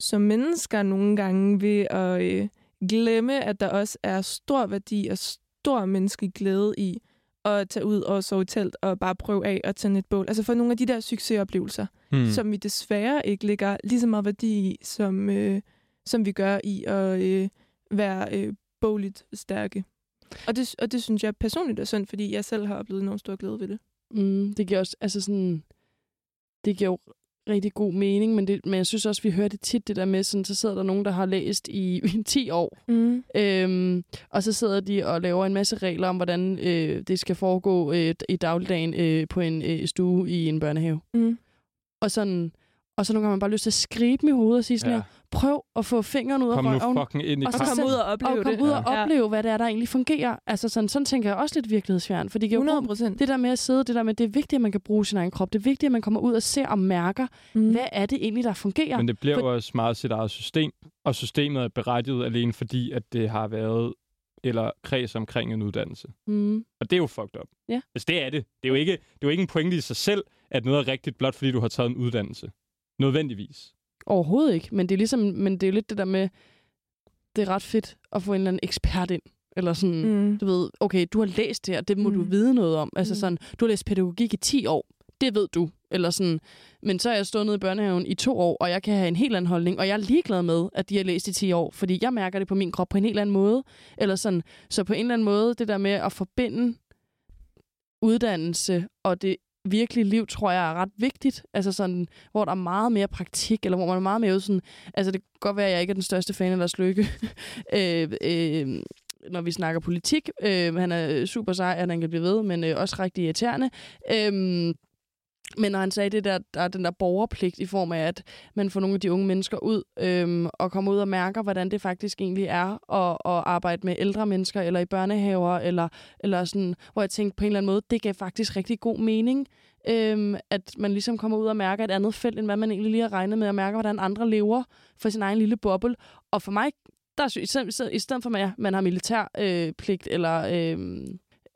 som mennesker nogle gange ved at øh, glemme, at der også er stor værdi og stor menneskelig glæde i at tage ud og sove i telt og bare prøve af at tænde et bål. Altså for nogle af de der succesoplevelser, Hmm. mm. som vi desværre ikke lægger lige så meget værdi i, som, øh, som vi gør i at øh, være øh, bogligt stærke. Og det, og det synes jeg personligt er synd, fordi jeg selv har oplevet enormt stor glæde ved det. Mm, det giver også, altså sådan, det giver jo rigtig god mening, men, det, men jeg synes også, vi hører det tit, det der med, sådan, så sidder der nogen, der har læst i <laughs> 10 år, Mm. øhm, og så sidder de og laver en masse regler om, hvordan øh, det skal foregå øh, i dagligdagen øh, på en øh, stue i en børnehave. Mm. Og sådan, og så nogle gange har man bare lyst til at skrive dem i hovedet og sige sådan Ja. her, prøv at få fingeren ud af Kom røven. fucking ind i Og så Og komme ud og og opleve komme det. ud og Ja. opleve, hvad det er, der egentlig fungerer. Altså sådan, sådan tænker jeg også lidt virkelighedsfjern. For det giver jo 100 god- procent. det der med at sidde, det der med, det er vigtigt, at man kan bruge sin egen krop. Det er vigtigt, at man kommer ud og ser og mærker, Mm. hvad er det egentlig, der fungerer. Men det bliver For- jo også meget sit eget system, og systemet er berettiget alene fordi, at det har været eller kreds omkring en uddannelse. Mm. Og det er jo fucked up. Ja. Altså, det er det. Det er jo ikke, det er jo ikke en pointe i sig selv, at noget er rigtigt, blot fordi du har taget en uddannelse. Nødvendigvis. Overhovedet ikke. Men det er ligesom, men det er lidt det der med, det er ret fedt at få en eller anden ekspert ind. Eller sådan, mm. Du ved, okay, du har læst det her, det må mm. du vide noget om. Altså Mm. sådan, du har læst pædagogik i 10 år, det ved du. Eller sådan, men så er jeg stået nede i børnehaven i to år, og jeg kan have en helt anden holdning, og jeg er ligeglad med, at de har læst i 10 år, fordi jeg mærker det på min krop på en helt anden måde. Eller sådan, så på en eller anden måde, det der med at forbinde uddannelse og det virkelige liv, tror jeg er ret vigtigt. Altså sådan, hvor der er meget mere praktik, eller hvor man er meget mere sådan... Altså det kan godt være, at jeg ikke er den største fan af Lars Løkke, <laughs> øh, øh, når vi snakker politik. Øh, han er super sej, at han kan blive ved, men øh, også rigtig irriterende. Øh, men når han sagde det der, der er den der borgerpligt i form af, at man får nogle af de unge mennesker ud øhm, og kommer ud og mærker, hvordan det faktisk egentlig er at, at arbejde med ældre mennesker, eller i børnehaver, eller, eller sådan, hvor jeg tænkte på en eller anden måde, det gav faktisk rigtig god mening, øhm, at man ligesom kommer ud og mærker et andet felt, end hvad man egentlig lige har regnet med, at mærke, hvordan andre lever for sin egen lille boble. Og for mig, der er, i stedet, i stedet for, at man har militærpligt, øh, pligt, eller... Øh,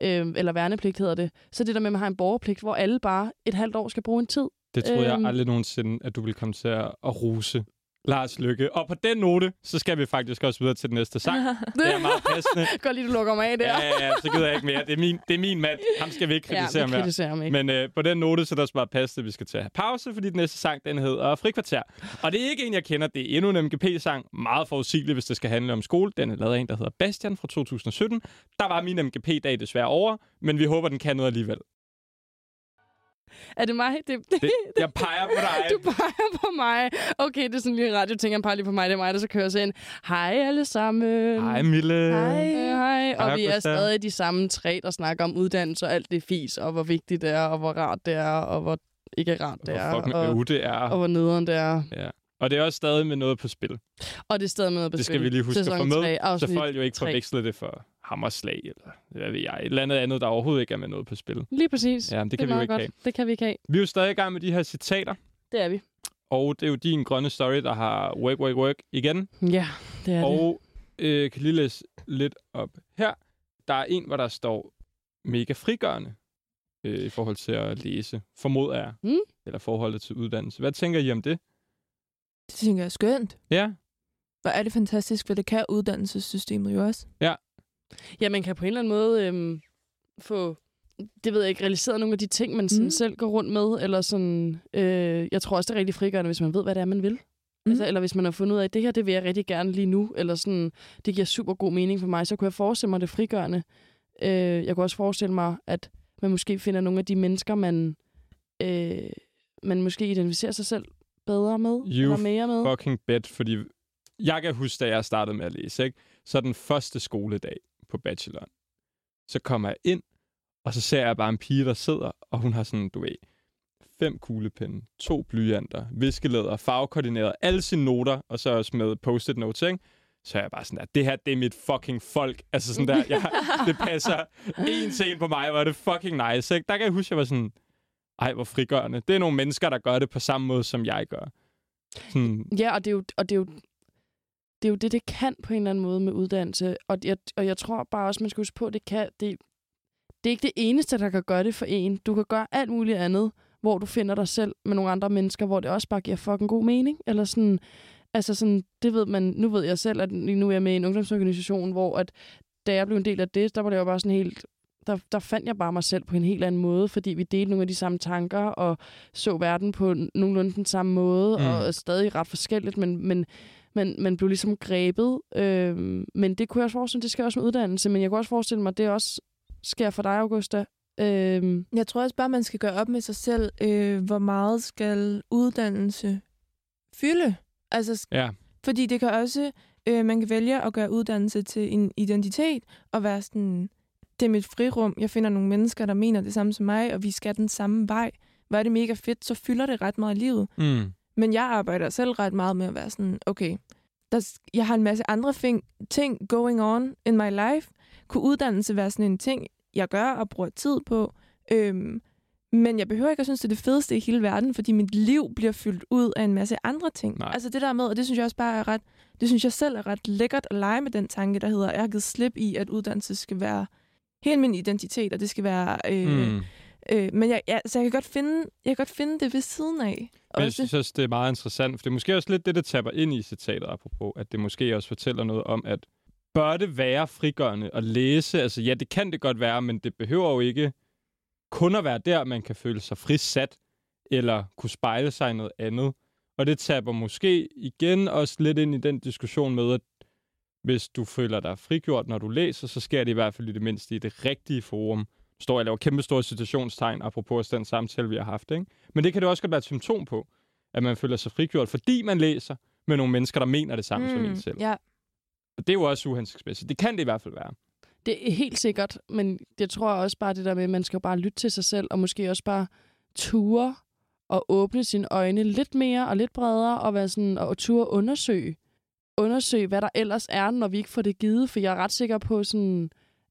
øh, eller værnepligt hedder det, så det der med, at man har en borgerpligt, hvor alle bare et halvt år skal bruge en tid. Det troede øhm. Jeg aldrig nogensinde, at du ville komme til at, at ruse Lars Lykke. Og på den note, så skal vi faktisk også videre til den næste sang. <laughs> Det er meget passende. <laughs> Godt lige, du lukker mig af der. Ja, ja, ja, så gider jeg ikke mere. Det er min, det er min mand. Ham skal vi ikke kritisere ja, vi mere. kritiserer ham ikke. Men øh, på den note, så er det også bare passende, at vi skal til at have pause, fordi den næste sang, den hedder Frikvarter. Og det er ikke en, jeg kender. Det er endnu en MGP-sang. Meget forudsigeligt, hvis det skal handle om skole. Den er lavet af en, der hedder Bastian fra 2017. Der var min MGP-dag desværre over, men vi håber, den kan noget alligevel. Er det mig? Det, Det, jeg peger på dig. <laughs> Du peger på mig. Okay, det er sådan lige radio. tænker, han peger lige på mig. Det er mig, der så kører sig ind. Hej alle sammen. Hej, Mille. Hej. Hej. Og Hej, vi er stadig de samme tre, der snakker om uddannelse og alt det fis, og hvor vigtigt det er, og hvor rart det er, og hvor ikke rart det er, Hvor fucking og, det er. og hvor nederen det er. Ja. Og det er også stadig med noget på spil. Og det er stadig med at Det skal vi lige huske at Sæson få med, tre, så afsnit folk jo ikke tre. forveksler det for hammerslag, eller hvad ved jeg, et eller andet andet, der overhovedet ikke er med noget på spil. Lige præcis. Ja, det det kan vi jo ikke godt. have. Det kan vi ikke have. Vi er jo stadig i gang med de her citater, Det er vi. Og det er jo din grønne story, der har work, work, work igen. Ja, det er det. Og øh, kan lige læse lidt op her. Der er en, hvor der står mega frigørende øh, i forhold til at læse, formoder jeg. Mm. Eller forholdet til uddannelse. Hvad tænker I om det? Det tænker jeg er skønt. Ja, Hvor er det fantastisk, for det kan uddannelsessystemet jo også. Ja, man kan på en eller anden måde øhm, få, det ved jeg ikke, realiseret nogle af de ting, man sådan Mm. selv går rundt med. Eller sådan, øh, jeg tror også, det er rigtig frigørende, hvis man ved, hvad det er, man vil. Mm. Altså, eller hvis man har fundet ud af, at det her, det vil jeg rigtig gerne lige nu. Eller sådan, det giver super god mening for mig. Så kunne jeg forestille mig det frigørende. Øh, jeg kunne også forestille mig, at man måske finder nogle af de mennesker, man, øh, man måske identificerer sig selv bedre med. You eller mere med. fucking bet, fordi jeg kan huske, da jeg startede med at læse, ikke? så den første skoledag på bacheloren, så kommer jeg ind, og så ser jeg bare en pige, der sidder, og hun har sådan, du ved, fem kuglepinde, to blyanter, viskelæder, farvekoordineret, alle sine noter, og så også med post-it notes, ikke? Så er jeg bare sådan der, det her, det er mit fucking folk. Altså sådan der, jeg, <laughs> det passer en til en på mig, hvor det fucking nice, ikke? Der kan jeg huske, jeg var sådan, ej, hvor frigørende. Det er nogle mennesker, der gør det på samme måde, som jeg gør. Sådan, Ja, og det er jo, og det er jo, det er jo det, det kan på en eller anden måde med uddannelse. Og jeg, og jeg tror bare også, man skal huske på, at det, kan, det, det er ikke det eneste, der kan gøre det for en. Du kan gøre alt muligt andet, hvor du finder dig selv med nogle andre mennesker, hvor det også bare giver fucking god mening. Eller sådan, altså sådan, det ved man, nu ved jeg selv, at nu er jeg med i en ungdomsorganisation, hvor at, da jeg blev en del af det, der var det jo bare sådan helt, der, der fandt jeg bare mig selv på en helt anden måde, fordi vi delte nogle af de samme tanker, og så verden på nogenlunde den samme måde, Mm. og stadig ret forskelligt, men, men man, man blev ligesom grebet. Øhm, men det kunne jeg også forestille mig, det skal også med uddannelse, men jeg kunne også forestille mig, at det også sker for dig, Augusta. Øhm, Jeg tror også bare, man skal gøre op med sig selv, øh, hvor meget skal uddannelse fylde. Altså, ja. fordi det kan også, øh, man kan vælge at gøre uddannelse til en identitet, og være sådan, det er mit frirum, jeg finder nogle mennesker, der mener det samme som mig, og vi skal den samme vej. Hvor er det mega fedt, så fylder det ret meget i livet. Mm. Men jeg arbejder selv ret meget med at være sådan, okay, der, jeg har en masse andre ting, ting going on in my life. Kunne uddannelse være sådan en ting, jeg gør og bruger tid på? Øhm, men jeg behøver ikke at synes, det er det fedeste i hele verden, fordi mit liv bliver fyldt ud af en masse andre ting. Nej. Altså det der med, og det synes jeg også bare er ret, det synes jeg selv er ret lækkert at lege med den tanke, der hedder, jeg har givet slip i, at uddannelse skal være hele min identitet, og det skal være... Øh, Mm. øh, men jeg, ja, så jeg kan, godt finde, jeg kan godt finde det ved siden af. Men jeg synes også, det er meget interessant, for det er måske også lidt det, der tapper ind i citatet, apropos, at det måske også fortæller noget om, at bør det være frigørende at læse? Altså ja, det kan det godt være, men det behøver jo ikke kun at være der, man kan føle sig frisat, eller kunne spejle sig i noget andet. Og det tapper måske igen også lidt ind i den diskussion med, at hvis du føler dig frigjort, når du læser, så sker det i hvert fald i det mindste i det rigtige forum. Står jeg laver kæmpe store citationstegn, apropos den samtale, vi har haft. Ikke? Men det kan det også godt være et symptom på, at man føler sig frigjort, fordi man læser med nogle mennesker, der mener det samme mm, som en selv. Ja, Og det er jo også uhensigtsmæssigt. Det kan det i hvert fald være. Det er helt sikkert, men jeg tror også bare det der med, at man skal jo bare lytte til sig selv, og måske også bare ture og åbne sine øjne lidt mere og lidt bredere, og være sådan, og ture undersøge. Undersøge, hvad der ellers er, når vi ikke får det givet, for jeg er ret sikker på sådan,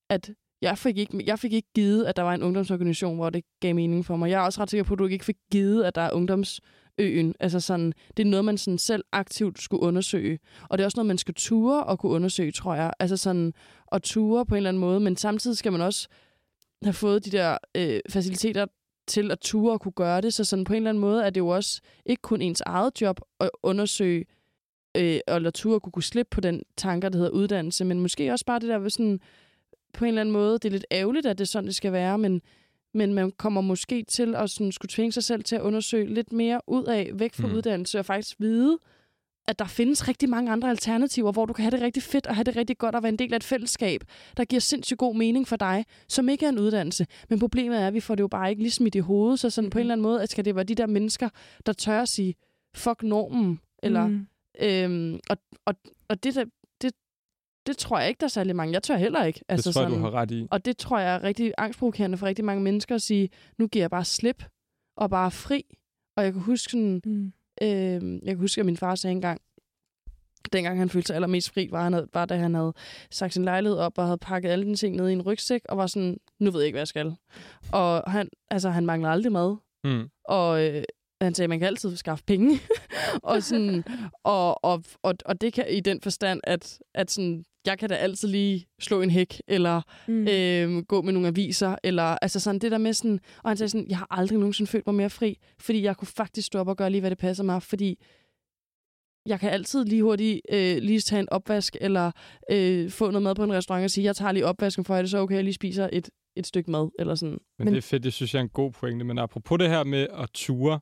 at jeg fik, ikke, jeg fik ikke givet, at der var en ungdomsorganisation, hvor det gav mening for mig. Jeg er også ret sikker på, at du ikke fik givet, at der er ungdomsøen. Altså sådan, det er noget, man sådan selv aktivt skulle undersøge. Og det er også noget, man skal ture og kunne undersøge, tror jeg. Altså sådan, at ture på en eller anden måde, men samtidig skal man også have fået de der øh, faciliteter til at ture og kunne gøre det, så sådan på en eller anden måde er det jo også ikke kun ens eget job at undersøge, øh, ture at kunne, kunne slippe på den tanker, der hedder uddannelse, men måske også bare det der ved sådan, på en eller anden måde, det er lidt ærgerligt, at det er sådan, det skal være, men, men man kommer måske til at sådan, skulle tvinge sig selv til at undersøge lidt mere ud af, væk fra Mm. mm. uddannelse, og faktisk vide, at der findes rigtig mange andre alternativer, hvor du kan have det rigtig fedt og have det rigtig godt og være en del af et fællesskab, der giver sindssygt god mening for dig, som ikke er en uddannelse. Men problemet er, at vi får det jo bare ikke lige smidt i hovedet, så sådan på en eller anden måde, at skal det være de der mennesker, der tør at sige, fuck normen, eller, mm. Øhm, og, og, og det, der, det, det tror jeg ikke, der er særlig mange. Jeg tør heller ikke. Altså, det tror jeg, du har ret i. Og det tror jeg er rigtig angstprovokerende for rigtig mange mennesker at sige, nu giver jeg bare slip og bare fri. Og jeg kan huske sådan, Mm. øh, jeg kan huske, at min far sagde engang, dengang han følte sig allermest fri, var, han havde, var da han havde sagt sin lejlighed op og havde pakket alle de ting ned i en rygsæk, og var sådan, nu ved jeg ikke, hvad jeg skal. Og han, altså, han manglede aldrig mad. Mm. Og, øh, Han sagde, at man kan altid skaffe penge. <laughs> og, sådan, og, og, og, og det kan i den forstand, at, at sådan, jeg kan da altid lige slå en hæk, eller Mm. øh, gå med nogle aviser, eller altså sådan det der med sådan, og han sagde sådan, jeg har aldrig nogensinde følt mig mere fri, fordi jeg kunne faktisk stå op og gøre lige, hvad det passer mig, fordi jeg kan altid lige hurtigt øh, lige tage en opvask, eller øh, få noget mad på en restaurant og sige, jeg tager lige opvasken for, er det så okay, at jeg lige spiser et, et stykke mad, eller sådan. Men, Men- Men det er fedt, det synes jeg er en god pointe. Men apropos det her med at ture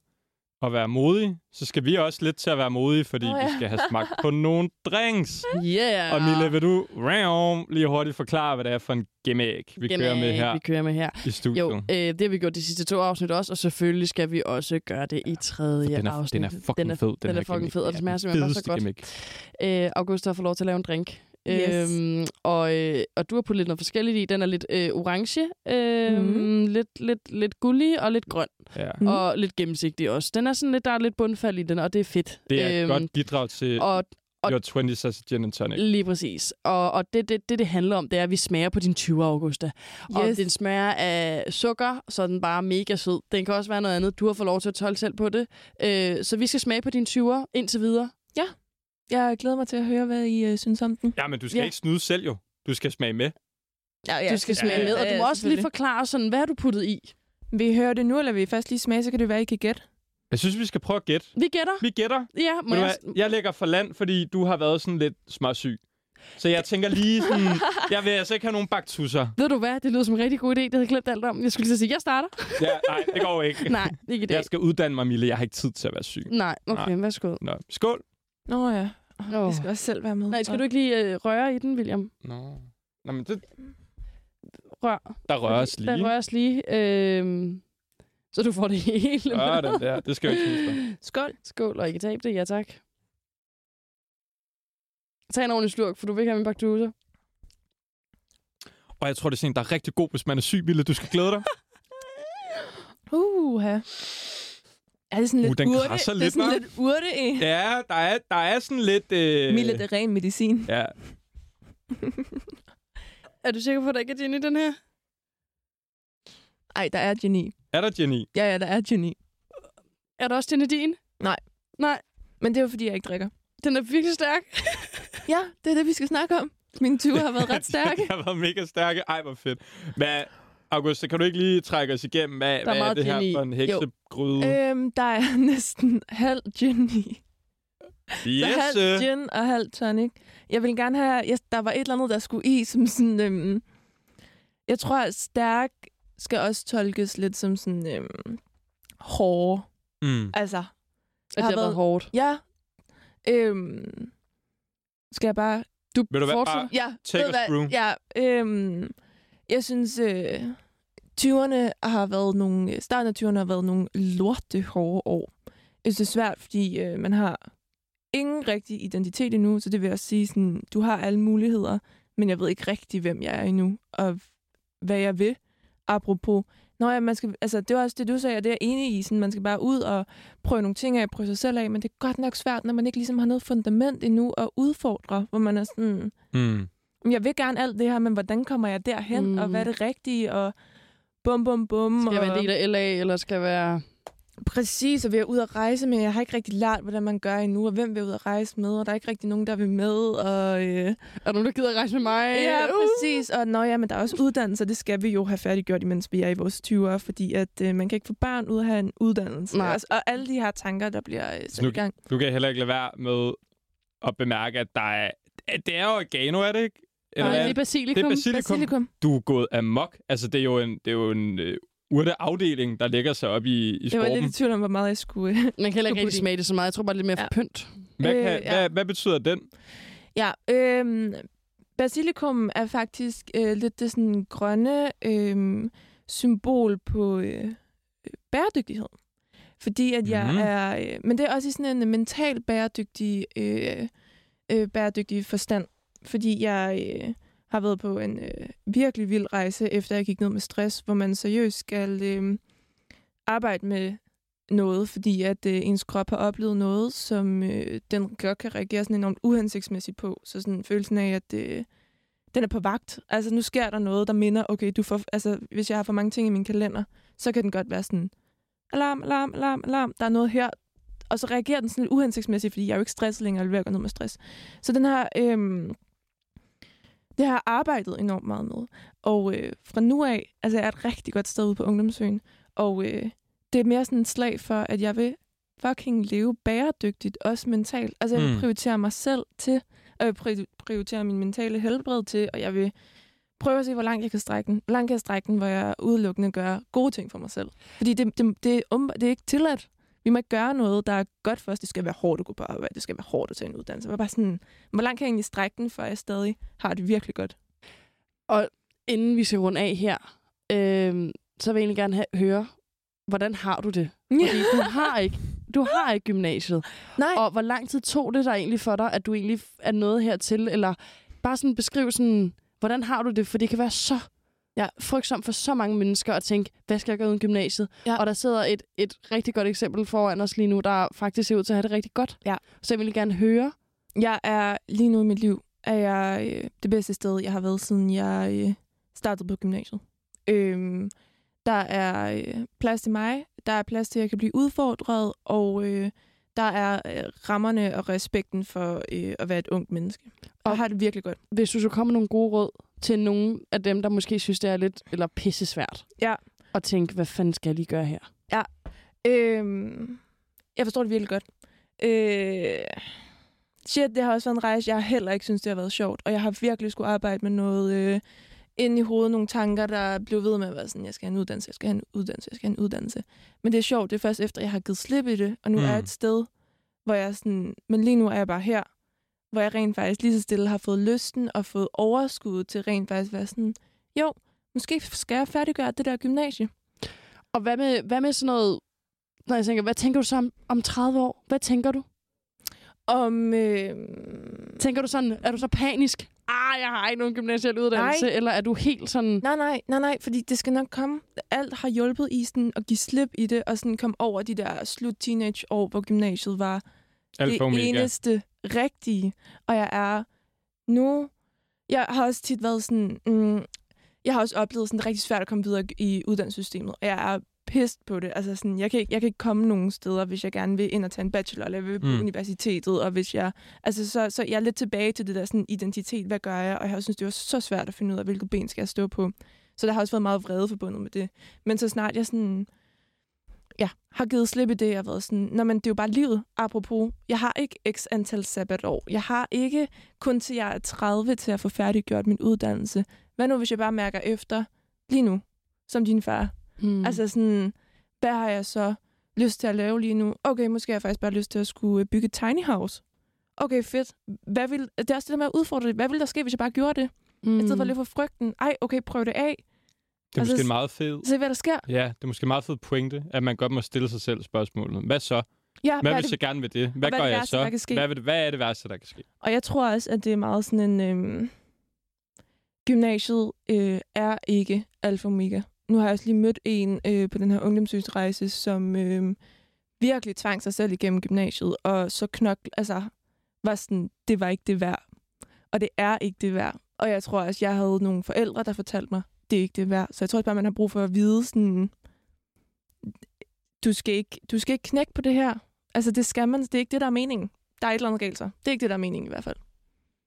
og være modig, så skal vi også lidt til at være modige, fordi oh, ja. vi skal have smagt på nogle drinks. Yeah! Og Mille, vil du ram, lige hurtigt forklare, hvad det er for en gimmick, vi kører med her Vi kører med her. i studiet? Jo, øh, det har vi gjort de sidste to afsnit også, og selvfølgelig skal vi også gøre det i tredje den, er, afsnit. den er fucking den er, fed, den, den er fucking fed, og det Ja, smager simpelthen bare så godt. Gimmick. Øh, Augusta har fået lov til at lave en drink. Yes. Øhm, og, øh, og du har puttet lidt noget forskelligt i. Den er lidt øh, orange, øh, Mhm. lidt, lidt, lidt gullig og lidt grøn. Ja. Mm. Mm. Og lidt gennemsigtig også. Den er sådan lidt, der er lidt bundfald i den, og det er fedt. Det er et Øhm, godt bidrag til Og og- Your 20 Sassy Gin and Tonic. lige præcis. Og, og det, det, det, det handler om, det er, at vi smager på din 20 Augusta. Yes. Og den smager af sukker, så er den bare mega sød. Den kan også være noget andet. Du har fået lov til at tolke selv på det. Øh, så vi skal smage på din 20'er indtil videre. Jeg glæder mig til at høre, hvad I øh, synes om den. Ja, men du skal Ja. ikke snyde selv jo. Du skal smage med. Ja, Du skal ja, smage ja, med, og du ja, må også lige forklare, sådan, hvad har du puttet i? Vil I høre det nu, eller vil I først lige smage, så kan det være, I kan gætte. Jeg synes, vi skal prøve at gætte. Vi gætter. Vi gætter. Ja, må jeg... Jeg lægger for land, fordi du har været sådan lidt småsyg. Så jeg tænker lige sådan, <laughs> jeg vil altså ikke have nogen baktusser. Ved du hvad? Det lyder som en rigtig god idé. Det havde jeg glemt alt om. Jeg skulle lige sige, jeg starter. Ja, nej, det går ikke. <laughs> Nej, ikke i dag. Jeg skal uddanne mig, Mille. Jeg har ikke tid til at være syg. Nej, okay, Nej. værsgo. Nå, skål. Nå ja, Åh. jeg skal også selv være med. Nej, skal du ikke lige øh, røre i den, William? Nå. Nå, men det, Rør. der røres lige. Der røres lige. Øh, så du får det hele Ja, med. den der. Det skal jeg ikke huske. Skål. Skål, og ikke tabe det. Ja, tak. Tag en ordentlig slurk, for du vil ikke have min baktuser. Og jeg tror, det er sådan der er rigtig god, hvis man er syg, Mille. Du skal glæde dig. <laughs> Uh, ja. Er det sådan Uh, lidt den urte? det er lidt, sådan lidt urte i. Ja, der er, der er sådan lidt... Øh... Mille, det ren medicin. Ja, <laughs> Er du sikker på, at der ikke er gin i den her? Ej, der er geni. er der Jenny? Ja, ja, der er geni. Er der også grenadin? Nej. Nej, Men det er jo, fordi jeg ikke drikker. den er virkelig stærk. <laughs> Ja, det er det, vi skal snakke om. Mine 20 har været ret <laughs> stærke. de har været mega stærke. Ej, hvor fedt. Hvad, Augusta, kan du ikke lige trække os igennem, hvad, hvad er det her i. for en heksegryde? øhm, der er <laughs> næsten halv gin i. yes, Så halv øh. gin og halv tonic. Jeg vil gerne have... Jeg, der var et eller andet, der skulle i, som sådan... Øhm, jeg tror, at stærk skal også tolkes lidt som sådan... Øhm, hårde. Mm. Altså, At har det har været været- hårdt. ja. Øhm, skal jeg bare... Du Ved du fortsætter. bare- Ja, Take us hvad? through. Ja, øhm, jeg synes, øh, 20'erne har været nogle... Starten af 20'erne har været nogle lorte hårde år. Jeg synes, det er svært, fordi øh, man har ingen rigtig identitet endnu, så det vil også sige, sådan, du har alle muligheder, men jeg ved ikke rigtig, hvem jeg er endnu, og hvad jeg vil. Apropos, Nå ja, man skal, altså, det var også det, du sagde, og det er jeg enig i. Sådan, man skal bare ud og prøve nogle ting af, prøve sig selv af, men det er godt nok svært, når man ikke ligesom har noget fundament endnu at udfordre, hvor man er sådan, Mm. "Men jeg vil gerne alt det her, men hvordan kommer jeg derhen, mm. og hvad er det rigtige, og bum, bum, bum. Skal jeg og... være en del af LA, eller skal jeg være... Præcis, og vi er ude at rejse, men jeg har ikke rigtig lært, hvordan man gør endnu, og hvem vil ud at rejse med, og der er ikke rigtig nogen, der vil med, og... Øh... Er der nogen, der gider at rejse med mig? Ja, Uh! præcis. Og nå ja, men der er også uddannelse, det skal vi jo have færdiggjort, imens vi er i vores 20'ere, fordi at øh, man kan ikke få børn ud af at have en uddannelse. Nej. Også, og alle de her tanker, der bliver øh, sat nu- i gang. Du kan heller ikke lade være med at bemærke, at der er... at Det er oregano, er det ikke? Eller Nej, hvad? det er basilikum. Det er basilikum. Basilikum. Du er gået amok. Altså, det er jo en, det er jo en øh, urteafdeling, der ligger sig op i, i Jeg var lidt skorpen. i tvivl om, hvor meget jeg skulle... Øh. Man kan heller ikke rigtig smage det så meget. Jeg tror bare, det er lidt mere Ja. for pynt. Hvad, kan, Øh, øh, ja. hvad, hvad betyder den? Ja, øhm, basilikum er faktisk øh, lidt det sådan grønne øh, symbol på øh, bæredygtighed. Fordi at jeg Mhm. er... Øh, men det er også i sådan en mental bæredygtig, øh, øh, bæredygtig forstand. Fordi jeg øh, har været på en øh, virkelig vild rejse, efter jeg gik ned med stress, hvor man seriøst skal øh, arbejde med noget, fordi at øh, ens krop har oplevet noget, som øh, den godt kan reagere sådan enormt uhensigtsmæssigt på. Så sådan følelsen af, at øh, den er på vagt. Altså nu sker der noget, der minder, okay, du får, altså hvis jeg har for mange ting i min kalender, så kan den godt være sådan, alarm, alarm, alarm, alarm, der er noget her. Og så reagerer den sådan lidt uhensigtsmæssigt, fordi jeg er jo ikke stresset længere, eller ved at gå ned med stress. Så den her, øh, det har jeg arbejdet enormt meget med. Og øh, fra nu af, altså jeg er et rigtig godt sted ude på ungdomsøen, og øh, det er mere sådan et slag for, at jeg vil fucking leve bæredygtigt, også mentalt. Altså jeg vil Mm. prioritere mig selv til, og jeg vil pri- prioritere min mentale helbred til, og jeg vil prøve at se, hvor langt jeg kan strække den. Hvor langt kan jeg strække den, hvor jeg udelukkende gør gode ting for mig selv. Fordi det, det, det, er åbenbart- det er ikke tilladt. Vi må ikke gøre noget, der er godt for os. Det skal være hårdt at gå på arbejde. Det skal være hårdt at tage en uddannelse. Jeg bare sådan, hvor langt kan jeg egentlig strække den, før jeg stadig har det virkelig godt? Inden vi skal runde af her, øh, så vil jeg egentlig gerne have, høre, hvordan har du det? Fordi du har ikke, du har ikke gymnasiet. Nej. Og hvor lang tid tog det dig egentlig for dig, at du egentlig er nået hertil? Eller bare sådan beskriv sådan, hvordan har du det? For det kan være så ja, frygtsomt for så mange mennesker at tænke, hvad skal jeg gøre uden gymnasiet? Ja. Og der sidder et, et rigtig godt eksempel foran os lige nu, der faktisk ser ud til at have det rigtig godt. Ja. Så jeg vil gerne høre. Jeg er lige nu i mit liv, er jeg øh, det bedste sted, jeg har været, siden jeg øh, startede på gymnasiet. Øhm, der er øh, plads til mig, der er plads til, at jeg kan blive udfordret, og øh, der er øh, rammerne og respekten for øh, at være et ungt menneske. Og Og- har det virkelig godt. Hvis du så kommer nogle gode råd til nogle af dem, der måske synes, det er lidt eller pisse svært. Ja. Og tænke, hvad fanden skal jeg lige gøre her? Øhm, jeg forstår det virkelig godt. Øh, shit, det har også været en rejse, jeg heller ikke synes, det har været sjovt. Og jeg har virkelig skulle arbejde med noget øh, ind i hovedet, nogle tanker, der blev ved med at være sådan, jeg skal have en uddannelse, jeg skal have en uddannelse, jeg skal have en uddannelse. Men det er sjovt, det er først efter, jeg har givet slip i det, og nu mm. er jeg Mm. et sted, hvor jeg sådan, men lige nu er jeg bare her, hvor jeg rent faktisk lige så stille har fået lysten og fået overskud til rent faktisk at være sådan, jo, måske skal jeg færdiggøre det der gymnasie. Og hvad med, hvad med sådan noget, når jeg tænker, hvad tænker du så om, om 30 år? Hvad tænker du? Om, øh, Tænker du sådan, er du så panisk? Ah, jeg har ikke nogen gymnasiel uddannelse. Nej. Eller er du helt sådan, Nej, nej, nej, nej, fordi det skal nok komme. Alt har hjulpet i sådan at give slip i det, og sådan komme over de der slut teenage-år, hvor gymnasiet var Alfa det Omega. eneste rigtige. Og jeg er nu... Jeg har også tit været sådan... Mm, jeg har også oplevet sådan, det er rigtig svært at komme videre i uddannelsessystemet, og jeg er pissed på det. Altså sådan, jeg kan, ikke, jeg kan ikke komme nogen steder, hvis jeg gerne vil ind og tage en bachelor, eller jeg vil på Mm. universitetet, og hvis jeg... Altså, så, så jeg er lidt tilbage til det der sådan, identitet, hvad gør jeg? Og jeg synes, det var så svært at finde ud af, hvilket ben skal jeg stå på. Så der har også været meget vrede forbundet med det. Men så snart jeg sådan ja, har givet slip i det, jeg har været sådan, Nå, men det er jo bare livet, apropos. Jeg har ikke x antal sabbatår. Jeg har ikke kun til jeg er 30 til at få færdiggjort min uddannelse. Hvad nu, hvis jeg bare mærker efter lige nu, som din far? Hmm. Mm. Altså sådan, hvad har jeg så lyst til at lave lige nu? Okay, måske har jeg faktisk bare lyst til at skulle øh, bygge et tiny house. Okay, fedt. Hvad vil, det er også det der med at udfordre det. Hvad ville der ske, hvis jeg bare gjorde det? Mm. I stedet for at leve for frygten. Ej, okay, prøv det af. Det er Altså, måske en meget fed... Se, hvad der sker. Ja, det er måske en meget fed pointe, at man godt må stille sig selv spørgsmålet. Hvad så? Ja, Hvad er hvis det? jeg gerne vil det? Hvad hvad gør det jeg værste, så? der kan ske? Hvad, vil, hvad er det værste, der kan ske? Og jeg tror også, at det er meget sådan en... Øhm, gymnasiet øh, er ikke alfa og omega. Nu har jeg også lige mødt en øh, på den her ungdomsrejse, som øh, virkelig tvang sig selv igennem gymnasiet, og så knok, altså, var sådan, det var ikke det værd. Og det er ikke det værd. Og jeg tror også, jeg havde nogle forældre, der fortalte mig, det er ikke det værd. Så jeg tror også bare, man har brug for at vide sådan, du skal ikke, du skal ikke knække på det her. Altså, det skal man. Det er ikke det, der er meningen. Der er et eller andet galt så. Det er ikke det, der er meningen i hvert fald.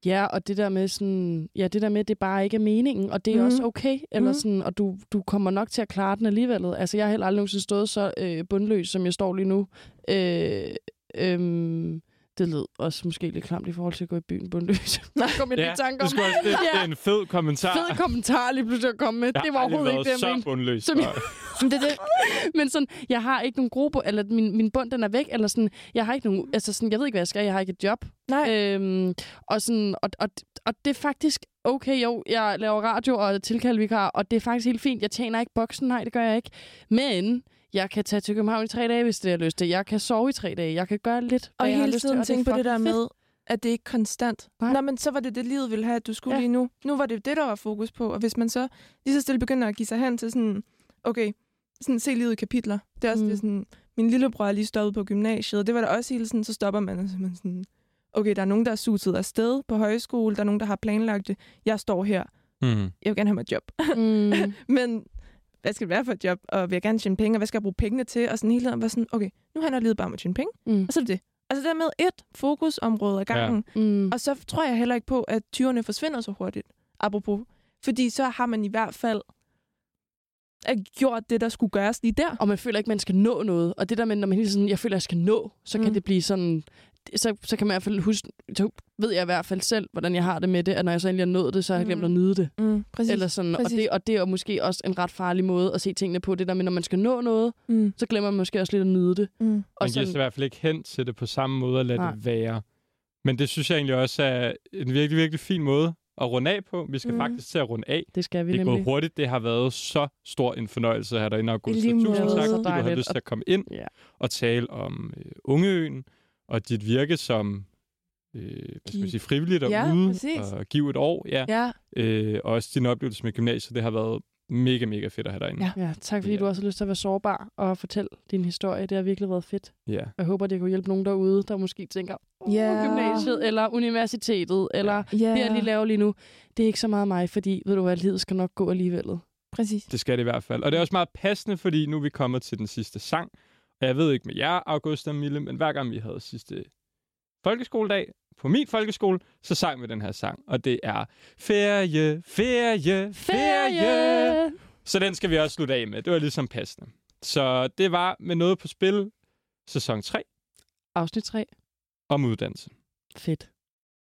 Ja, og det der med sådan, ja, det der med, det bare ikke er meningen, og det er mm. også okay, eller Mhm. sådan, og du, du kommer nok til at klare den alligevel. Altså, jeg har heller aldrig nogensinde stået så øh, bundløs, som jeg står lige nu. Øh, øhm, det lød også måske lidt klamt i forhold til at gå i byen bundløs. <laughs> Nej, kom jeg lige i tanke om. det, også, det, det er en fed kommentar. Fed kommentar lige pludselig at komme med. Jeg Det var overhovedet ikke det, jeg så mente. bundløs. Som jeg- <laughs> det, det. Men sådan, jeg har ikke nogen gode, eller min, min bund, den er væk, eller sådan, jeg har ikke nogen, altså sådan, jeg ved ikke, hvad jeg skal, jeg har ikke et job. Nej. Øhm, og, sådan, og, og, og det er faktisk okay, jo, jeg laver radio og tilkaldevikar, og det er faktisk helt fint. Jeg tjener ikke boksen, nej, det gør jeg ikke. Men jeg kan tage til København i tre dage, hvis det er lyst til. Jeg kan sove i tre dage. Jeg kan gøre lidt, Og hvad jeg har hele lyst til, tiden og tænke på det der fedt. med, at det ikke er konstant. Nej. Nå, men så var det det, livet ville have, at du skulle Ja. lige nu. Nu var det det, der var fokus på. Og hvis man så lige så stille begynder at give sig hen til sådan, okay, sådan se livet i kapitler. Det er også Mm. det sådan, min lillebror er lige stoppet på gymnasiet. Det var der også hele sådan, så stopper man, og så man sådan, okay, der er nogen, der er suset afsted på højskole, der er nogen, der har planlagt det. Jeg står her. Mm. Jeg vil gerne have mit job. Mm. <laughs> Men hvad skal det være for et job, og vil jeg gerne tjene penge, og hvad skal jeg bruge pengene til, og sådan hele tiden var sådan, okay, nu handler livet bare om at tjene penge, Mm. og så er det det. Altså der med et fokusområde ad gangen, Mm. og så tror jeg heller ikke på, at 20'erne forsvinder så hurtigt, apropos. Fordi så har man i hvert fald øh, gjort det, der skulle gøres lige der. Og man føler ikke, man skal nå noget. Og det der med, når man hele tiden, jeg føler, jeg skal nå, så kan Mm. det blive sådan... Så, så kan man i hvert fald huske, så ved jeg i hvert fald selv, hvordan jeg har det med det, at når jeg så endelig har nået det, så har jeg glemt Mm. at nyde det. Mm, præcis. Eller sådan, og, det, og det er jo måske også en ret farlig måde at se tingene på. Det der med, når man skal nå noget, Mm, så glemmer man måske også lidt at nyde det. mm. Og Man giver sig i hvert fald ikke hen til det på samme måde at lade Nej. det være. Men det synes jeg egentlig også er en virkelig, virkelig fin måde at runde af på. Vi skal Mm. faktisk til at runde af. det skal vi Det er gået hurtigt. Det har været så stor en fornøjelse at have dig inde, Augusta. lige Tusind tak, fordi du har lyst til at komme ind Ja. og tale om øh, Ungeøen og dit virke som øh, hvad skal man sige, frivillig Ja, derude præcis. og give et år. Ja. Ja, Øh, og også din oplevelse med gymnasiet. Det har været mega, mega fedt at have dig inde. Ja. Ja, tak fordi Ja. du også har lyst til at være sårbar og fortælle din historie. Det har virkelig været fedt. ja. Jeg håber, det kunne hjælpe nogen derude, der måske tænker, oh, Ja. gymnasiet eller universitetet, eller ja. det, jeg lige laver lige nu, det er ikke så meget mig, fordi ved du hvad, livet skal nok gå alligevel. Præcis. Det skal det i hvert fald. Og det er også meget passende, fordi nu er vi kommet til den sidste sang. Jeg ved ikke med jer, Augusta og Mille, men hver gang vi havde sidste folkeskoledag på min folkeskole, så sang vi den her sang. Og det er ferie, ferie, ferie. Så den skal vi også slutte af med. Det var ligesom passende. Så det var med noget på spil, sæson 3 Afsnit 3. om uddannelse. Fedt.